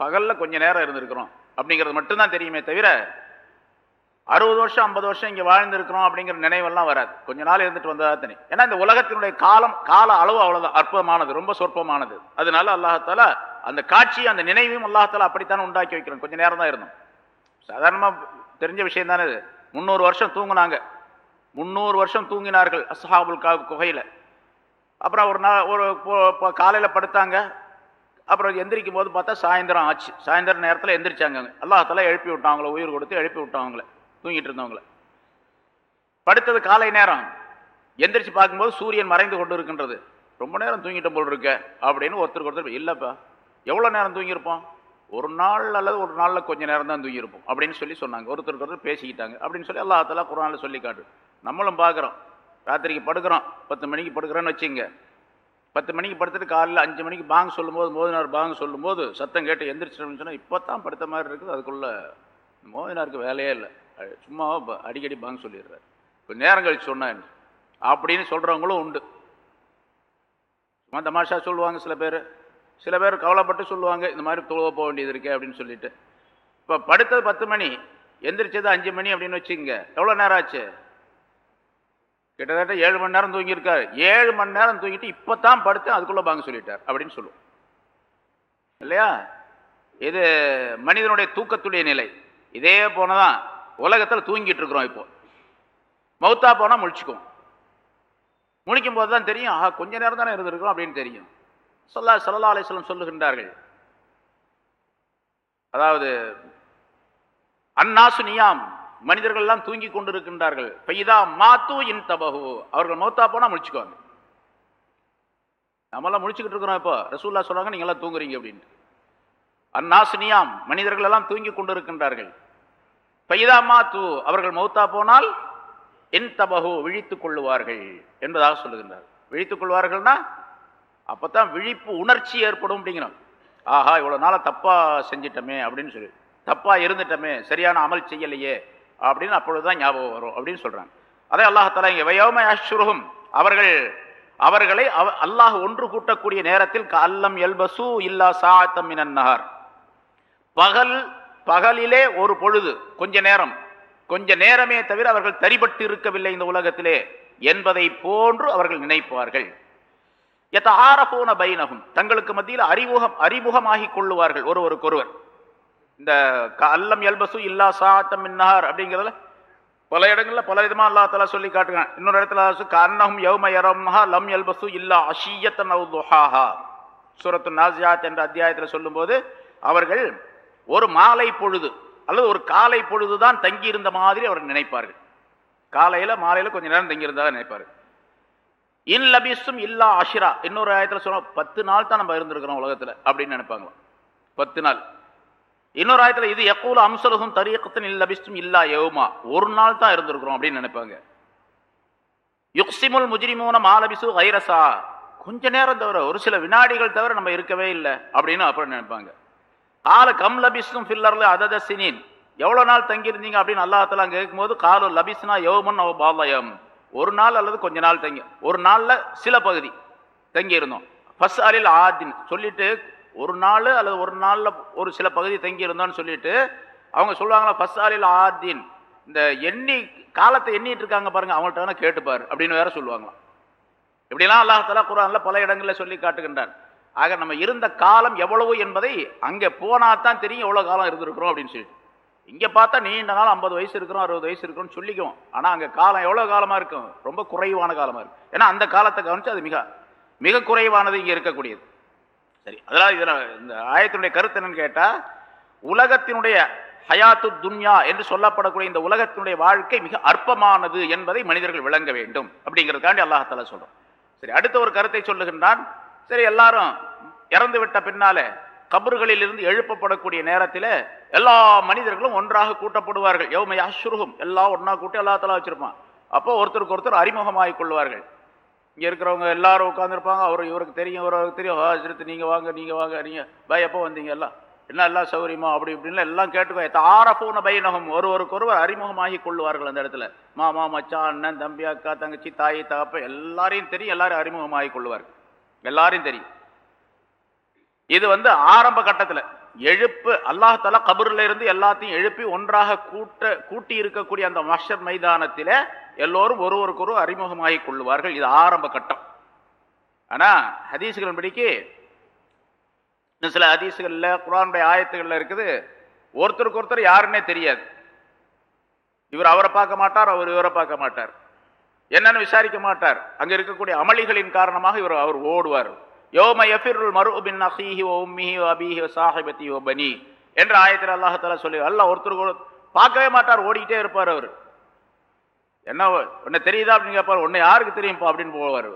Speaker 2: பகலில் கொஞ்ச நேரம் இருந்திருக்கிறோம். அப்படிங்கிறது மட்டும்தான் தெரியுமே தவிர அறுபது வருஷம் ஐம்பது வருஷம் இங்கே வாழ்ந்திருக்கிறோம் அப்படிங்கிற நினைவெல்லாம் வராது. கொஞ்ச நாள் இருந்துட்டு வந்ததா தனி ஏன்னா இந்த உலகத்தினுடைய காலம் கால அளவு அவ்வளோதான் அற்புதமானது ரொம்ப சொற்பமானது. அதனால அல்லாஹால அந்த காட்சி அந்த நினைவையும் அல்லாஹால அப்படித்தான் உண்டாக்கி வைக்கிறோம். கொஞ்சம் நேரம் தான் இருந்தோம். சாதாரணமாக தெரிஞ்ச விஷயம் தானே இது. முந்நூறு வருஷம் தூங்கினாங்க. முந்நூறு வருஷம் தூங்கினார்கள் அஸ்ஹாபுல் கா குகையில். அப்புறம் ஒரு நாள் ஒரு காலையில் படுத்தாங்க. அப்புறம் எந்திரிக்கும் போது பார்த்தா சாயந்தரம் ஆச்சு. சாயந்தரம் நேரத்தில் எந்திரிச்சாங்க அல்லாஹால எழுப்பி விட்டாங்களே உயிர் கொடுத்து எழுப்பி விட்டாங்களே தூங்கிட்டு இருந்தவங்கள. படுத்தது காலை நேரம். எந்திரிச்சு பார்க்கும்போது சூரியன் மறைந்து கொண்டு இருக்கின்றது ரொம்ப நேரம் தூங்கிட்ட போல் இருக்க. அப்படின்னு ஒருத்தருக்கு ஒருத்தர் இல்லைப்பா எவ்வளோ நேரம் தூங்கியிருப்போம்? ஒரு நாள் அல்லது ஒரு நாளில் கொஞ்சம் நேரம் தான் தூங்கியிருப்போம். அப்படின்னு சொல்லி சொன்னாங்க. ஒருத்தருக்கு ஒருத்தர் பேசிக்கிட்டாங்க. அப்படின்னு சொல்லி அல்லாஹால குரானில் சொல்லி காட்டு நம்மளும் பார்க்குறோம். ராத்திரிக்கு படுக்கிறோம். பத்து மணிக்கு படுக்கிறோன்னு வச்சுங்க பத்து மணிக்கு படுத்துட்டு காலையில் அஞ்சு மணிக்கு பாங்க சொல்லும்போது மோதினார் பாங்க சொல்லும்போது சத்தம் கேட்டு எந்திரிச்சிட்டோம்னு சொன்னால் இப்போ தான் படுத்த மாதிரி இருக்குது. அதுக்குள்ளே மோதினாருக்கு வேலையே இல்லை. சும்மா அடிக்கடி பாங்க சொல்லிடுறாரு. இப்போ நேரம் கழிச்சு சொன்னேன் அப்படின்னு சொல்கிறவங்களும் உண்டு. சும்மா தமாஷா சொல்லுவாங்க சில பேர். சில பேர் கவலைப்பட்டு சொல்லுவாங்க இந்த மாதிரி தொழுவ போக வேண்டியது இருக்கே அப்படின்னு சொல்லிட்டு. இப்போ படுத்தது பத்து மணி எந்திரிச்சது அஞ்சு மணி அப்படின்னு வச்சுங்க எவ்வளோ நேரம் ஆச்சு? கிட்டத்தட்ட ஏழு மணி நேரம் தூங்கியிருக்காரு. ஏழு மணி நேரம் தூங்கிட்டு இப்போ தான் படுத்து அதுக்குள்ளே பாங்க சொல்லிட்டார் அப்படின்னு சொல்லுவோம். இல்லையா? இது மனிதனுடைய தூக்கத்துடைய நிலை. இதே போனதான் உலகத்தில் தூங்கிட்டு இருக்கிறோம் இப்போ. மௌத்தா போனால் முழிச்சுக்கும் முழிக்கும் போது தான் தெரியும் ஆஹா கொஞ்ச நேரம் தானே இருந்திருக்கிறோம் அப்படின்னு தெரியும். சொல்லா சல்லா அலிஸ்லம் சொல்லுகின்றார்கள். அதாவது அந்நாசு நியாம் மனிதர்கள் எல்லாம் தூங்கி கொண்டிருக்கின்றார்கள். பெய்தா மாத்து இன் தபகு அவர்கள் மௌத்தா போனா முடிச்சுக்குவாங்க நம்மளாம் முடிச்சுக்கிட்டு இருக்கிறோம் இப்போ. ரசூல்லா சொல்றாங்க நீங்க எல்லாம் தூங்குறீங்க அப்படின்ட்டு. அந்நாசு நியாம் மனிதர்கள் எல்லாம் தூங்கி கொண்டிருக்கின்றார்கள். பெய்தா தூ அவர்கள் மௌத்தா போனால் என் தபகு விழித்துக் கொள்ளுவார்கள் என்பதாக சொல்லுகின்றார் விழித்துக் கொள்வார்கள்னா அப்பதான் விழிப்பு உணர்ச்சி ஏற்படும் அப்படிங்கிறோம் ஆஹா இவ்வளோ நாளாக தப்பாக செஞ்சிட்டமே அப்படின்னு சொல்லி தப்பாக இருந்துட்டோமே சரியான அமல் செய்யலையே அப்படின்னு அப்பொழுதுதான் ஞாபகம் வரும் அப்படின்னு சொல்கிறாங்க அதே அல்லாஹால இங்கே வயோம அஷ்ருகும் அவர்கள் அவர்களை அவ- அல்லாஹ் ஒன்று கூட்டக்கூடிய நேரத்தில் அல்லம் எல்பசு இல்லா சாத்தம் நகர் பகல் பகலிலே ஒரு பொழுது கொஞ்ச நேரம் கொஞ்ச நேரமே தவிர அவர்கள் தரிபட்டு இருக்கவில்லை இந்த உலகத்திலே என்பதை போன்று அவர்கள் நினைப்பார்கள். ஆரபோன பைனகும் தங்களுக்கு மத்தியில் அறிமுகம் அறிமுகமாகிக் கொள்ளுவார்கள் ஒருவருக்கொருவர். இந்த அல்லம் எல்பசு இல்லா சாத்தம் மின்னார் அப்படிங்கிறதுல பல இடங்களில் பல விதமாக அல்லா தலா சொல்லி காட்டுறான் இன்னொரு இடத்துல கண்ணகும் யௌம யரம்ஹா லம் எல்பசு இல்லா அஷியத்தன் அவு சூரத்து நாசியாத் என்ற அத்தியாயத்தில் சொல்லும்போது அவர்கள் ஒரு மாலை பொழுது அல்லது ஒரு காலை பொழுதுதான் தங்கியிருந்த மாதிரி அவர்கள் நினைப்பார்கள். காலையில் மாலையில் கொஞ்ச நேரம் தங்கி நினைப்பார்கள். இன் லபிஸும் இல்லா அஷிரா. இன்னொரு ஆயத்தில் சொன்னால் பத்து நாள் தான் நம்ம இருந்திருக்கிறோம் உலகத்தில் அப்படின்னு நினைப்பாங்களாம் பத்து நாள். இன்னொரு ஆயத்தில் இது எக்கூல அம்சலகும் தரியக்கத்தின் இல் லபிஸ்தும் இல்லா யவுமா ஒரு நாள் தான் இருந்திருக்கிறோம் அப்படின்னு நினைப்பாங்க. யுக்சிமுல் முஜிரிமோன மாலபிசு வைரசா கொஞ்ச நேரம் தவிர ஒரு சில வினாடிகள் தவிர நம்ம இருக்கவே இல்லை அப்படின்னு அப்புறம் நினைப்பாங்க. கால கம் லபிஸ்தும் ஃபில்லர்ல அதத சினின். எவ்வளோ நாள் தங்கியிருந்தீங்க அப்படின்னு அல்லாஹ் கேட்கும்போது காலு லபிஸ்னா யோமன் அவ பாலயம் ஒரு நாள் அல்லது கொஞ்ச நாள் தங்கி ஒரு நாளில் சில பகுதி தங்கி இருந்தோம் ஃபஸ் அலில் ஆதின் சொல்லிட்டு ஒரு நாள் அல்லது ஒரு நாளில் ஒரு சில பகுதி தங்கி இருந்தோம்னு சொல்லிட்டு அவங்க சொல்லுவாங்களா ஃபஸ்ட் அலில் ஆதின் இந்த எண்ணி காலத்தை எண்ணிட்டு இருக்காங்க பாருங்க அவங்கள்ட்ட வேணா கேட்டுப்பாரு அப்படின்னு வேற சொல்லுவாங்களாம். இப்படிலாம் அல்லாஹலா குரான்ல பல இடங்களில் சொல்லி காட்டுகின்றார். ஆக நம்ம இருந்த காலம் எவ்வளவு என்பதை அங்கே போனா தான் தெரியும் எவ்வளோ காலம் இருந்திருக்கிறோம் அப்படின்னு சொல்லிட்டு. இங்கே பார்த்தா நீண்ட நாள் ஐம்பது வயசு இருக்கிறோம் அறுபது வயசு இருக்கிறோம்னு சொல்லிக்குவோம். ஆனால் அங்கே காலம் எவ்வளோ காலமாக இருக்கும் ரொம்ப குறைவான காலமாக இருக்கும் ஏன்னா அந்த காலத்தை கவனித்து அது மிக மிக குறைவானது இங்கே இருக்கக்கூடியது. சரி அதெல்லாம் இதில் இந்த ஆயத்தினுடைய கருத்து என்னன்னு கேட்டால் உலகத்தினுடைய ஹயாத்து துன்யா என்று சொல்லப்படக்கூடிய இந்த உலகத்தினுடைய வாழ்க்கை மிக அற்பமானது என்பதை மனிதர்கள் விளங்க வேண்டும் அப்படிங்கிறதுக்காண்டி அல்லாஹால சொல்கிறோம் சரி அடுத்த ஒரு கருத்தை சொல்லுகின்றான். சரி எல்லாரும் இறந்து விட்ட பின்னாலே கபறுகளில் இருந்து எழுப்பப்படக்கூடிய நேரத்தில் எல்லா மனிதர்களும் ஒன்றாக கூட்டப்படுவார்கள். யௌமை அஸ்ருகம் எல்லாம் ஒன்றா கூட்டி எல்லா தலா வச்சிருப்பான். அப்போ ஒருத்தருக்கு ஒருத்தர் அறிமுகமாகிக் கொள்வார்கள். இங்கே இருக்கிறவங்க எல்லாரும் உட்காந்துருப்பாங்க அவர் இவருக்கு தெரியும் இவருக்கு தெரியும். ஹாஜரத்து நீங்கள் வாங்க நீங்கள் வாங்க நீங்கள் பை எப்போ வந்தீங்க எல்லாம்? என்ன எல்லாம் சௌரியமா அப்படி இப்படின்னு எல்லாம் கேட்டுக்கோ. ஆரப்பூன பையனகம் ஒருவருக்கு ஒருவர் அறிமுகமாகி கொள்வார்கள் அந்த இடத்துல. மாமா மச்சான் அண்ணன் தம்பி அக்கா தங்கச்சி தாய் தகப்ப எல்லாரையும் தெரியும் எல்லாரும் அறிமுகமாகி கொள்வார்கள். எல்லாரையும் தெரியும். இது வந்து ஆரம்ப கட்டத்தில் எழுப்பு அல்லாஹால கபூர்ல இருந்து எல்லாத்தையும் எழுப்பி ஒன்றாக கூட்ட கூட்டி இருக்கக்கூடிய அந்த மஷர் மைதானத்தில எல்லோரும் ஒருவருக்கொரு அறிமுகமாகிக் அறிமுகமாகி கொள்ளுவார்கள். இது ஆரம்ப கட்டம். ஆனா ஹதீசுகளின் படிக்கு சில ஹதீசுகள்ல குரானுடைய ஆயத்துகள்ல இருக்குது. ஒருத்தருக்கு ஒருத்தர் யாருன்னே தெரியாது. இவர் அவரை பார்க்க மாட்டார் அவர் இவரை பார்க்க மாட்டார். என்னன்னு விசாரிக்க மாட்டார். அங்க இருக்கக்கூடிய அமளிகளின் காரணமாக இவர் அவர் ஓடுவார். யோம எஃபிருள் மரு பின் அஹீஹி ஓ உம்மிஹி ஓ அபிஹி ஓ சாஹிபத்தி ஓ பனி என்ற ஆயத்தில் அல்லாஹால சொல்லி அல்லாஹ் ஒருத்தருக்கு ஒரு பார்க்கவே மாட்டார் ஓடிக்கிட்டே இருப்பார் அவர். என்ன உன்னை தெரியுதா அப்படின்னு கேட்பார் உன்னை யாருக்கு தெரியும்ப்பா அப்படின்னு போவார்.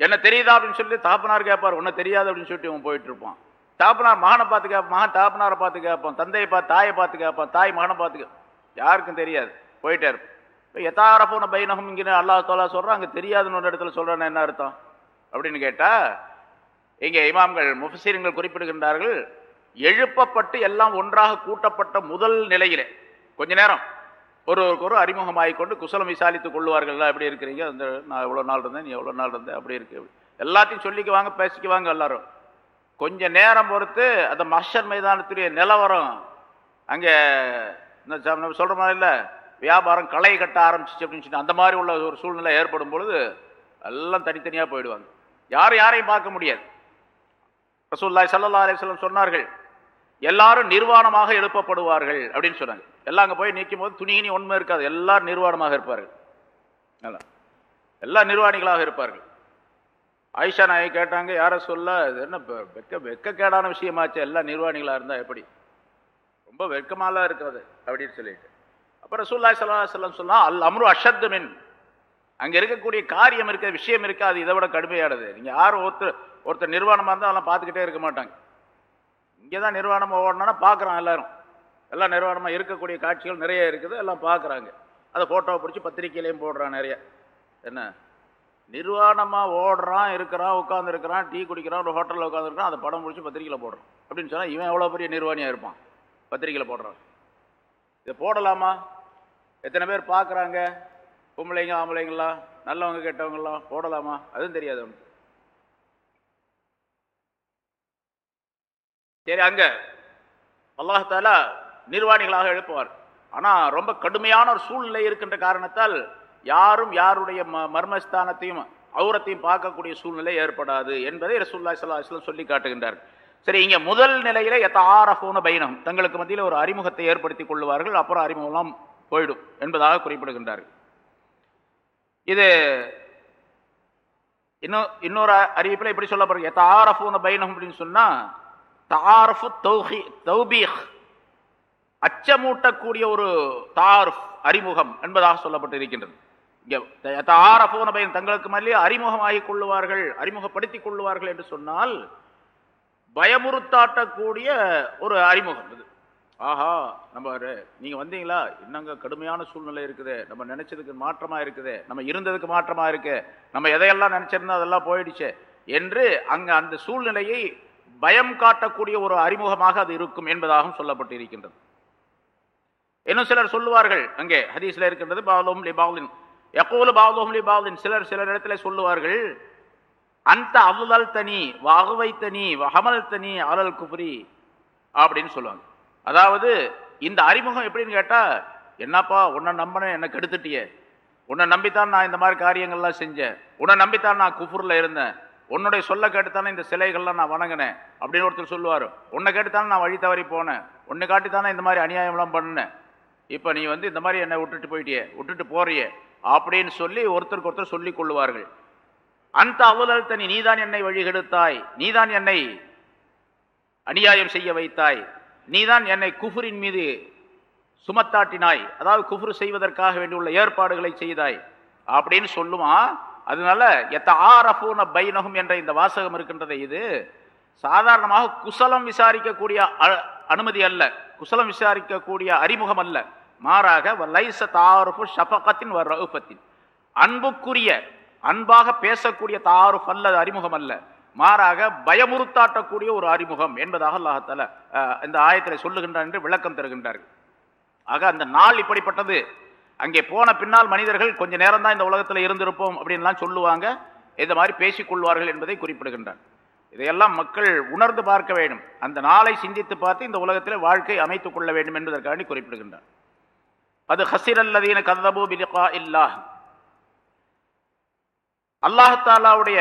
Speaker 2: என்ன தெரியுதா அப்படின்னு சொல்லி தாப்பனார் கேட்பார் உன்னை தெரியாது அப்படின்னு சொல்லிட்டு இவன் போயிட்டு இருப்பான். தாப்பனார் மகனை பார்த்து கேட்பான் மகன் தாப்பனாரை பார்த்து கேட்பான் தந்தையை பார்த்து தாயை பார்த்து கேட்பான் தாய் மகனை பார்த்து யாருக்கும் தெரியாது போயிட்டே இருப்பான். இப்போ எத்தார போன பைனகம் இங்கே அல்லாஹ் தோலா சொல்கிறான் அங்கே தெரியாதுன்னு ஒரு இடத்துல சொல்கிறேன்னு என்ன அர்த்தம்? அப்படின்னு கேட்டா இங்கே இமாம்கள் முஃபசீரங்கள் குறிப்பிடுகின்றார்கள் எழுப்பப்பட்டு எல்லாம் ஒன்றாக கூட்டப்பட்ட முதல் நிலையிலே கொஞ்ச நேரம் ஒருவருக்கு ஒரு அறிமுகமாகிக் கொண்டு குசலம் விசாரித்துக் கொள்வார்கள் எப்படி இருக்கிறீங்க? அந்த நான் எவ்வளோ நாள் இருந்தேன் நீ எவ்வளோ நாள் இருந்தேன் அப்படி இருக்கு. எல்லாத்தையும் சொல்லிக்குவாங்க பேசிக்குவாங்க எல்லாரும். கொஞ்ச நேரம் பொறுத்து அந்த மஷர் மைதானத்துடைய நிலவரம் அங்கே இந்த ச- நம்ம சொல்கிற மாதிரி இல்லை வியாபாரம் களை கட்ட ஆரம்பிச்சிச்சு அப்படின்னு சொல்லி அந்த மாதிரி உள்ள ஒரு சூழ்நிலை ஏற்படும் பொழுது எல்லாம் தனித்தனியாக போயிடுவாங்க. யாரும் யாரையும் பார்க்க முடியாது. ரசூல்லாய் சல்லா அலிஸ்லம் சொன்னார்கள் எல்லாரும் நிர்வாணமாக எழுப்பப்படுவார்கள் அப்படின்னு சொன்னாங்க. எல்லாம் அங்கே போய் நிற்கும் போது துணிகினி உண்மை இருக்காது. எல்லாரும் நிர்வாணமாக இருப்பார்கள். எல்லா நிர்வாணிகளாக இருப்பார்கள். ஆயிஷா நாயை கேட்டாங்க யாரை சொல்ல இது என்ன பெ- வெக்க வெக்கக்கேடான விஷயமாச்சு? எல்லா நிர்வாணிகளாக இருந்தால் எப்படி? ரொம்ப வெட்கமாலாம் இருக்கிறது அப்படின்னு சொல்லிட்டு. அப்புறம் ரசூல்லாய் சல்லா சொல்லம் சொன்னால் அல் அம்ரு அஷத்து மின் அங்கே இருக்கக்கூடிய காரியம் இருக்க விஷயம் இருக்க அது இதை விட கடுமையானது. நீங்கள் யாரும் ஒருத்தர் ஒருத்தர் நிர்வாணமாக இருந்தால் அதெல்லாம் பார்த்துக்கிட்டே இருக்க மாட்டாங்க. இங்கே தான் நிர்வாணம் ஓடணும்னா பார்க்குறான் எல்லாரும்.
Speaker 1: எல்லாம் நிர்வாணமாக இருக்கக்கூடிய காட்சிகள் நிறைய இருக்குது எல்லாம் பார்க்குறாங்க. அதை ஃபோட்டோவை பிடிச்சி பத்திரிக்கையிலையும் போடுறான் நிறைய. என்ன? நிர்வாணமாக ஓடுறான் இருக்கிறான் உட்காந்துருக்கிறான் டீ குடிக்கிறான் ஒரு ஹோட்டலில் உட்காந்துருக்கான் அதை படம் பிடிச்சி பத்திரிக்கையில் போடுறான். அப்படின்னு சொன்னால் இவன் எவ்வளோ பெரிய நிர்வாணியாக இருப்பான்? பத்திரிக்கையில் போடுறான். இதை போடலாமா? எத்தனை பேர் பார்க்குறாங்க? பொம்பளைங்க ஆம்பளைங்களாம் நல்லவங்க கெட்டவங்களாம் போடலாமா? அதுவும் தெரியாது அவனுக்கு. சரி அங்க. அல்லாஹால நிர்வாணிகளாக எழுப்புவார். ஆனால் ரொம்ப கடுமையான ஒரு சூழ்நிலை இருக்கின்ற காரணத்தால் யாரும் யாருடைய ம மர்மஸ்தானத்தையும் அவுரத்தையும் பார்க்கக்கூடிய சூழ்நிலை ஏற்படாது என்பதை ரசூல்லா சல்லாஹ் சொல்லி காட்டுகின்றார். சரி இங்கே முதல் நிலையில எத்தாரஃபோன பைனம் தங்களுக்கு மத்தியில் ஒரு அறிமுகத்தை ஏற்படுத்திக் கொள்வார்கள் அப்புறம் அறிமுகம்லாம் போயிடும் என்பதாக குறிப்பிடுகின்றார்கள். இது இன்னும் இன்னொரு அறிவிப்பில் இப்படி போறீங்க எத்தாரஃபோன பைனம் அப்படின்னு சொன்னா தாரஃபு தௌஹி தௌபீஹ் அச்சமூட்டக்கூடிய ஒரு தாரஃப் அறிமுகம் என்பதாக சொல்லப்பட்டு இருக்கின்றது இங்கே தாரஃபோன பையன் தங்களுக்கு மல்லிய அறிமுகமாகிக் கொள்ளுவார்கள் அறிமுகப்படுத்திக் கொள்ளுவார்கள் என்று சொன்னால் பயமுறுத்தாட்டக்கூடிய ஒரு அறிமுகம் இது. ஆஹா நம்ம நீங்கள் வந்தீங்களா? இன்னங்க கடுமையான சூழ்நிலை இருக்குது. நம்ம நினச்சதுக்கு மாற்றமாக இருக்குது. நம்ம இருந்ததுக்கு மாற்றமாக இருக்கு. நம்ம எதையெல்லாம் நினச்சிருந்தோம் அதெல்லாம் போயிடுச்சு என்று அங்கே அந்த சூழ்நிலையை பயம் காட்டக்கூடிய ஒரு அறிமுகமாக அது இருக்கும் என்பதாகவும் சொல்லப்பட்டு இருக்கின்றது இன்னும் சிலர் சொல்லுவார்கள் அங்கே ஹதீஸில் இருக்கின்றது பாவலோம் லி பாலின். எப்போது பாவலோம் லி பாலின். சிலர் சிலர் இடத்துல சொல்லுவார்கள் அந்த அவுதல் தனி வகுவை தனி வஹமல் தனி அலல் குபுரி அப்படின்னு சொல்லுவாங்க. அதாவது இந்த அறிமுகம் எப்படின்னு கேட்டால் என்னப்பா உன்னை நம்பினேன் என்னை கெடுத்துட்டியே. உன்னை நம்பித்தான் நான் இந்த மாதிரி காரியங்கள்லாம் செஞ்சேன். உன்னை நம்பித்தான் நான் குஃபூரில் இருந்தேன். உன்னுடைய சொல்ல கேட்டுத்தானே இந்த சிலைகள்லாம் நான் வணங்கினேன் அப்படின்னு ஒருத்தர் சொல்லுவார். உன்னை கேட்டுத்தானே நான் வழி தவறி போனேன். உன்னை காட்டித்தானே இந்த மாதிரி அநியாயம்லாம் பண்ணினேன் இப்போ நீ வந்து இந்த மாதிரி என்னை விட்டுட்டு போயிட்டியே விட்டுட்டு போறியே அப்படின்னு சொல்லி ஒருத்தருக்கு ஒருத்தர் சொல்லிக் கொள்ளுவார்கள் அந்த அவுதல் தனி நீதான் என்னை வழிகெடுத்தாய். நீதான் என்னை அநியாயம் செய்ய வைத்தாய். நீதான் என்னை குஃபுரின் மீது சுமத்தாட்டினாய். அதாவது குஃபுரு செய்வதற்காக வேண்டியுள்ள ஏற்பாடுகளை செய்தாய். அப்படின்னு சொல்லுமா? அதனால எத்த ஆரஃபூன பைனகும் என்ற இந்த வாசகம் இருக்கின்றதை இது சாதாரணமாக குசலம் விசாரிக்கக்கூடிய அனுமதி அல்ல. குசலம் விசாரிக்கக்கூடிய அறிமுகம் அல்ல. மாறாக லைச தாருஃபு ஷபகத்தின் ரகுபத்தின் அன்புக்குரிய அன்பாக பேசக்கூடிய தாருஃப் அல்ல அறிமுகம் அல்ல. மாறாக பயமுறுத்தாட்டக்கூடிய ஒரு அறிமுகம் என்பதாக அல்லாஹால இந்த ஆயத்தில் சொல்லுகின்றார் என்று விளக்கம் தருகின்றார்கள். ஆக அந்த நாள் இப்படிப்பட்டது. அங்கே போன பின்னால் மனிதர்கள் கொஞ்ச நேரம் தான் இந்த உலகத்தில் இருந்திருப்போம் அப்படின்லாம் சொல்லுவாங்க. இந்த மாதிரி பேசிக்கொள்வார்கள் என்பதை குறிப்பிடுகின்றார் இதையெல்லாம் மக்கள் உணர்ந்து பார்க்க வேண்டும். அந்த நாளை சிந்தித்து பார்த்து இந்த உலகத்தில் வாழ்க்கை அமைத்துக் கொள்ள வேண்டும் என்பதற்காண்டி குறிப்பிடுகின்றார் அது ஹசிர் அல்லதீன கதபு பிலிகா இல்லா அல்லாஹாலாவுடைய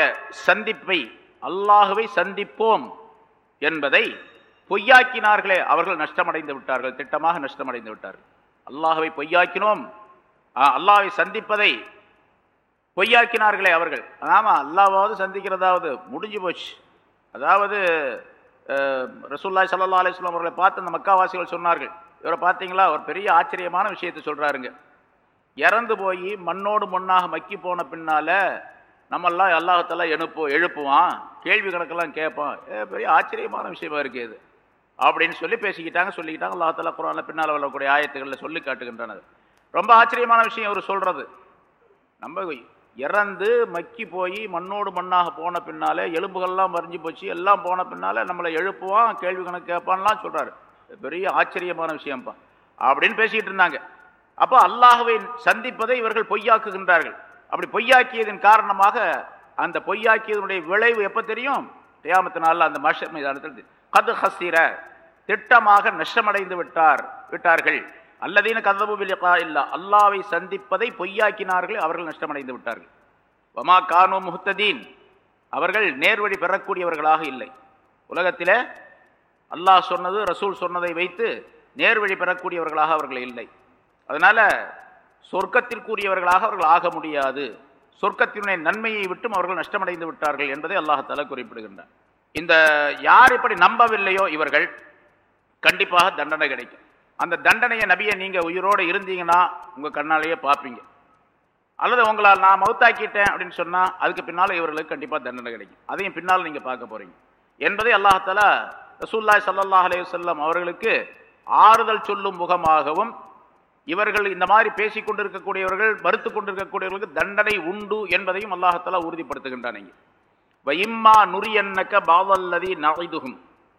Speaker 1: சந்திப்பை அல்லாஹுவை சந்திப்போம் என்பதை பொய்யாக்கினார்களே அவர்கள் நஷ்டமடைந்து விட்டார்கள். திட்டமாக நஷ்டமடைந்து விட்டார்கள். அல்லாஹுவை பொய்யாக்கினோம். அல்லாஹை சந்திப்பதை பொய்யாக்கினார்களே அவர்கள். ஆமாம் அல்லாவாவது சந்திக்கிறதாவது முடிஞ்சு போச்சு. அதாவது ரசூல்லாய் சல்லா அலிஸ்லாம் அவர்களை பார்த்து அந்த மக்காவாசிகள் சொன்னார்கள். இவரை பார்த்தீங்களா? ஒரு பெரிய ஆச்சரியமான விஷயத்தை சொல்கிறாருங்க இறந்து போய் மண்ணோடு மண்ணாக மக்கி போன பின்னால நம்மெல்லாம் அல்லாஹத்தெல்லாம் எழுப்பு எழுப்புவான். கேள்வி கணக்கெல்லாம் கேட்பான். பெரிய ஆச்சரியமான விஷயமா இருக்கு இது. அப்படின்னு சொல்லி பேசிக்கிட்டாங்க சொல்லிக்கிட்டாங்க. அல்லாஹால குரான்ல பின்னால் வரக்கூடிய ஆயத்துக்களில் சொல்லி காட்டுகின்றனர். ரொம்ப ஆச்சரியமான விஷயம் அவர் சொல்கிறது நம்ம இறந்து மக்கி போய் மண்ணோடு மண்ணாக போன பின்னாலே எலும்புகள்லாம் மறைஞ்சு போச்சு எல்லாம் போன பின்னாலே நம்மளை எழுப்புவான் கேள்வி கணக்கு கேட்பான்லாம் சொல்கிறாரு பெரிய ஆச்சரியமான விஷயம்ப்பா. அப்படின்னு பேசிக்கிட்டு இருந்தாங்க. அப்போ அல்லாஹுவை சந்திப்பதை இவர்கள் பொய்யாக்குகின்றார்கள். அப்படி பொய்யாக்கியதன் காரணமாக அந்த பொய்யாக்கியதனுடைய விளைவு எப்போ தெரியும்? தியாமத்து நாளில் அந்த மஷர் மீதானத்தில் கது ஹசீர திட்டமாக நஷ்டமடைந்து விட்டார் விட்டார்கள். அல்லதீன கதபு விலிகா இல்லா அல்லாவை சந்திப்பதை பொய்யாக்கினார்கள் அவர்கள் நஷ்டமடைந்து விட்டார்கள். வமா கானு முஹத்ததீன் அவர்கள் நேர்வழி பெறக்கூடியவர்களாக இல்லை. உலகத்தில் அல்லாஹ் சொன்னது ரசூல் சொன்னதை வைத்து நேர்வழி பெறக்கூடியவர்களாக அவர்கள் இல்லை. அதனால் சொர்க்கத்திற்குரியவர்களாக அவர்கள் ஆக முடியாது. சொர்க்கத்தினுடைய நன்மையை விட்டும் அவர்கள் நஷ்டமடைந்து விட்டார்கள் என்பதை அல்லாஹால குறிப்பிடுகின்றார் இந்த யார் இப்படி நம்பவில்லையோ இவர்கள் கண்டிப்பாக தண்டனை கிடைக்கும். அந்த தண்டனையை நபியை நீங்கள் உயிரோடு இருந்தீங்கன்னா உங்கள் கண்ணாலேயே பார்ப்பீங்க அல்லது உங்களால் நான் மவுத்தாக்கிட்டேன் அப்படின்னு சொன்னால் அதுக்கு பின்னால் இவர்களுக்கு கண்டிப்பாக தண்டனை கிடைக்கும். அதையும் பின்னால் நீங்கள் பார்க்க போகிறீங்க என்பதை அல்லாஹால ரசூல்லாய் சல்லாஹ் அலையுசல்லம் அவர்களுக்கு ஆறுதல் சொல்லும் முகமாகவும் இவர்கள் இந்த மாதிரி பேசிக் கொண்டிருக்கக்கூடியவர்கள் மறுத்து கொண்டிருக்கக்கூடியவர்களுக்கு தண்டனை உண்டு என்பதையும் அல்லாஹத்தலா உறுதிப்படுத்துகின்றான் இங்கே. வயிம்மா நுரியன்னக்க பாவல்லதி நகைதுகும்